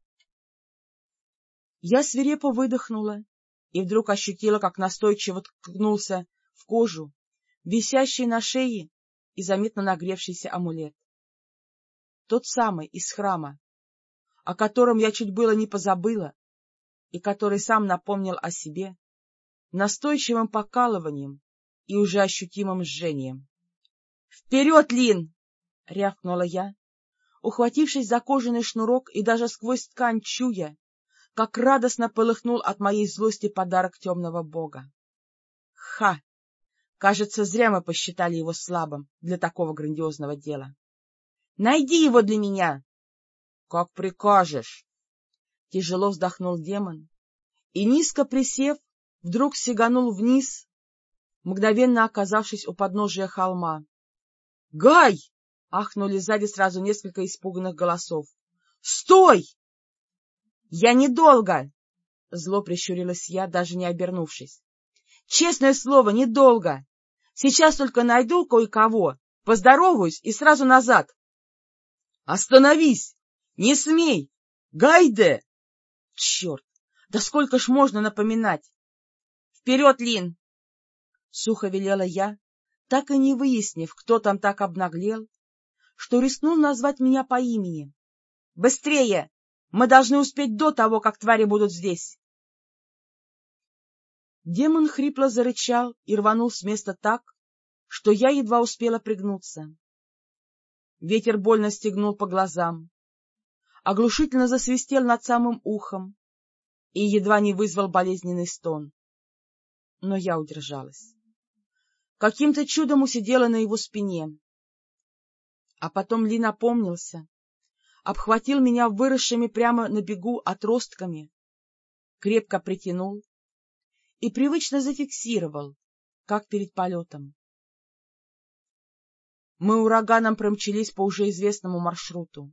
Я свирепо выдохнула и вдруг ощутила, как настойчиво ткнулся в кожу, висящий на шее и заметно нагревшийся амулет. Тот самый из храма, о котором я чуть было не позабыла и который сам напомнил о себе настойчивым покалыванием и уже ощутимым жжением. — Вперед, Лин! — рявкнула я, ухватившись за кожаный шнурок и даже сквозь ткань чуя, как радостно полыхнул от моей злости подарок темного бога. Ха! Кажется, зря мы посчитали его слабым для такого грандиозного дела. Найди его для меня! — Как прикажешь! Тяжело вздохнул демон и, низко присев, вдруг сиганул вниз, мгновенно оказавшись у подножия холма. «Гай — Гай! — ахнули сзади сразу несколько испуганных голосов. — Стой! Я недолго! — зло прищурилась я, даже не обернувшись. — Честное слово, недолго! Сейчас только найду кое-кого, поздороваюсь и сразу назад. — Остановись! Не смей! Гайде! Черт! Да сколько ж можно напоминать? — Вперед, Лин! — сухо велела я, так и не выяснив, кто там так обнаглел, что рискнул назвать меня по имени. — Быстрее! Мы должны успеть до того, как твари будут здесь. Демон хрипло зарычал и рванул с места так, что я едва успела пригнуться. Ветер больно стегнул по глазам, оглушительно засвистел над самым ухом и едва не вызвал болезненный стон. Но я удержалась. Каким-то чудом усидела на его спине. А потом Ли напомнился, обхватил меня выросшими прямо на бегу отростками, крепко притянул и привычно зафиксировал, как перед полетом. Мы ураганом промчались по уже известному маршруту.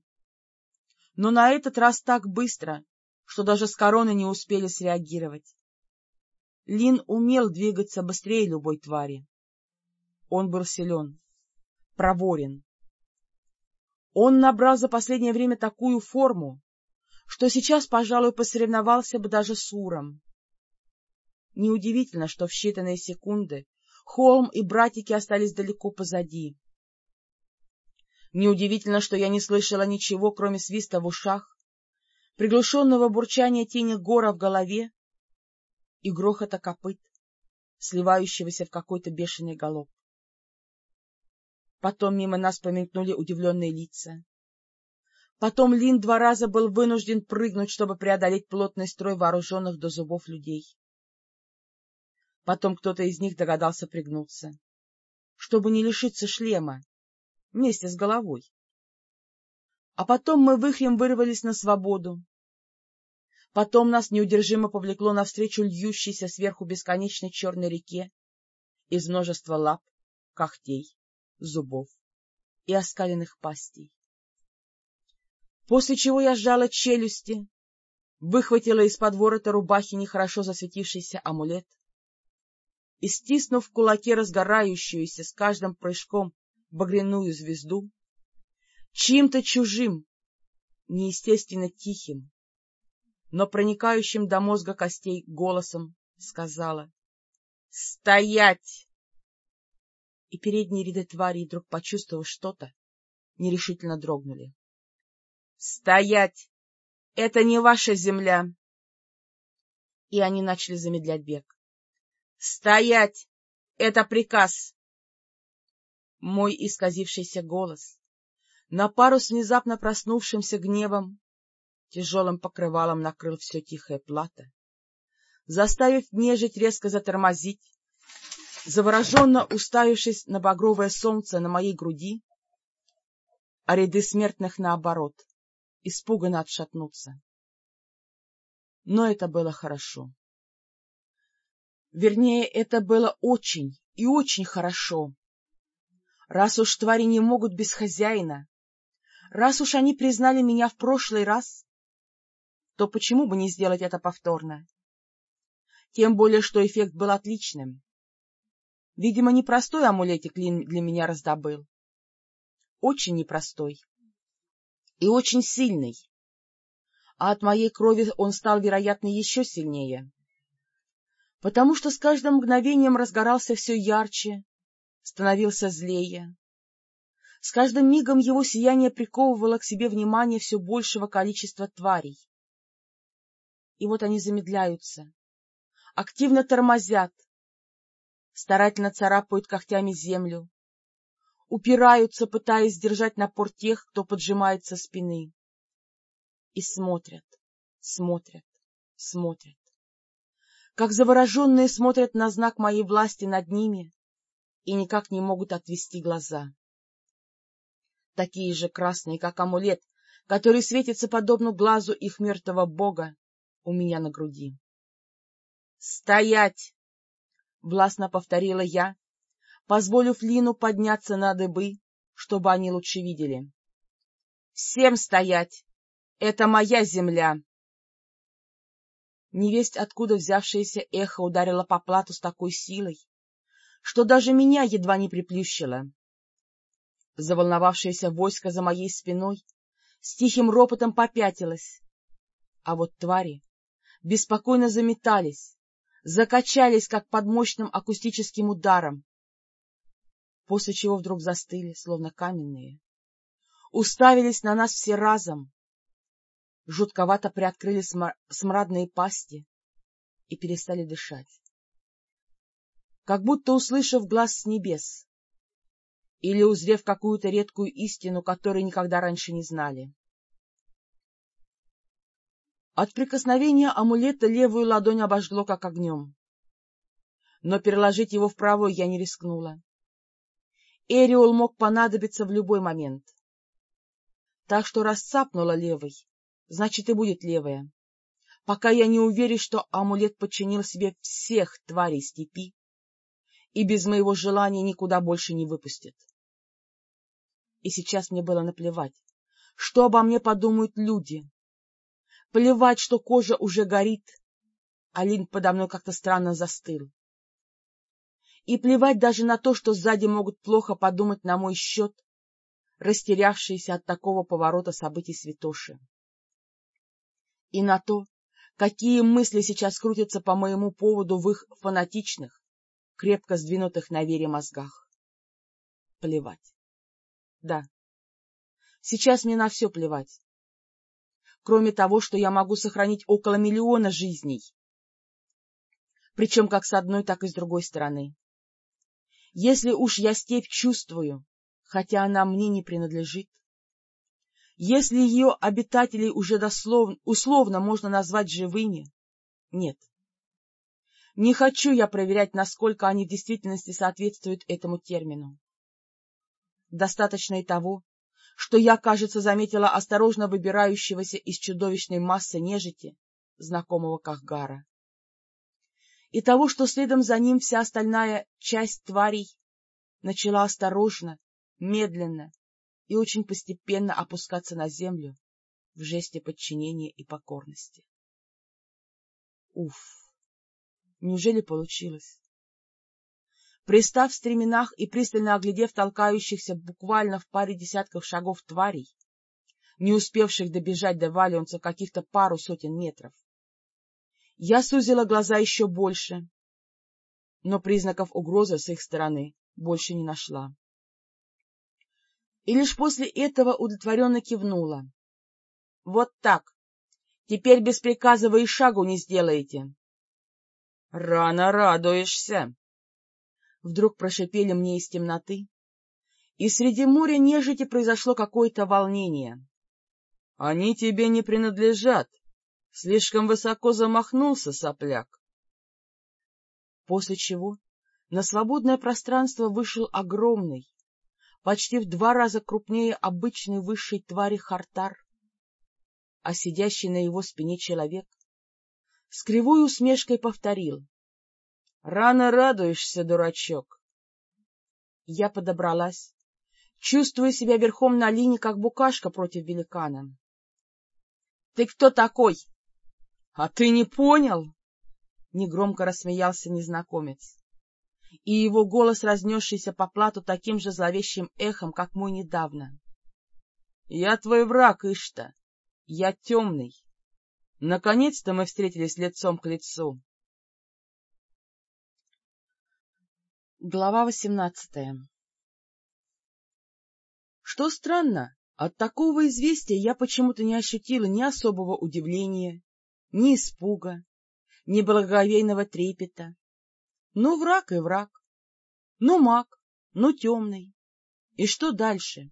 Но на этот раз так быстро, что даже с короны не успели среагировать. Лин умел двигаться быстрее любой твари. Он был силен, проворен, он набрал за последнее время такую форму, что сейчас, пожалуй, посоревновался бы даже с Уром. Неудивительно, что в считанные секунды холм и братики остались далеко позади. Неудивительно, что я не слышала ничего, кроме свиста в ушах, приглушенного бурчания тени гора в голове и грохота копыт, сливающегося в какой-то бешеный галоп. Потом мимо нас помелькнули удивленные лица. Потом Лин два раза был вынужден прыгнуть, чтобы преодолеть плотный строй вооруженных до зубов людей. Потом кто-то из них догадался пригнуться, чтобы не лишиться шлема вместе с головой. А потом мы выхрем вырвались на свободу. Потом нас неудержимо повлекло навстречу льющейся сверху бесконечной черной реке из множества лап, когтей, зубов и оскаленных пастей. После чего я сжала челюсти, выхватила из-под ворота рубахи нехорошо засветившийся амулет и, стиснув в кулаке разгорающуюся с каждым прыжком багряную звезду, чьим-то чужим, неестественно тихим, но проникающим до мозга костей голосом сказала «Стоять!» И передние ряды тварей, вдруг почувствовав что-то, нерешительно дрогнули. «Стоять! Это не ваша земля!» И они начали замедлять бег. «Стоять! Это приказ!» Мой исказившийся голос, на пару с внезапно проснувшимся гневом, тяжелым покрывалом накрыл все тихое плато, заставив нежить резко затормозить, завороженно уставившись на багровое солнце на моей груди, а ряды смертных, наоборот, испуганно отшатнуться. Но это было хорошо. Вернее, это было очень и очень хорошо. Раз уж твари не могут без хозяина, раз уж они признали меня в прошлый раз, то почему бы не сделать это повторно? Тем более, что эффект был отличным. Видимо, непростой амулетик Лин для меня раздобыл. Очень непростой и очень сильный. А от моей крови он стал, вероятно, еще сильнее. Потому что с каждым мгновением разгорался все ярче, становился злее. С каждым мигом его сияние приковывало к себе внимание все большего количества тварей. И вот они замедляются, активно тормозят, старательно царапают когтями землю, упираются, пытаясь сдержать напор тех, кто поджимает со спины. И смотрят, смотрят, смотрят. Как завороженные смотрят на знак моей власти над ними и никак не могут отвести глаза. Такие же красные, как амулет, который светится подобно глазу их мертвого бога у меня на груди. «Стоять!» — властно повторила я, позволив Лину подняться на дыбы, чтобы они лучше видели. — Всем стоять! Это моя земля! Невесть, откуда взявшееся эхо ударило по плату с такой силой, что даже меня едва не приплющило. Заволновавшееся войско за моей спиной с тихим ропотом попятилось, а вот твари беспокойно заметались, закачались, как под мощным акустическим ударом, после чего вдруг застыли, словно каменные. Уставились на нас все разом, жутковато приоткрыли смрадные пасти и перестали дышать. Как будто услышав глаз с небес или узрев какую-то редкую истину, которой никогда раньше не знали. От прикосновения амулета левую ладонь обожгло, как огнем. Но переложить его в правую я не рискнула. Эриол мог понадобиться в любой момент. Так что расцапнула левой, значит и будет левая, пока я не уверен, что амулет подчинил себе всех тварей степи и без моего желания никуда больше не выпустит. И сейчас мне было наплевать, что обо мне подумают люди. Плевать, что кожа уже горит, а Лин подо мной как-то странно застыл. И плевать даже на то, что сзади могут плохо подумать на мой счет, растерявшиеся от такого поворота событий святоши. И на то, какие мысли сейчас крутятся по моему поводу в их фанатичных, крепко сдвинутых на вере мозгах. Плевать. Да, сейчас мне на все плевать. Кроме того, что я могу сохранить около миллиона жизней, причем как с одной, так и с другой стороны. Если уж я степь чувствую, хотя она мне не принадлежит, Если ее обитателей уже дословно, условно можно назвать живыми, нет. Не хочу я проверять, насколько они в действительности соответствуют этому термину. Достаточно и того, что я, кажется, заметила осторожно выбирающегося из чудовищной массы нежити, знакомого Кахгара. И того, что следом за ним вся остальная часть тварей начала осторожно, медленно и очень постепенно опускаться на землю в жесте подчинения и покорности. Уф! Неужели получилось? Пристав в стременах и пристально оглядев толкающихся буквально в паре десятков шагов тварей, не успевших добежать до Валионца каких-то пару сотен метров, я сузила глаза еще больше, но признаков угрозы с их стороны больше не нашла и лишь после этого удовлетворенно кивнула. — Вот так. Теперь без приказа вы и шагу не сделаете. — Рано радуешься. Вдруг прошипели мне из темноты, и среди моря нежити произошло какое-то волнение. — Они тебе не принадлежат. Слишком высоко замахнулся сопляк. После чего на свободное пространство вышел огромный, почти в два раза крупнее обычной высшей твари Хартар, а сидящий на его спине человек с кривой усмешкой повторил. — Рано радуешься, дурачок. Я подобралась, чувствуя себя верхом на линии, как букашка против великана. — Ты кто такой? — А ты не понял? — негромко рассмеялся незнакомец и его голос, разнесшийся по плату таким же зловещим эхом, как мой недавно. — Я твой враг, Ишта. Я темный. Наконец-то мы встретились лицом к лицу. Глава восемнадцатая Что странно, от такого известия я почему-то не ощутила ни особого удивления, ни испуга, ни благоговейного трепета, ну, враг и враг. Ну, маг, ну, темный. И что дальше?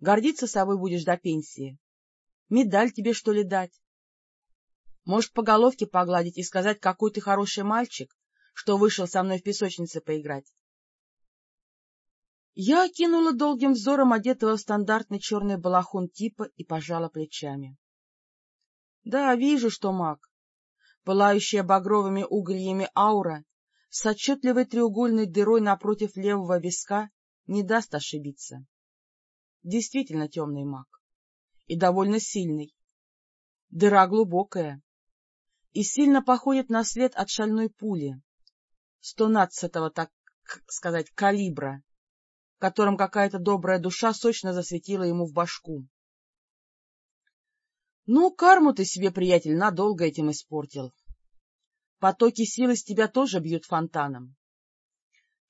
Гордиться собой будешь до пенсии? Медаль тебе, что ли, дать? Может, по головке погладить и сказать, какой ты хороший мальчик, что вышел со мной в песочнице поиграть? Я окинула долгим взором одетого в стандартный черный балахон типа и пожала плечами. Да, вижу, что маг. Пылающая багровыми угольями аура с отчетливой треугольной дырой напротив левого виска не даст ошибиться. Действительно темный маг. И довольно сильный. Дыра глубокая. И сильно походит на след от шальной пули. Стонадцатого, так сказать, калибра, которым какая-то добрая душа сочно засветила ему в башку. Ну, карму ты себе, приятель, надолго этим испортил. Потоки сил из тебя тоже бьют фонтаном.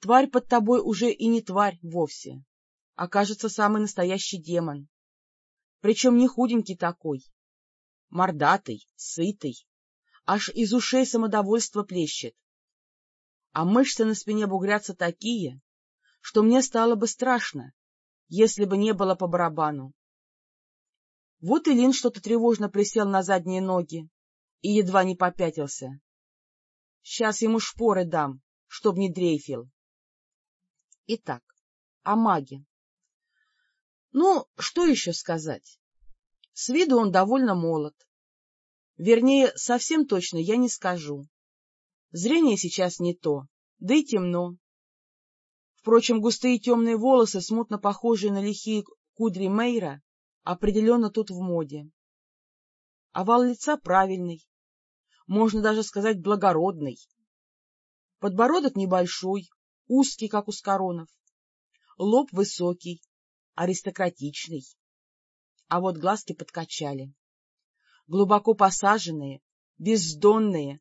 Тварь под тобой уже и не тварь вовсе, а, кажется, самый настоящий демон. Причем не худенький такой, мордатый, сытый, аж из ушей самодовольство плещет. А мышцы на спине бугрятся такие, что мне стало бы страшно, если бы не было по барабану. Вот и Лин что-то тревожно присел на задние ноги и едва не попятился. Сейчас ему шпоры дам, чтоб не дрейфил. Итак, о маге. Ну, что еще сказать? С виду он довольно молод. Вернее, совсем точно я не скажу. Зрение сейчас не то, да и темно. Впрочем, густые темные волосы, смутно похожие на лихие кудри Мейра, определенно тут в моде. Овал лица правильный, можно даже сказать благородный. Подбородок небольшой, узкий, как у скоронов, лоб высокий, аристократичный. А вот глазки подкачали. Глубоко посаженные, бездонные,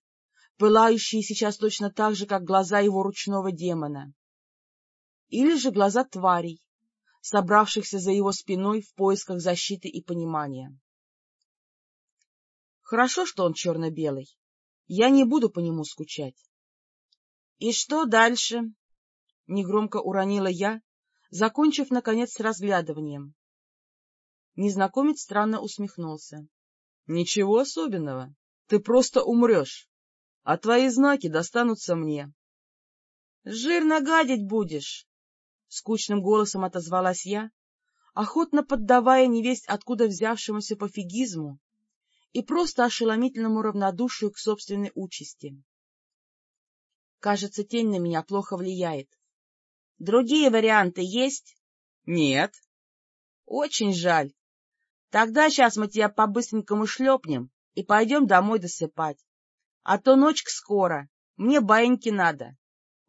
пылающие сейчас точно так же, как глаза его ручного демона. Или же глаза тварей, собравшихся за его спиной в поисках защиты и понимания. Хорошо, что он черно-белый. Я не буду по нему скучать. — И что дальше? — негромко уронила я, закончив, наконец, с разглядыванием. Незнакомец странно усмехнулся. — Ничего особенного. Ты просто умрешь, а твои знаки достанутся мне. — Жирно гадить будешь! — скучным голосом отозвалась я, охотно поддавая невесть откуда взявшемуся пофигизму и просто ошеломительному равнодушию к собственной участи. Кажется, тень на меня плохо влияет. Другие варианты есть? — Нет. — Очень жаль. Тогда сейчас мы тебя по-быстренькому шлепнем и пойдем домой досыпать. А то ночка скоро, мне баиньки надо.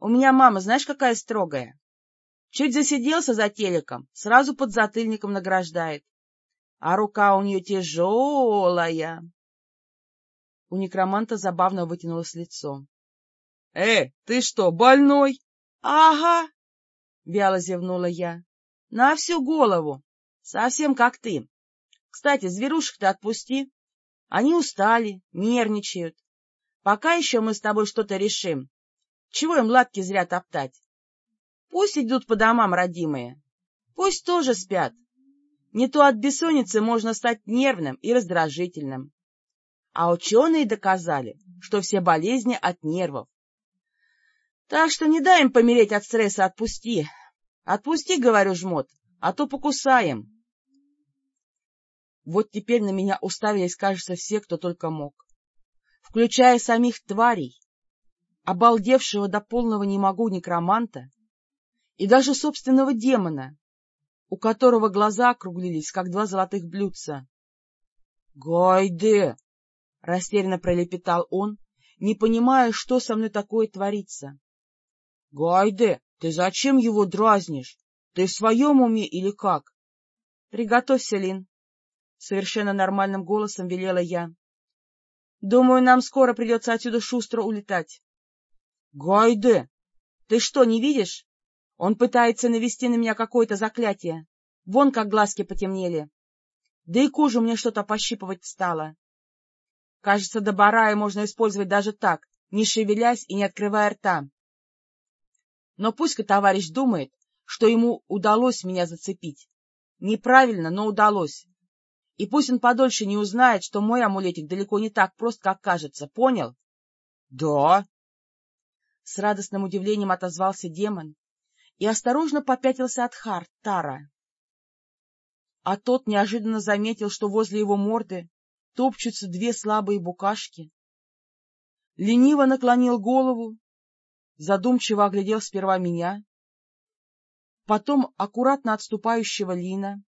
У меня мама, знаешь, какая строгая? Чуть засиделся за телеком, сразу под затыльником награждает. А рука у нее тяжелая. У некроманта забавно вытянулось лицо. — Э, ты что, больной? — Ага, — вяло зевнула я. — На всю голову, совсем как ты. Кстати, зверушек-то отпусти. Они устали, нервничают. Пока еще мы с тобой что-то решим. Чего им лапки зря топтать? Пусть идут по домам, родимые. Пусть тоже спят. Не то от бессонницы можно стать нервным и раздражительным. А ученые доказали, что все болезни от нервов. Так что не дай им помереть от стресса, отпусти. Отпусти, говорю, жмот, а то покусаем. Вот теперь на меня уставились, кажется, все, кто только мог, включая самих тварей, обалдевшего до полного не могу некроманта и даже собственного демона, у которого глаза округлились, как два золотых блюдца. — Гайде! — растерянно пролепетал он, не понимая, что со мной такое творится. — Гайде, ты зачем его дразнишь? Ты в своем уме или как? — Приготовься, Лин, совершенно нормальным голосом велела я. — Думаю, нам скоро придется отсюда шустро улетать. — Гайде! Ты что, не видишь? Он пытается навести на меня какое-то заклятие. Вон как глазки потемнели. Да и кожу мне что-то пощипывать стало. Кажется, до барая можно использовать даже так, не шевелясь и не открывая рта. Но пусть-ка товарищ думает, что ему удалось меня зацепить. Неправильно, но удалось. И пусть он подольше не узнает, что мой амулетик далеко не так прост, как кажется. Понял? — Да. С радостным удивлением отозвался демон и осторожно попятился от Хартара. А тот неожиданно заметил, что возле его морды топчутся две слабые букашки. Лениво наклонил голову, задумчиво оглядел сперва меня, потом аккуратно отступающего Лина,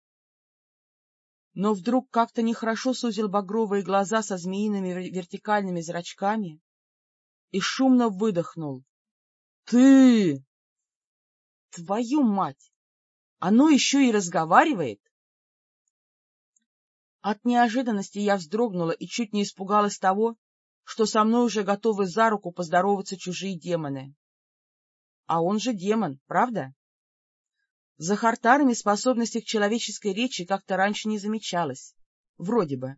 но вдруг как-то нехорошо сузил багровые глаза со змеиными вертикальными зрачками и шумно выдохнул. — Ты! Твою мать! Оно еще и разговаривает! От неожиданности я вздрогнула и чуть не испугалась того, что со мной уже готовы за руку поздороваться чужие демоны. А он же демон, правда? За хартарами способности к человеческой речи как-то раньше не замечалось. Вроде бы.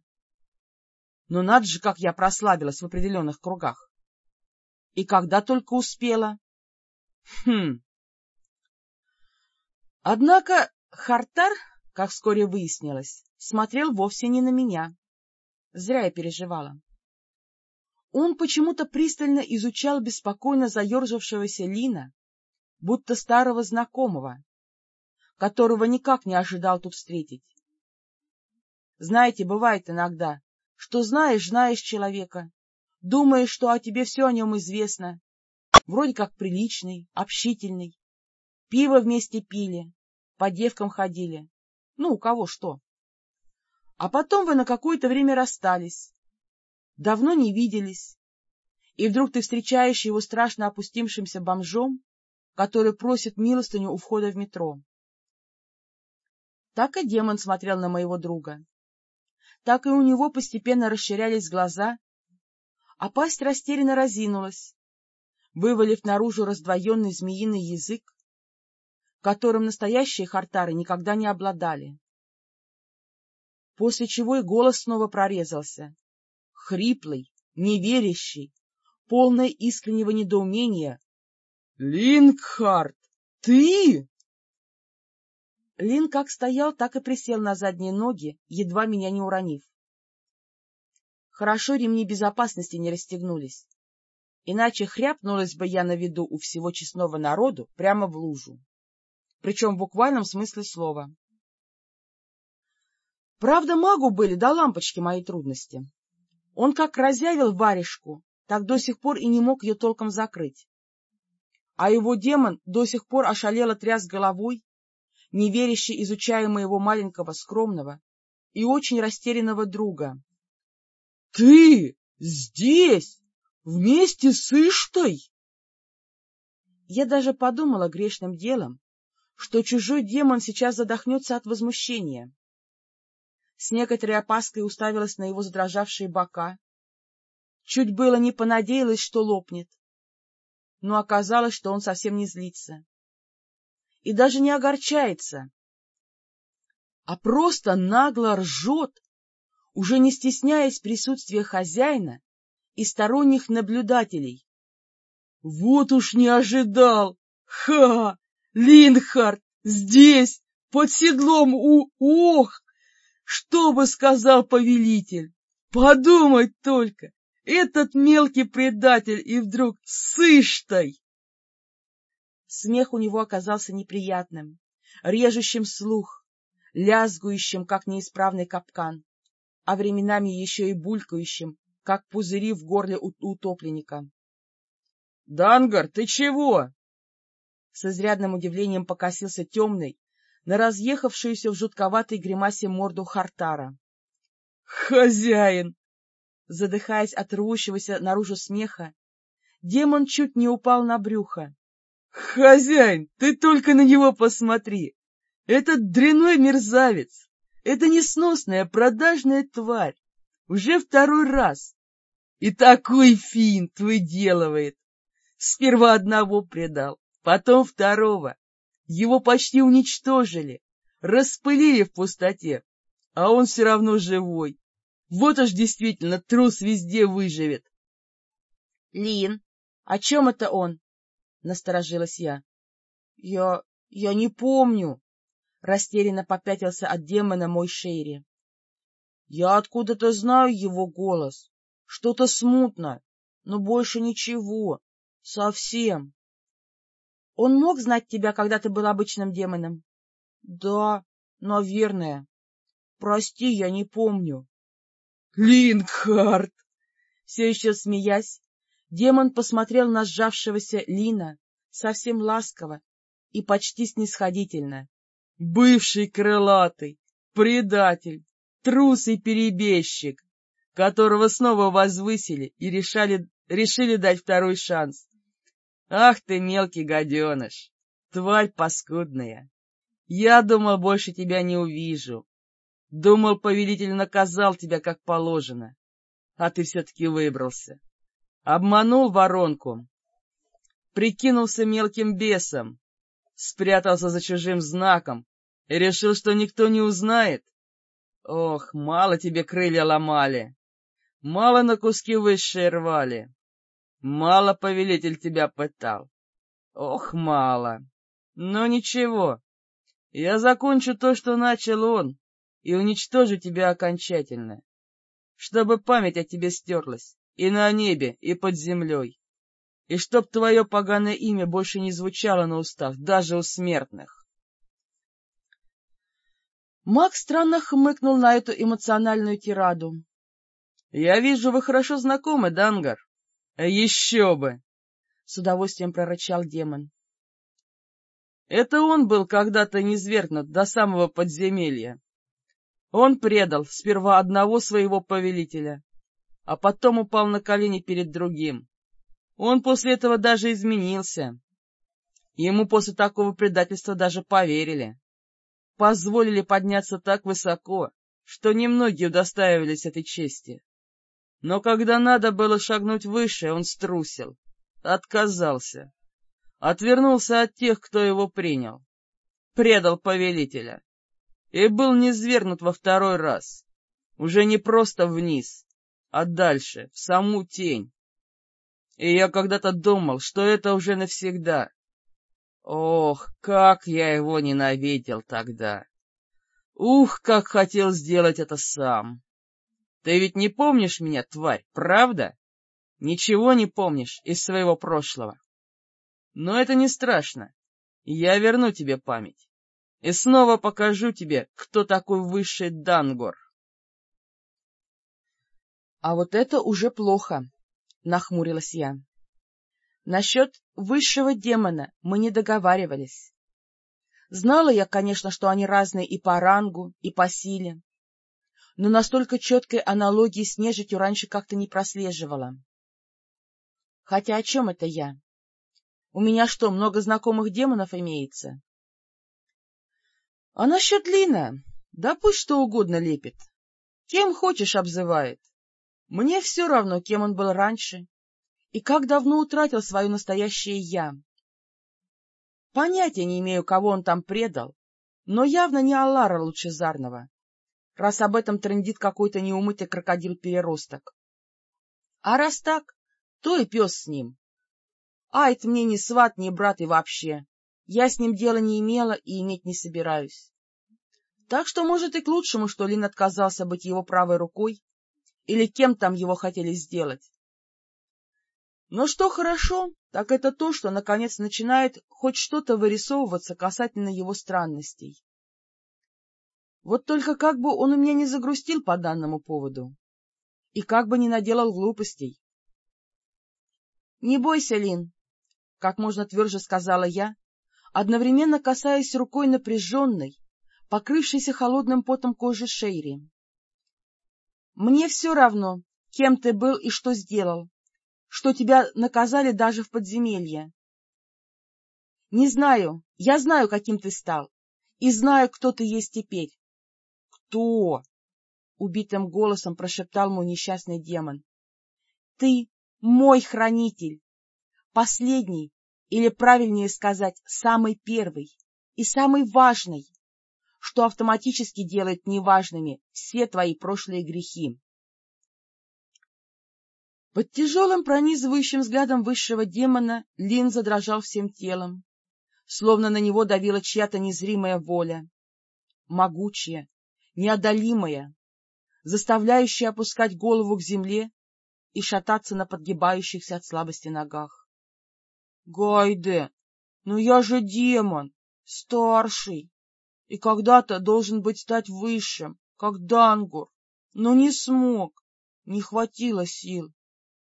Но надо же, как я прославилась в определенных кругах. И когда только успела. Хм. Однако Хартар, как вскоре выяснилось, смотрел вовсе не на меня. Зря я переживала. Он почему-то пристально изучал беспокойно заерзавшегося Лина, будто старого знакомого, которого никак не ожидал тут встретить. Знаете, бывает иногда, что знаешь, знаешь человека, думаешь, что о тебе все о нем известно, вроде как приличный, общительный, пиво вместе пили, по девкам ходили, ну, у кого что. А потом вы на какое-то время расстались, давно не виделись, и вдруг ты встречаешь его страшно опустившимся бомжом, который просит милостыню у входа в метро. Так и демон смотрел на моего друга. Так и у него постепенно расширялись глаза, а пасть растерянно разинулась, вывалив наружу раздвоенный змеиный язык, которым настоящие хартары никогда не обладали. После чего и голос снова прорезался, хриплый, неверящий, полный искреннего недоумения. — Лингхард, ты? Лин как стоял, так и присел на задние ноги, едва меня не уронив. Хорошо ремни безопасности не расстегнулись, иначе хряпнулась бы я на виду у всего честного народу прямо в лужу, причем в буквальном смысле слова. Правда, магу были до лампочки мои трудности. Он как разявил варежку, так до сих пор и не мог ее толком закрыть. А его демон до сих пор ошалело тряс головой, неверяще изучая моего маленького, скромного и очень растерянного друга. — Ты здесь, вместе с Иштой? Я даже подумала грешным делом, что чужой демон сейчас задохнется от возмущения с некоторой опаской уставилась на его задрожавшие бока. Чуть было не понадеялась, что лопнет, но оказалось, что он совсем не злится. И даже не огорчается, а просто нагло ржет, уже не стесняясь присутствия хозяина и сторонних наблюдателей. — Вот уж не ожидал! Ха! Линхард! Здесь! Под седлом у... Ох! Что бы сказал повелитель? Подумать только! Этот мелкий предатель и вдруг с Иштой! Смех у него оказался неприятным, режущим слух, лязгующим, как неисправный капкан, а временами еще и булькающим, как пузыри в горле утопленника. — Дангар, ты чего? С изрядным удивлением покосился темный, на разъехавшуюся в жутковатой гримасе морду Хартара. «Хозяин!» Задыхаясь от рвущегося наружу смеха, демон чуть не упал на брюхо. «Хозяин, ты только на него посмотри! Этот дряной мерзавец! Это несносная продажная тварь! Уже второй раз! И такой финт выделывает! Сперва одного предал, потом второго, его почти уничтожили, распылили в пустоте, а он все равно живой. Вот уж действительно трус везде выживет. — Лин, о чем это он? — насторожилась я. — Я... я не помню. Растерянно попятился от демона мой Шейри. — Я откуда-то знаю его голос. Что-то смутно, но больше ничего. Совсем. Он мог знать тебя, когда ты был обычным демоном? — Да, наверное. Прости, я не помню. — Лингхард! Все еще смеясь, демон посмотрел на сжавшегося Лина совсем ласково и почти снисходительно. — Бывший крылатый, предатель, трус и перебежчик, которого снова возвысили и решали, решили дать второй шанс. Ах ты, мелкий гаденыш, тварь паскудная! Я думал, больше тебя не увижу. Думал, повелитель наказал тебя как положено, а ты все-таки выбрался. Обманул воронку, прикинулся мелким бесом, спрятался за чужим знаком и решил, что никто не узнает. Ох, мало тебе крылья ломали, мало на куски высшие рвали. Мало повелитель тебя пытал. Ох, мало. Но ничего. Я закончу то, что начал он, и уничтожу тебя окончательно, чтобы память о тебе стерлась и на небе, и под землей, и чтоб твое поганое имя больше не звучало на устах, даже у смертных. Маг странно хмыкнул на эту эмоциональную тираду. — Я вижу, вы хорошо знакомы, Дангар. — Еще бы! — с удовольствием прорычал демон. Это он был когда-то низвергнут до самого подземелья. Он предал сперва одного своего повелителя, а потом упал на колени перед другим. Он после этого даже изменился. Ему после такого предательства даже поверили. Позволили подняться так высоко, что немногие удостаивались этой чести. Но когда надо было шагнуть выше, он струсил, отказался, отвернулся от тех, кто его принял, предал повелителя и был низвергнут во второй раз, уже не просто вниз, а дальше, в саму тень. И я когда-то думал, что это уже навсегда. Ох, как я его ненавидел тогда! Ух, как хотел сделать это сам! Ты ведь не помнишь меня, тварь, правда? Ничего не помнишь из своего прошлого. Но это не страшно. Я верну тебе память и снова покажу тебе, кто такой высший Дангор. — А вот это уже плохо, — нахмурилась я. Насчет высшего демона мы не договаривались. Знала я, конечно, что они разные и по рангу, и по силе, но настолько четкой аналогии с нежитью раньше как-то не прослеживала. Хотя о чем это я? У меня что, много знакомых демонов имеется? А насчет Лина, да пусть что угодно лепит. Кем хочешь обзывает. Мне все равно, кем он был раньше и как давно утратил свое настоящее «я». Понятия не имею, кого он там предал, но явно не Аллара Лучезарного, раз об этом трендит какой-то неумытый крокодил-переросток. А раз так, то и пес с ним. Айт мне не сват, не брат и вообще. Я с ним дела не имела и иметь не собираюсь. Так что, может, и к лучшему, что Лин отказался быть его правой рукой, или кем там его хотели сделать. Но что хорошо, так это то, что, наконец, начинает хоть что-то вырисовываться касательно его странностей. Вот только как бы он у меня не загрустил по данному поводу, и как бы не наделал глупостей. — Не бойся, Лин, — как можно тверже сказала я, одновременно касаясь рукой напряженной, покрывшейся холодным потом кожи Шейри. — Мне все равно, кем ты был и что сделал, что тебя наказали даже в подземелье. Не знаю, я знаю, каким ты стал, и знаю, кто ты есть теперь. — Кто? — убитым голосом прошептал мой несчастный демон. — Ты мой хранитель, последний или, правильнее сказать, самый первый и самый важный, что автоматически делает неважными все твои прошлые грехи. Под тяжелым пронизывающим взглядом высшего демона Лин задрожал всем телом, словно на него давила чья-то незримая воля, могучая, неодолимая, заставляющая опускать голову к земле и шататься на подгибающихся от слабости ногах. Гайде, ну я же демон, старший, и когда-то должен быть стать высшим, как Дангур, но не смог, не хватило сил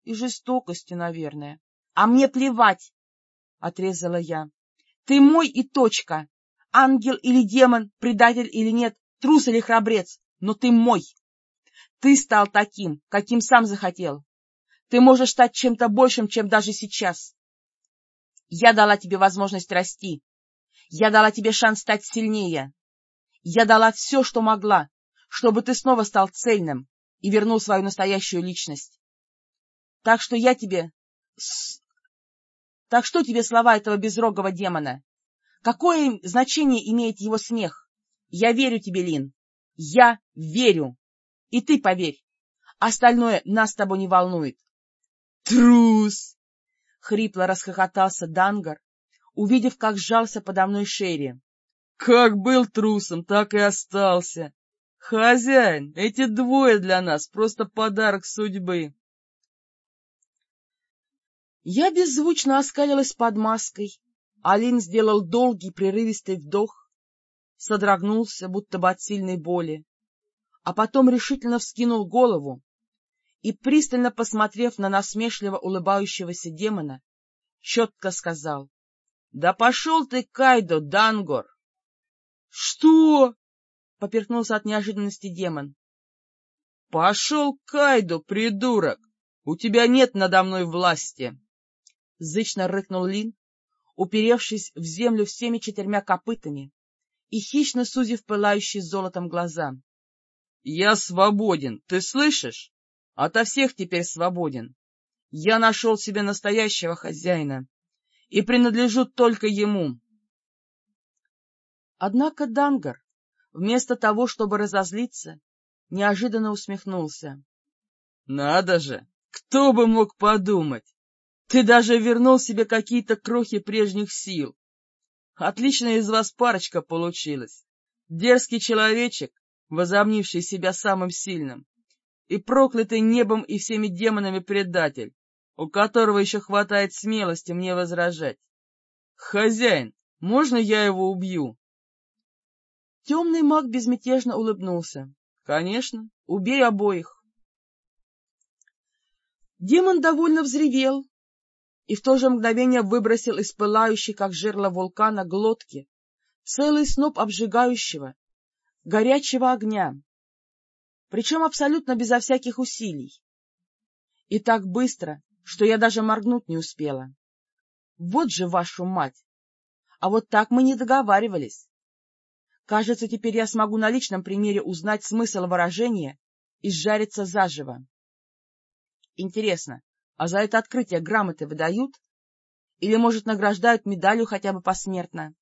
и жестокости, наверное. — А мне плевать, — отрезала я. — Ты мой и точка. Ангел или демон, предатель или нет, трус или храбрец, но ты мой. Ты стал таким, каким сам захотел. Ты можешь стать чем-то большим, чем даже сейчас. Я дала тебе возможность расти. Я дала тебе шанс стать сильнее. Я дала все, что могла, чтобы ты снова стал цельным и вернул свою настоящую личность. Так что я тебе... Так что тебе слова этого безрогого демона? Какое значение имеет его смех? Я верю тебе, Лин. Я верю. И ты поверь. Остальное нас с тобой не волнует. Трус! Хрипло расхохотался Дангар, увидев, как сжался подо мной Шерри. — Как был трусом, так и остался. Хозяин, эти двое для нас просто подарок судьбы. Я беззвучно оскалилась под маской. Алин сделал долгий прерывистый вдох, содрогнулся, будто бы от сильной боли, а потом решительно вскинул голову, и, пристально посмотрев на насмешливо улыбающегося демона, четко сказал, — Да пошел ты, Кайдо, Дангор! — Что? — поперхнулся от неожиданности демон. — Пошел, Кайдо, придурок! У тебя нет надо мной власти! — зычно рыкнул Лин, уперевшись в землю всеми четырьмя копытами и хищно сузив пылающие золотом глаза. — Я свободен, ты слышишь? Ото всех теперь свободен. Я нашел себе настоящего хозяина и принадлежу только ему. Однако Дангар, вместо того, чтобы разозлиться, неожиданно усмехнулся. — Надо же! Кто бы мог подумать! Ты даже вернул себе какие-то крохи прежних сил. Отличная из вас парочка получилась. Дерзкий человечек, возомнивший себя самым сильным, и проклятый небом и всеми демонами предатель, у которого еще хватает смелости мне возражать. Хозяин, можно я его убью? Темный маг безмятежно улыбнулся. — Конечно, убей обоих. Демон довольно взревел и в то же мгновение выбросил из пылающей, как жерло вулкана, глотки целый сноп обжигающего, горячего огня, причем абсолютно безо всяких усилий. И так быстро, что я даже моргнуть не успела. Вот же вашу мать! А вот так мы не договаривались. Кажется, теперь я смогу на личном примере узнать смысл выражения и сжариться заживо. Интересно, а за это открытие грамоты выдают? Или, может, награждают медалью хотя бы посмертно?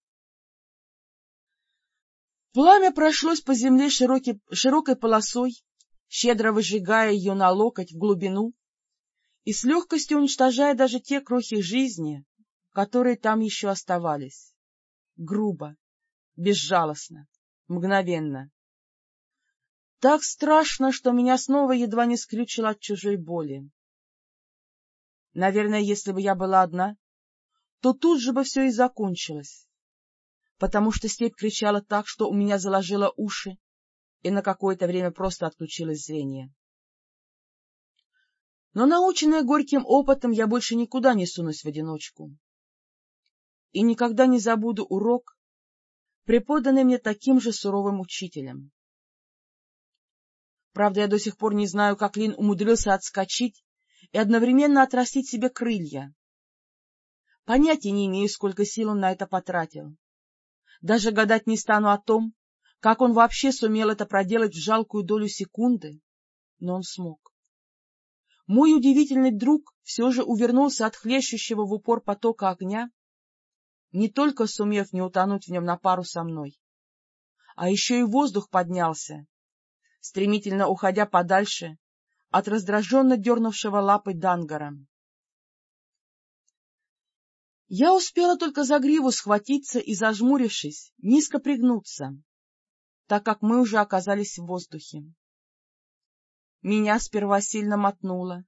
Пламя прошлось по земле широкий, широкой полосой, щедро выжигая ее на локоть в глубину и с легкостью уничтожая даже те крохи жизни, которые там еще оставались. Грубо, безжалостно, мгновенно. Так страшно, что меня снова едва не скрючило от чужой боли. Наверное, если бы я была одна, то тут же бы все и закончилось, потому что степь кричала так, что у меня заложило уши, и на какое-то время просто отключилось зрение. Но, наученная горьким опытом, я больше никуда не сунусь в одиночку. И никогда не забуду урок, преподанный мне таким же суровым учителем. Правда, я до сих пор не знаю, как Лин умудрился отскочить и одновременно отрастить себе крылья. Понятия не имею, сколько сил он на это потратил. Даже гадать не стану о том, как он вообще сумел это проделать в жалкую долю секунды, но он смог. Мой удивительный друг все же увернулся от хлещущего в упор потока огня, не только сумев не утонуть в нем на пару со мной, а еще и воздух поднялся, стремительно уходя подальше от раздраженно дернувшего лапой Дангара. Я успела только за гриву схватиться и, зажмурившись, низко пригнуться, так как мы уже оказались в воздухе. Меня сперва сильно мотнуло,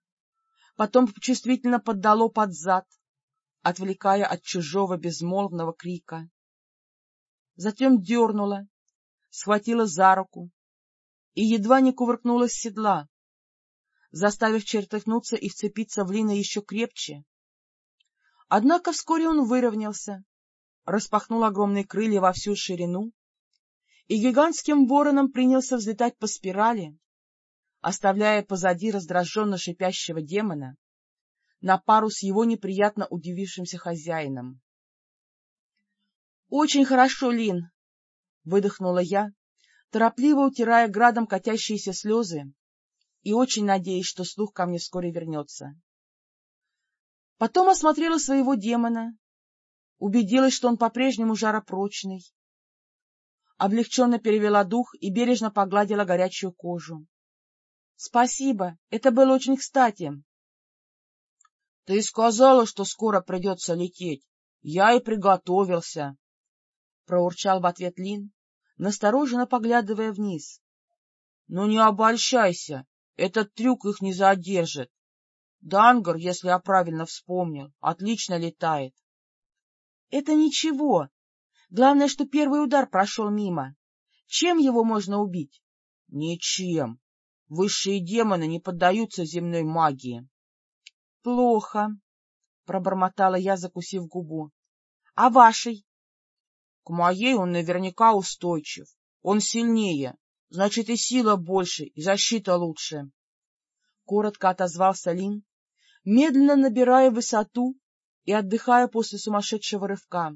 потом чувствительно поддало под зад, отвлекая от чужого безмолвного крика. Затем дернула, схватила за руку и едва не кувыркнула с седла, заставив чертыхнуться и вцепиться в Лина еще крепче. Однако вскоре он выровнялся, распахнул огромные крылья во всю ширину и гигантским вороном принялся взлетать по спирали, оставляя позади раздраженно шипящего демона на пару с его неприятно удивившимся хозяином. — Очень хорошо, Лин! — выдохнула я, торопливо утирая градом катящиеся слезы и очень надеясь, что слух ко мне вскоре вернется. Потом осмотрела своего демона, убедилась, что он по-прежнему жаропрочный, облегченно перевела дух и бережно погладила горячую кожу. — Спасибо, это было очень кстати. — Ты сказала, что скоро придется лететь. Я и приготовился, — проурчал в ответ Лин, настороженно поглядывая вниз. — Ну не обольщайся, этот трюк их не задержит. Дангар, если я правильно вспомнил, отлично летает. — Это ничего. Главное, что первый удар прошел мимо. Чем его можно убить? — Ничем. Высшие демоны не поддаются земной магии. — Плохо, — пробормотала я, закусив губу. — А вашей? — К моей он наверняка устойчив. Он сильнее, значит, и сила больше, и защита лучше. Коротко отозвался Лин, медленно набирая высоту и отдыхая после сумасшедшего рывка.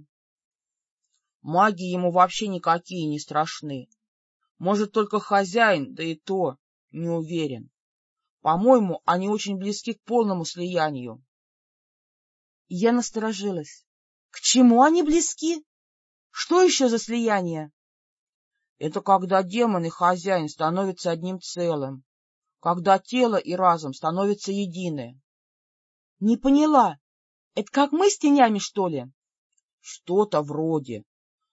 Маги ему вообще никакие не страшны. Может, только хозяин, да и то не уверен. По-моему, они очень близки к полному слиянию. Я насторожилась. К чему они близки? Что еще за слияние? Это когда демон и хозяин становятся одним целым, когда тело и разум становятся едины. — Не поняла. Это как мы с тенями, что ли? — Что-то вроде.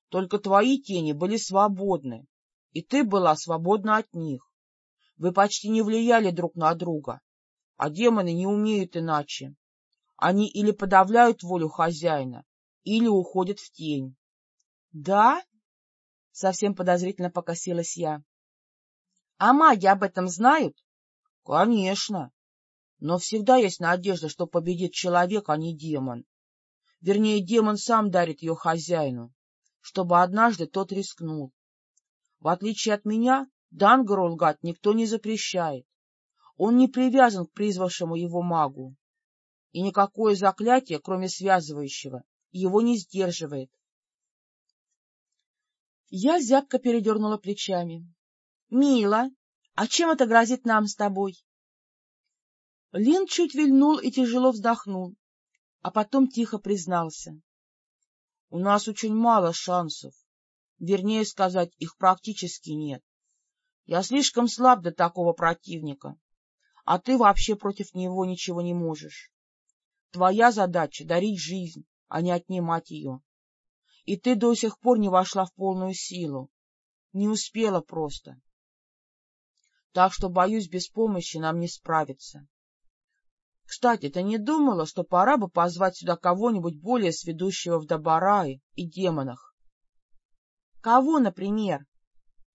Только твои тени были свободны, и ты была свободна от них. Вы почти не влияли друг на друга, а демоны не умеют иначе. Они или подавляют волю хозяина, или уходят в тень. — Да? — совсем подозрительно покосилась я. — А маги об этом знают? — Конечно. Но всегда есть надежда, что победит человек, а не демон. Вернее, демон сам дарит ее хозяину, чтобы однажды тот рискнул. В отличие от меня, Дангару лгать никто не запрещает. Он не привязан к призвавшему его магу. И никакое заклятие, кроме связывающего, его не сдерживает. Я зябко передернула плечами. — Мила, а чем это грозит нам с тобой? Лин чуть вильнул и тяжело вздохнул, а потом тихо признался. — У нас очень мало шансов. Вернее сказать, их практически нет. Я слишком слаб для такого противника, а ты вообще против него ничего не можешь. Твоя задача — дарить жизнь, а не отнимать ее. И ты до сих пор не вошла в полную силу. Не успела просто. Так что, боюсь, без помощи нам не справиться. Кстати, ты не думала, что пора бы позвать сюда кого-нибудь более сведущего в Добарае и демонах? — Кого, например? —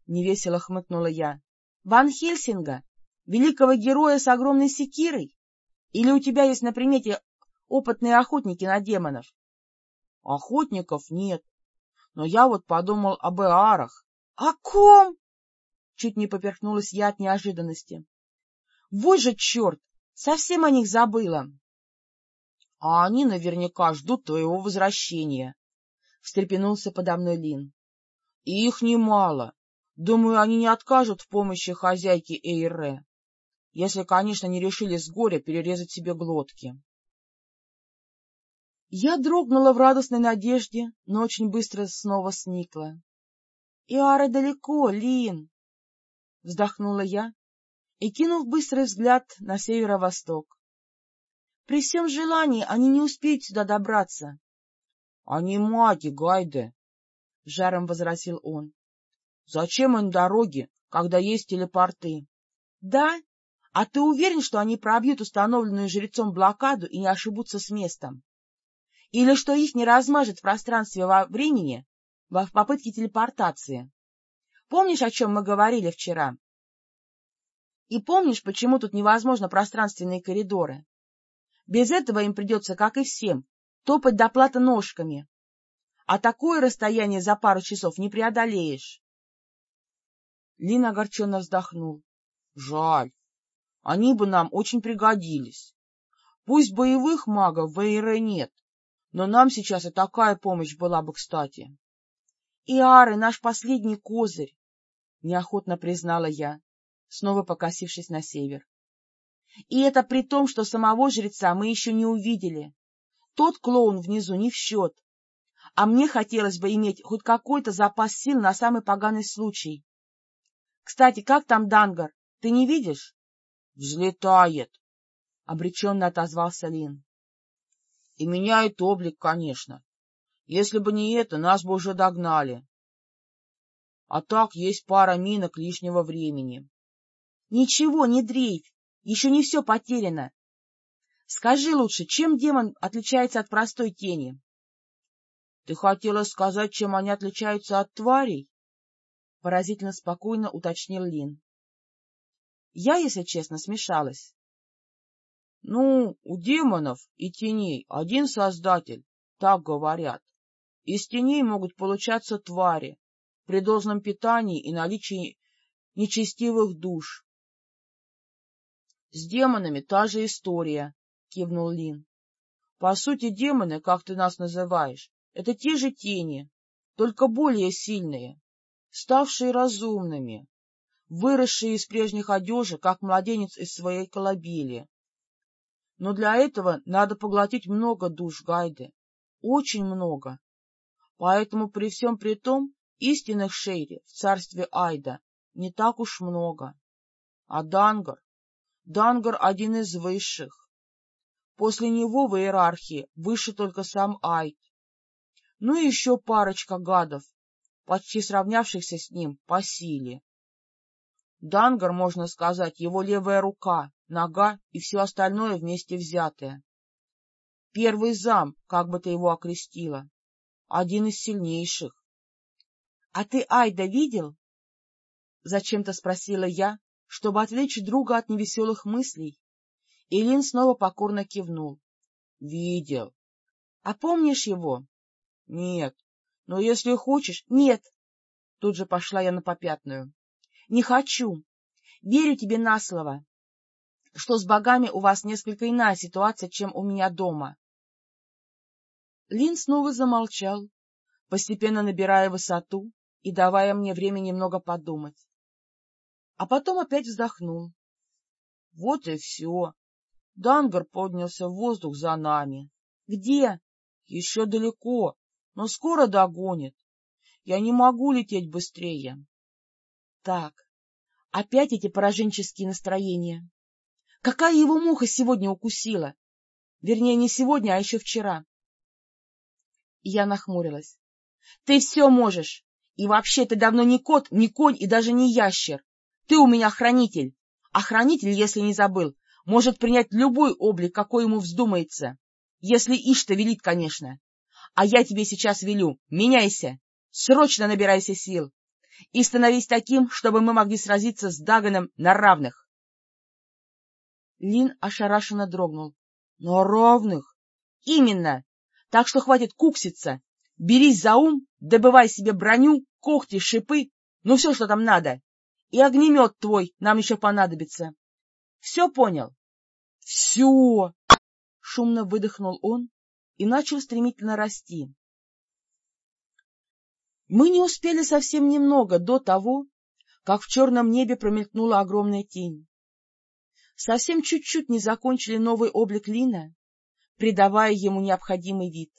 невесело хмыкнула я. — Ван Хельсинга? Великого героя с огромной секирой? Или у тебя есть на примете опытные охотники на демонов? — Охотников нет, но я вот подумал об Эарах. — О ком? — чуть не поперхнулась я от неожиданности. — Вот же черт! Совсем о них забыла. — А они наверняка ждут твоего возвращения, — встрепенулся подо мной Лин. — их немало. Думаю, они не откажут в помощи хозяйке Эйре, если, конечно, не решили с горя перерезать себе глотки. Я дрогнула в радостной надежде, но очень быстро снова сникла. — Иара далеко, Лин! — вздохнула я, и кинув быстрый взгляд на северо-восток. При всем желании они не успеют сюда добраться. — Они маги, Гайде, — жаром возразил он. — Зачем им дороги, когда есть телепорты? — Да? А ты уверен, что они пробьют установленную жрецом блокаду и не ошибутся с местом? Или что их не размажет в пространстве во времени в попытке телепортации? Помнишь, о чем мы говорили вчера? И помнишь, почему тут невозможно пространственные коридоры? Без этого им придется, как и всем, топать до плата ножками. А такое расстояние за пару часов не преодолеешь. Лин огорченно вздохнул. — Жаль. Они бы нам очень пригодились. Пусть боевых магов в Эйре нет, но нам сейчас и такая помощь была бы кстати. — Иары — наш последний козырь, — неохотно признала я снова покосившись на север. И это при том, что самого жреца мы еще не увидели. Тот клоун внизу не в счет. А мне хотелось бы иметь хоть какой-то запас сил на самый поганый случай. Кстати, как там Дангар? Ты не видишь? — Взлетает, — обреченно отозвался Лин. — И меняет облик, конечно. Если бы не это, нас бы уже догнали. А так есть пара минок лишнего времени. Ничего, не дрейфь, еще не все потеряно. Скажи лучше, чем демон отличается от простой тени? — Ты хотела сказать, чем они отличаются от тварей? — поразительно спокойно уточнил Лин. Я, если честно, смешалась. — Ну, у демонов и теней один создатель, так говорят. Из теней могут получаться твари при должном питании и наличии нечестивых душ. — С демонами та же история, — кивнул Лин. — По сути, демоны, как ты нас называешь, это те же тени, только более сильные, ставшие разумными, выросшие из прежних одежек, как младенец из своей колыбели. Но для этого надо поглотить много душ Гайды, очень много. Поэтому при всем при том истинных Шейри в царстве Айда не так уж много. А Дангар Дангар один из высших. После него в иерархии выше только сам Айт. ну и еще парочка гадов, почти сравнявшихся с ним по силе. Дангар, можно сказать, его левая рука, нога и все остальное вместе взятое. Первый зам, как бы ты его окрестила, один из сильнейших. — А ты Айда видел? — зачем-то спросила я, чтобы отвлечь друга от невеселых мыслей. Илин снова покорно кивнул. — Видел. — А помнишь его? — Нет. Но если хочешь... — Нет. Тут же пошла я на попятную. — Не хочу. Верю тебе на слово, что с богами у вас несколько иная ситуация, чем у меня дома. Лин снова замолчал, постепенно набирая высоту и давая мне время немного подумать. А потом опять вздохнул. Вот и все. Дангар поднялся в воздух за нами. — Где? — Еще далеко, но скоро догонит. Я не могу лететь быстрее. Так, опять эти пораженческие настроения. Какая его муха сегодня укусила? Вернее, не сегодня, а еще вчера. Я нахмурилась. — Ты все можешь. И вообще ты давно не кот, не конь и даже не ящер. Ты у меня хранитель. А хранитель, если не забыл, может принять любой облик, какой ему вздумается. Если Ишта велит, конечно. А я тебе сейчас велю, меняйся, срочно набирайся сил и становись таким, чтобы мы могли сразиться с Даганом на равных. Лин ошарашенно дрогнул. — На равных? — Именно. Так что хватит кукситься. Берись за ум, добывай себе броню, когти, шипы, ну все, что там надо. И огнемет твой нам еще понадобится. Все понял? — Все! — шумно выдохнул он и начал стремительно расти. Мы не успели совсем немного до того, как в черном небе промелькнула огромная тень. Совсем чуть-чуть не закончили новый облик Лина, придавая ему необходимый вид.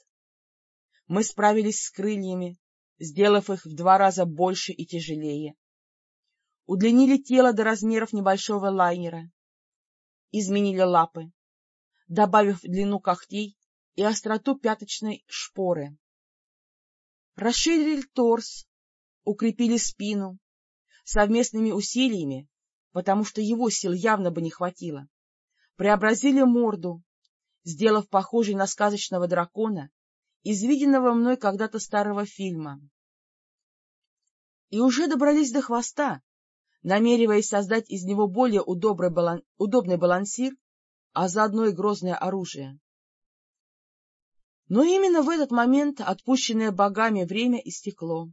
Мы справились с крыльями, сделав их в два раза больше и тяжелее. Удлинили тело до размеров небольшого лайнера. Изменили лапы, добавив длину когтей и остроту пяточной шпоры. Расширили торс, укрепили спину, совместными усилиями, потому что его сил явно бы не хватило, преобразили морду, сделав похожей на сказочного дракона из виденного мной когда-то старого фильма. И уже добрались до хвоста, намереваясь создать из него более удобный, балан... удобный балансир, а заодно и грозное оружие. Но именно в этот момент отпущенное богами время истекло,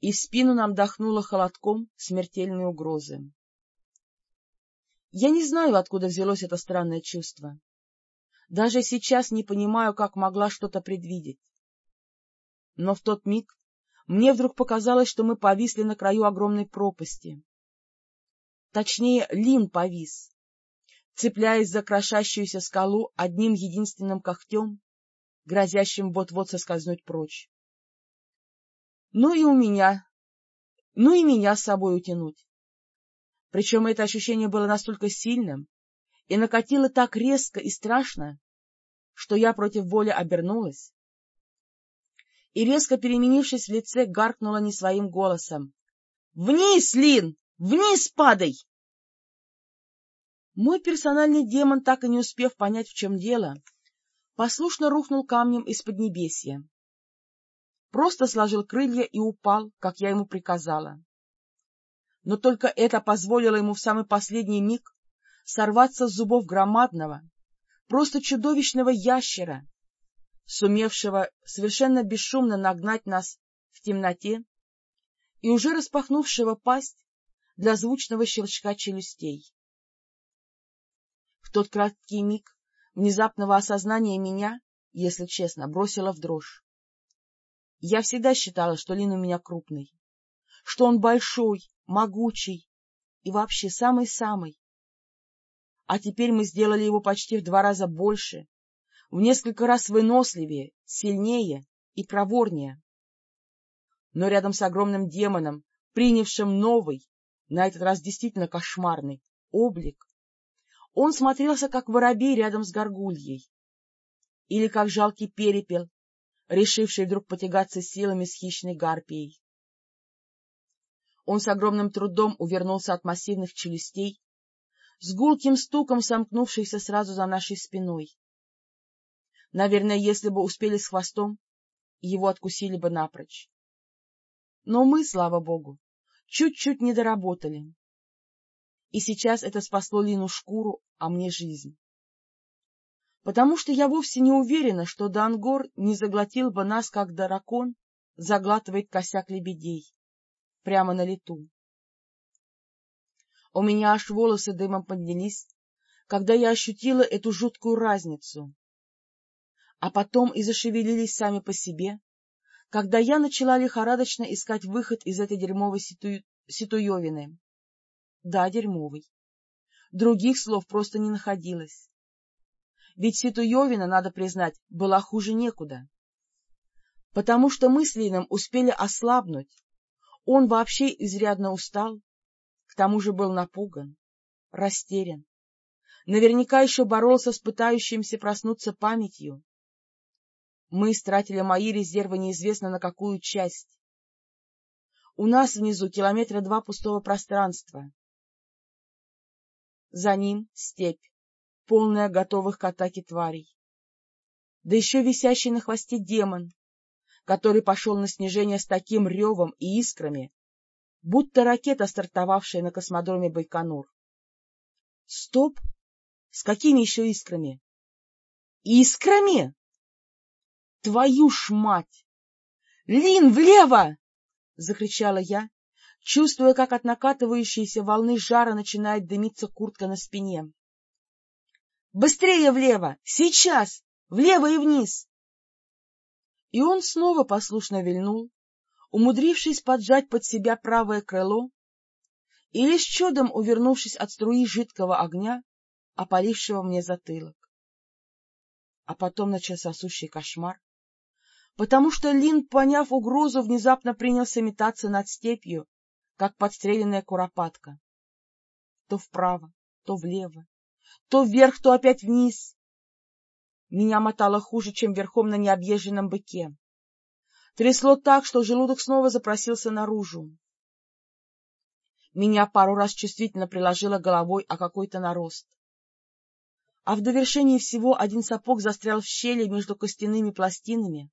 и в спину нам дохнуло холодком смертельной угрозы. Я не знаю, откуда взялось это странное чувство. Даже сейчас не понимаю, как могла что-то предвидеть. Но в тот миг мне вдруг показалось, что мы повисли на краю огромной пропасти. Точнее, Лин повис, цепляясь за крошащуюся скалу одним единственным когтем грозящим вот-вот соскользнуть прочь. Ну и у меня, ну и меня с собой утянуть. Причем это ощущение было настолько сильным и накатило так резко и страшно, что я против воли обернулась и, резко переменившись в лице, гаркнула не своим голосом. — Вниз, Лин! Вниз падай! Мой персональный демон, так и не успев понять, в чем дело, послушно рухнул камнем из поднебесья. Просто сложил крылья и упал, как я ему приказала. Но только это позволило ему в самый последний миг сорваться с зубов громадного, просто чудовищного ящера, сумевшего совершенно бесшумно нагнать нас в темноте и уже распахнувшего пасть для звучного щелчка челюстей. В тот краткий миг внезапного осознания меня, если честно, бросило в дрожь. Я всегда считала, что Лин у меня крупный, что он большой, могучий и вообще самый-самый. А теперь мы сделали его почти в два раза больше, в несколько раз выносливее, сильнее и проворнее. Но рядом с огромным демоном, принявшим новый, на этот раз действительно кошмарный, облик, он смотрелся, как воробей рядом с горгульей, или как жалкий перепел, решивший вдруг потягаться силами с хищной гарпией. Он с огромным трудом увернулся от массивных челюстей, с гулким стуком сомкнувшихся сразу за нашей спиной. Наверное, если бы успели с хвостом, его откусили бы напрочь. Но мы, слава богу, чуть-чуть не доработали. И сейчас это спасло Лину шкуру, а мне жизнь. Потому что я вовсе не уверена, что Дангор не заглотил бы нас, как дракон заглатывает косяк лебедей, прямо на лету. У меня аж волосы дымом поднялись, когда я ощутила эту жуткую разницу. А потом и зашевелились сами по себе, когда я начала лихорадочно искать выход из этой дерьмовой ситу... ситуевины. Да, дерьмовой. Других слов просто не находилось. Ведь ситуевина, надо признать, была хуже некуда. Потому что мы с Лином успели ослабнуть, он вообще изрядно устал, к тому же был напуган, растерян. Наверняка еще боролся с пытающимся проснуться памятью. Мы истратили мои резервы неизвестно на какую часть. У нас внизу километра два пустого пространства. За ним степь, полная готовых к атаке тварей. Да еще висящий на хвосте демон, который пошел на снижение с таким ревом и искрами, будто ракета, стартовавшая на космодроме Байконур. Стоп! С какими еще искрами? Искрами? Твою ж мать! Лин, влево! — закричала я, чувствуя, как от накатывающейся волны жара начинает дымиться куртка на спине. — Быстрее влево! Сейчас! Влево и вниз! И он снова послушно вильнул, умудрившись поджать под себя правое крыло и лишь чудом увернувшись от струи жидкого огня, опалившего мне затылок. А потом начался сущий кошмар, потому что Лин, поняв угрозу, внезапно принялся метаться над степью, как подстреленная куропатка. То вправо, то влево, то вверх, то опять вниз. Меня мотало хуже, чем верхом на необъезженном быке. Трясло так, что желудок снова запросился наружу. Меня пару раз чувствительно приложило головой о какой-то нарост. А в довершении всего один сапог застрял в щели между костяными пластинами,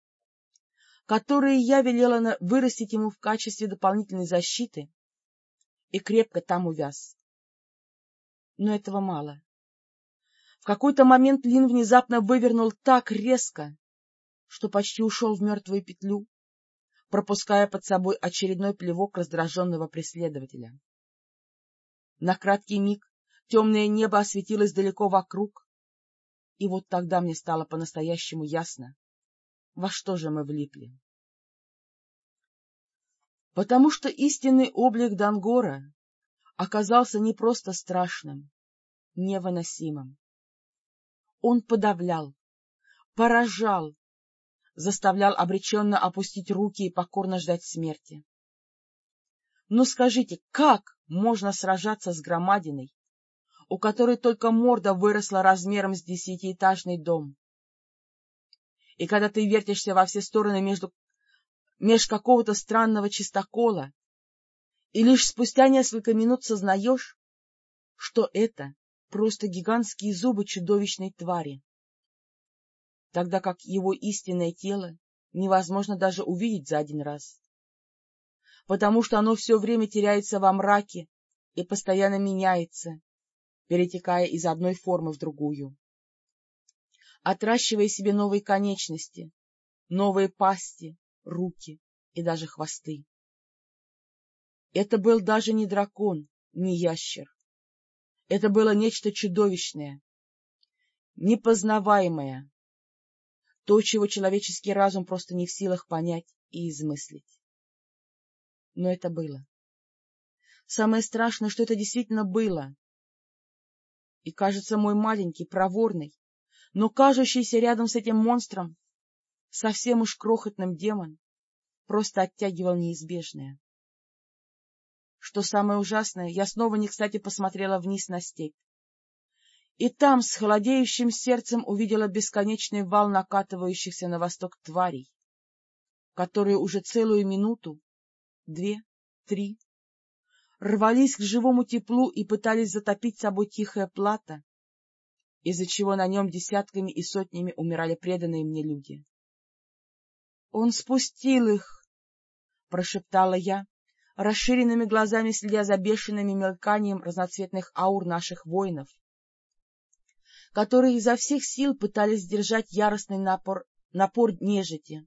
которые я велела вырастить ему в качестве дополнительной защиты, и крепко там увяз. Но этого мало. В какой-то момент Лин внезапно вывернул так резко, что почти ушел в мертвую петлю, пропуская под собой очередной плевок раздраженного преследователя. На краткий миг темное небо осветилось далеко вокруг, и вот тогда мне стало по-настоящему ясно, во что же мы влипли. Потому что истинный облик Дангора оказался не просто страшным, невыносимым. Он подавлял, поражал, заставлял обреченно опустить руки и покорно ждать смерти. Но скажите, как можно сражаться с громадиной, у которой только морда выросла размером с десятиэтажный дом? И когда ты вертишься во все стороны между, меж какого-то странного чистокола, и лишь спустя несколько минут сознаешь, что это просто гигантские зубы чудовищной твари, тогда как его истинное тело невозможно даже увидеть за один раз, потому что оно все время теряется во мраке и постоянно меняется, перетекая из одной формы в другую, отращивая себе новые конечности, новые пасти, руки и даже хвосты. Это был даже не дракон, не ящер. Это было нечто чудовищное, непознаваемое, то, чего человеческий разум просто не в силах понять и измыслить. Но это было. Самое страшное, что это действительно было. И, кажется, мой маленький, проворный, но кажущийся рядом с этим монстром, совсем уж крохотным демон, просто оттягивал неизбежное. Что самое ужасное, я снова не кстати посмотрела вниз на степь. И там с холодеющим сердцем увидела бесконечный вал накатывающихся на восток тварей, которые уже целую минуту, две, три, рвались к живому теплу и пытались затопить собой тихое плато, из-за чего на нем десятками и сотнями умирали преданные мне люди. — Он спустил их, — прошептала я, расширенными глазами следя за бешеными мельканием разноцветных аур наших воинов, которые изо всех сил пытались сдержать яростный напор, напор нежити.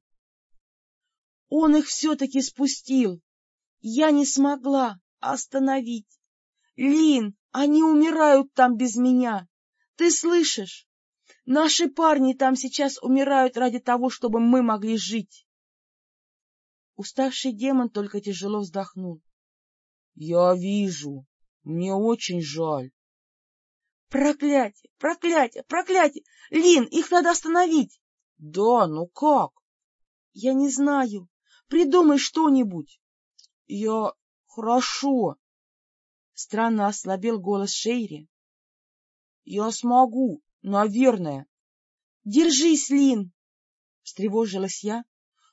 Он их все-таки спустил. Я не смогла остановить. Лин, они умирают там без меня. Ты слышишь? Наши парни там сейчас умирают ради того, чтобы мы могли жить. Уставший демон только тяжело вздохнул. — Я вижу. Мне очень жаль. — Проклятие! Проклятие! Проклятие! Лин, их надо остановить! — Да, ну как? — Я не знаю. Придумай что-нибудь. — Я... Хорошо. Странно ослабел голос Шейри. — Я смогу, наверное. — Держись, Лин! — встревожилась я,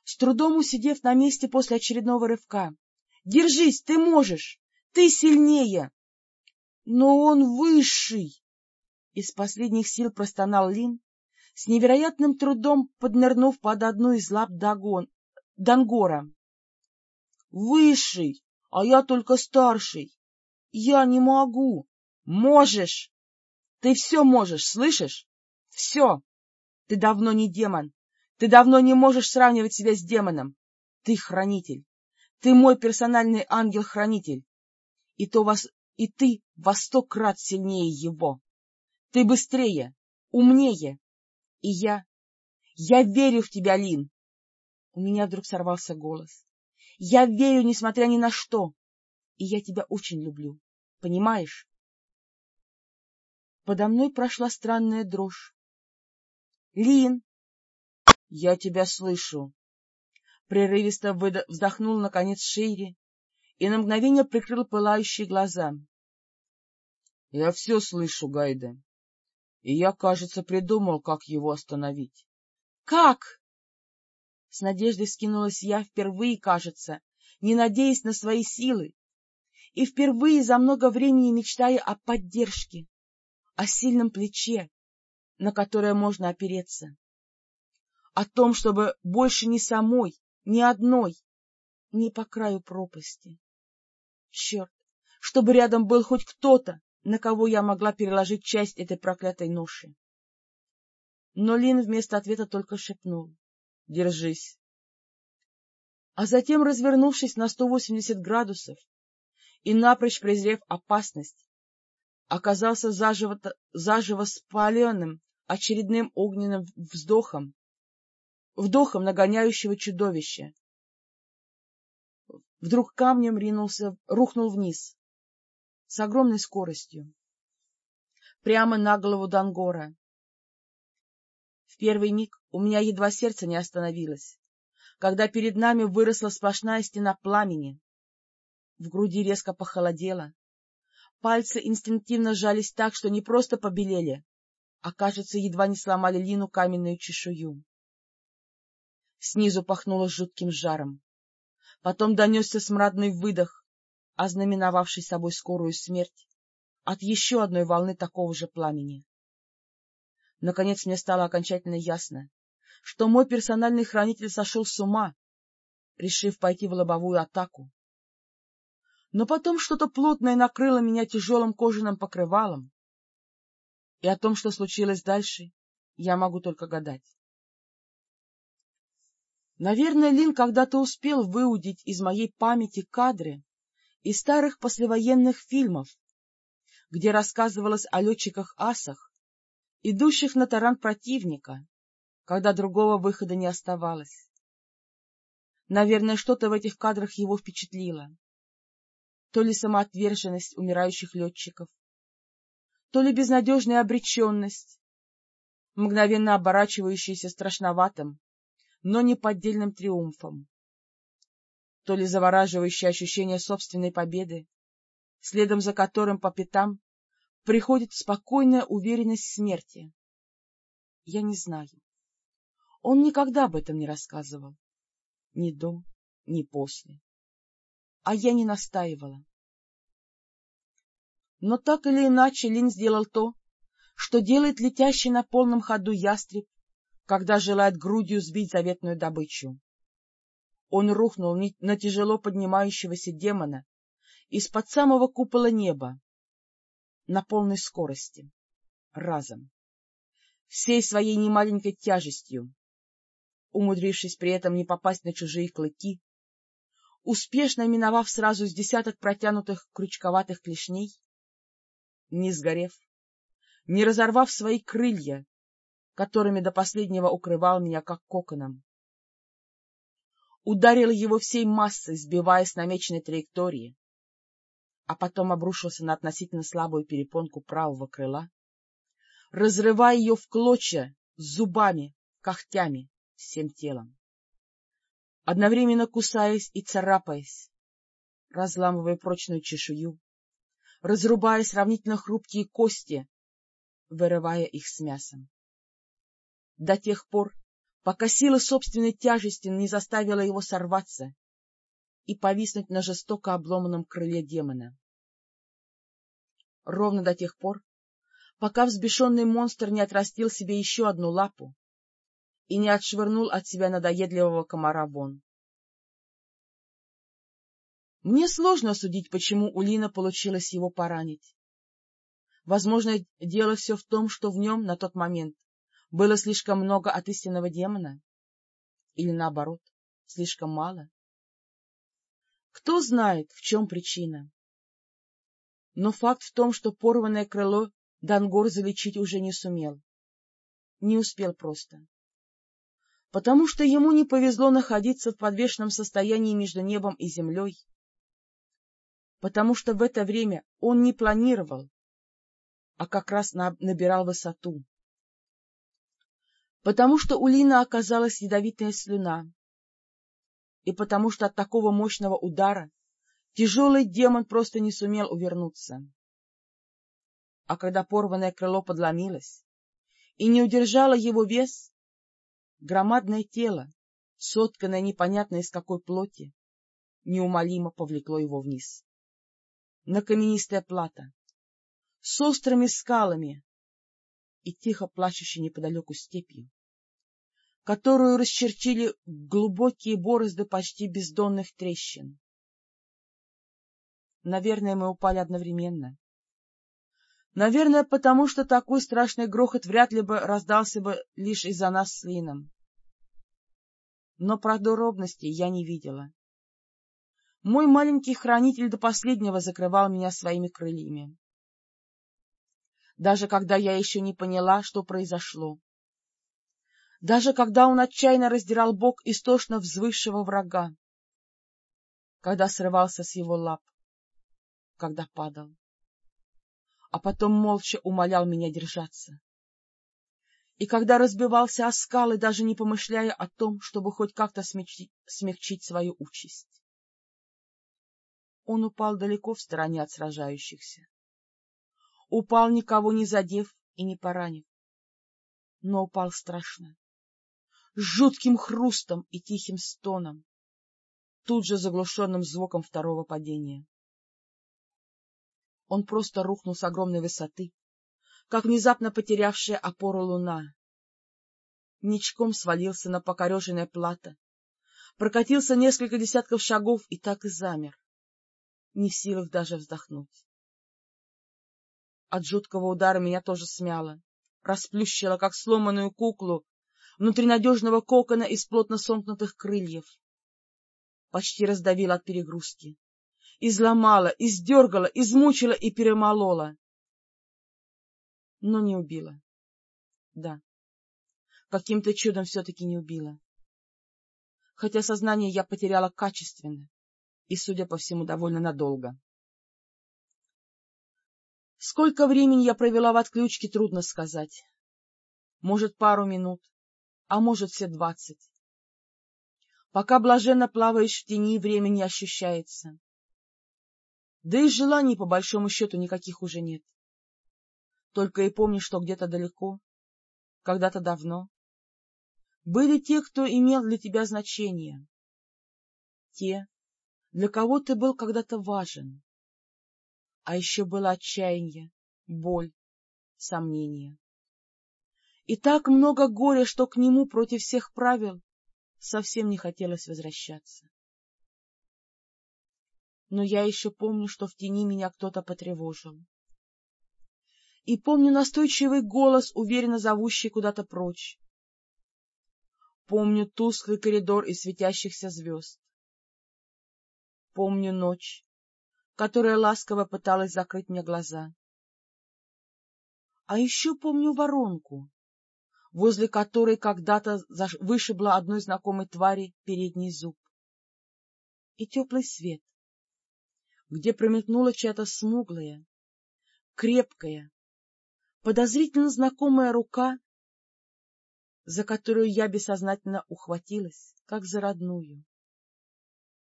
с трудом усидев на месте после очередного рывка. — Держись, ты можешь! Ты сильнее! — Но он высший! Из последних сил простонал Лин, с невероятным трудом поднырнув под одну из лап Дагон... Дангора. — Высший, а я только старший. Я не могу. — Можешь! Ты все можешь, слышишь? Все! Ты давно не демон. Ты давно не можешь сравнивать себя с демоном. Ты хранитель. Ты мой персональный ангел-хранитель. И, то вас... и ты во сто крат сильнее его. Ты быстрее, умнее. И я... Я верю в тебя, Лин. У меня вдруг сорвался голос. Я верю, несмотря ни на что. И я тебя очень люблю. Понимаешь? Подо мной прошла странная дрожь. — Лин! — Я тебя слышу. Прерывисто вздохнул, наконец, Шейри и на мгновение прикрыл пылающие глаза. — Я все слышу, Гайда. И я, кажется, придумал, как его остановить. — Как? С надеждой скинулась я впервые, кажется, не надеясь на свои силы, и впервые за много времени мечтая о поддержке, о сильном плече, на которое можно опереться, о том, чтобы больше ни самой, ни одной, ни по краю пропасти. Черт, чтобы рядом был хоть кто-то, на кого я могла переложить часть этой проклятой ноши. Но Лин вместо ответа только шепнул. — Держись. А затем, развернувшись на сто восемьдесят градусов и напрочь презрев опасность, оказался заживо, заживо спаленным очередным огненным вздохом, вдохом нагоняющего чудовища. Вдруг камнем ринулся, рухнул вниз, с огромной скоростью, прямо на голову Дангора. В первый миг у меня едва сердце не остановилось, когда перед нами выросла сплошная стена пламени. В груди резко похолодело, пальцы инстинктивно сжались так, что не просто побелели, а, кажется, едва не сломали Лину каменную чешую. Снизу пахнуло жутким жаром. Потом донесся смрадный выдох, ознаменовавший собой скорую смерть от еще одной волны такого же пламени. Наконец мне стало окончательно ясно, что мой персональный хранитель сошел с ума, решив пойти в лобовую атаку. Но потом что-то плотное накрыло меня тяжелым кожаным покрывалом, и о том, что случилось дальше, я могу только гадать. Наверное, Лин когда-то успел выудить из моей памяти кадры, из старых послевоенных фильмов, где рассказывалось о летчиках-асах, идущих на таран противника, когда другого выхода не оставалось. Наверное, что-то в этих кадрах его впечатлило. То ли самоотверженность умирающих летчиков, то ли безнадежная обреченность, мгновенно оборачивающаяся страшноватым, но неподдельным триумфом то ли завораживающее ощущение собственной победы, следом за которым по пятам приходит спокойная уверенность смерти. Я не знаю. Он никогда об этом не рассказывал. ни до, ни после. А я не настаивала. Но так или иначе Лин сделал то, что делает летящий на полном ходу ястреб, когда желает грудью сбить заветную добычу. Он рухнул на тяжело поднимающегося демона из-под самого купола неба на полной скорости, разом, всей своей немаленькой тяжестью, умудрившись при этом не попасть на чужие клыки, успешно миновав сразу с десяток протянутых крючковатых клешней, не сгорев, не разорвав свои крылья, которыми до последнего укрывал меня как коконом. Ударил его всей массой, сбивая с намеченной траектории, а потом обрушился на относительно слабую перепонку правого крыла, разрывая ее в клочья зубами, когтями, всем телом. Одновременно кусаясь и царапаясь, разламывая прочную чешую, разрубая сравнительно хрупкие кости, вырывая их с мясом. До тех пор, пока сила собственной тяжести не заставила его сорваться и повиснуть на жестоко обломанном крыле демона. Ровно до тех пор, пока взбешенный монстр не отрастил себе еще одну лапу и не отшвырнул от себя надоедливого комара вон. Мне сложно судить, почему у Лина получилось его поранить. Возможно, дело все в том, что в нем на тот момент было слишком много от истинного демона? Или наоборот, слишком мало? Кто знает, в чем причина? Но факт в том, что порванное крыло Дангор залечить уже не сумел. Не успел просто. Потому что ему не повезло находиться в подвешенном состоянии между небом и землей. Потому что в это время он не планировал, а как раз набирал высоту. Потому что у Лина оказалась ядовитая слюна, и потому что от такого мощного удара тяжелый демон просто не сумел увернуться. А когда порванное крыло подломилось и не удержало его вес, громадное тело, сотканное непонятно из какой плоти, неумолимо повлекло его вниз. На каменистая плата, с острыми скалами и тихо плачущей неподалеку степью, которую расчерчили глубокие борозды почти бездонных трещин. Наверное, мы упали одновременно. Наверное, потому что такой страшный грохот вряд ли бы раздался бы лишь из-за нас с Лином. Но подробностей я не видела. Мой маленький хранитель до последнего закрывал меня своими крыльями. Даже когда я еще не поняла, что произошло. Даже когда он отчаянно раздирал бок истошно взвывшего врага. Когда срывался с его лап когда падал. А потом молча умолял меня держаться. И когда разбивался о скалы, даже не помышляя о том, чтобы хоть как-то смягчить, смягчить свою участь. Он упал далеко в стороне от сражающихся. Упал, никого не задев и не поранив. Но упал страшно, с жутким хрустом и тихим стоном, тут же заглушенным звуком второго падения. Он просто рухнул с огромной высоты, как внезапно потерявшая опору луна. Ничком свалился на покореженное плато, прокатился несколько десятков шагов и так и замер, не в силах даже вздохнуть. От жуткого удара меня тоже смяло, расплющило, как сломанную куклу, внутри надежного кокона из плотно сомкнутых крыльев. Почти раздавило от перегрузки изломала, издергала, измучила и перемолола. Но не убила. Да, каким-то чудом все-таки не убила. Хотя сознание я потеряла качественно и, судя по всему, довольно надолго. Сколько времени я провела в отключке, трудно сказать. Может, пару минут, а может, все двадцать. Пока блаженно плаваешь в тени, время не ощущается. Да и желаний, по большому счету, никаких уже нет. Только и помни, что где-то далеко, когда-то давно, были те, кто имел для тебя значение, те, для кого ты был когда-то важен. А еще было отчаяние, боль, сомнения. И так много горя, что к нему против всех правил совсем не хотелось возвращаться. Но я еще помню, что в тени меня кто-то потревожил. И помню настойчивый голос, уверенно зовущий куда-то прочь. Помню тусклый коридор из светящихся звезд. Помню ночь, которая ласково пыталась закрыть мне глаза. А еще помню воронку, возле которой когда-то вышибла одной знакомой твари передний зуб. И теплый свет, где промелькнула чья-то смуглая, крепкая, подозрительно знакомая рука, за которую я бессознательно ухватилась, как за родную,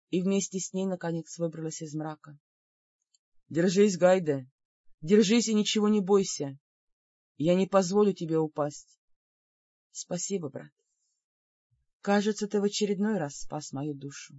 и вместе с ней, наконец, выбралась из мрака. — Держись, Гайде, держись и ничего не бойся. Я не позволю тебе упасть. — Спасибо, брат. Кажется, ты в очередной раз спас мою душу.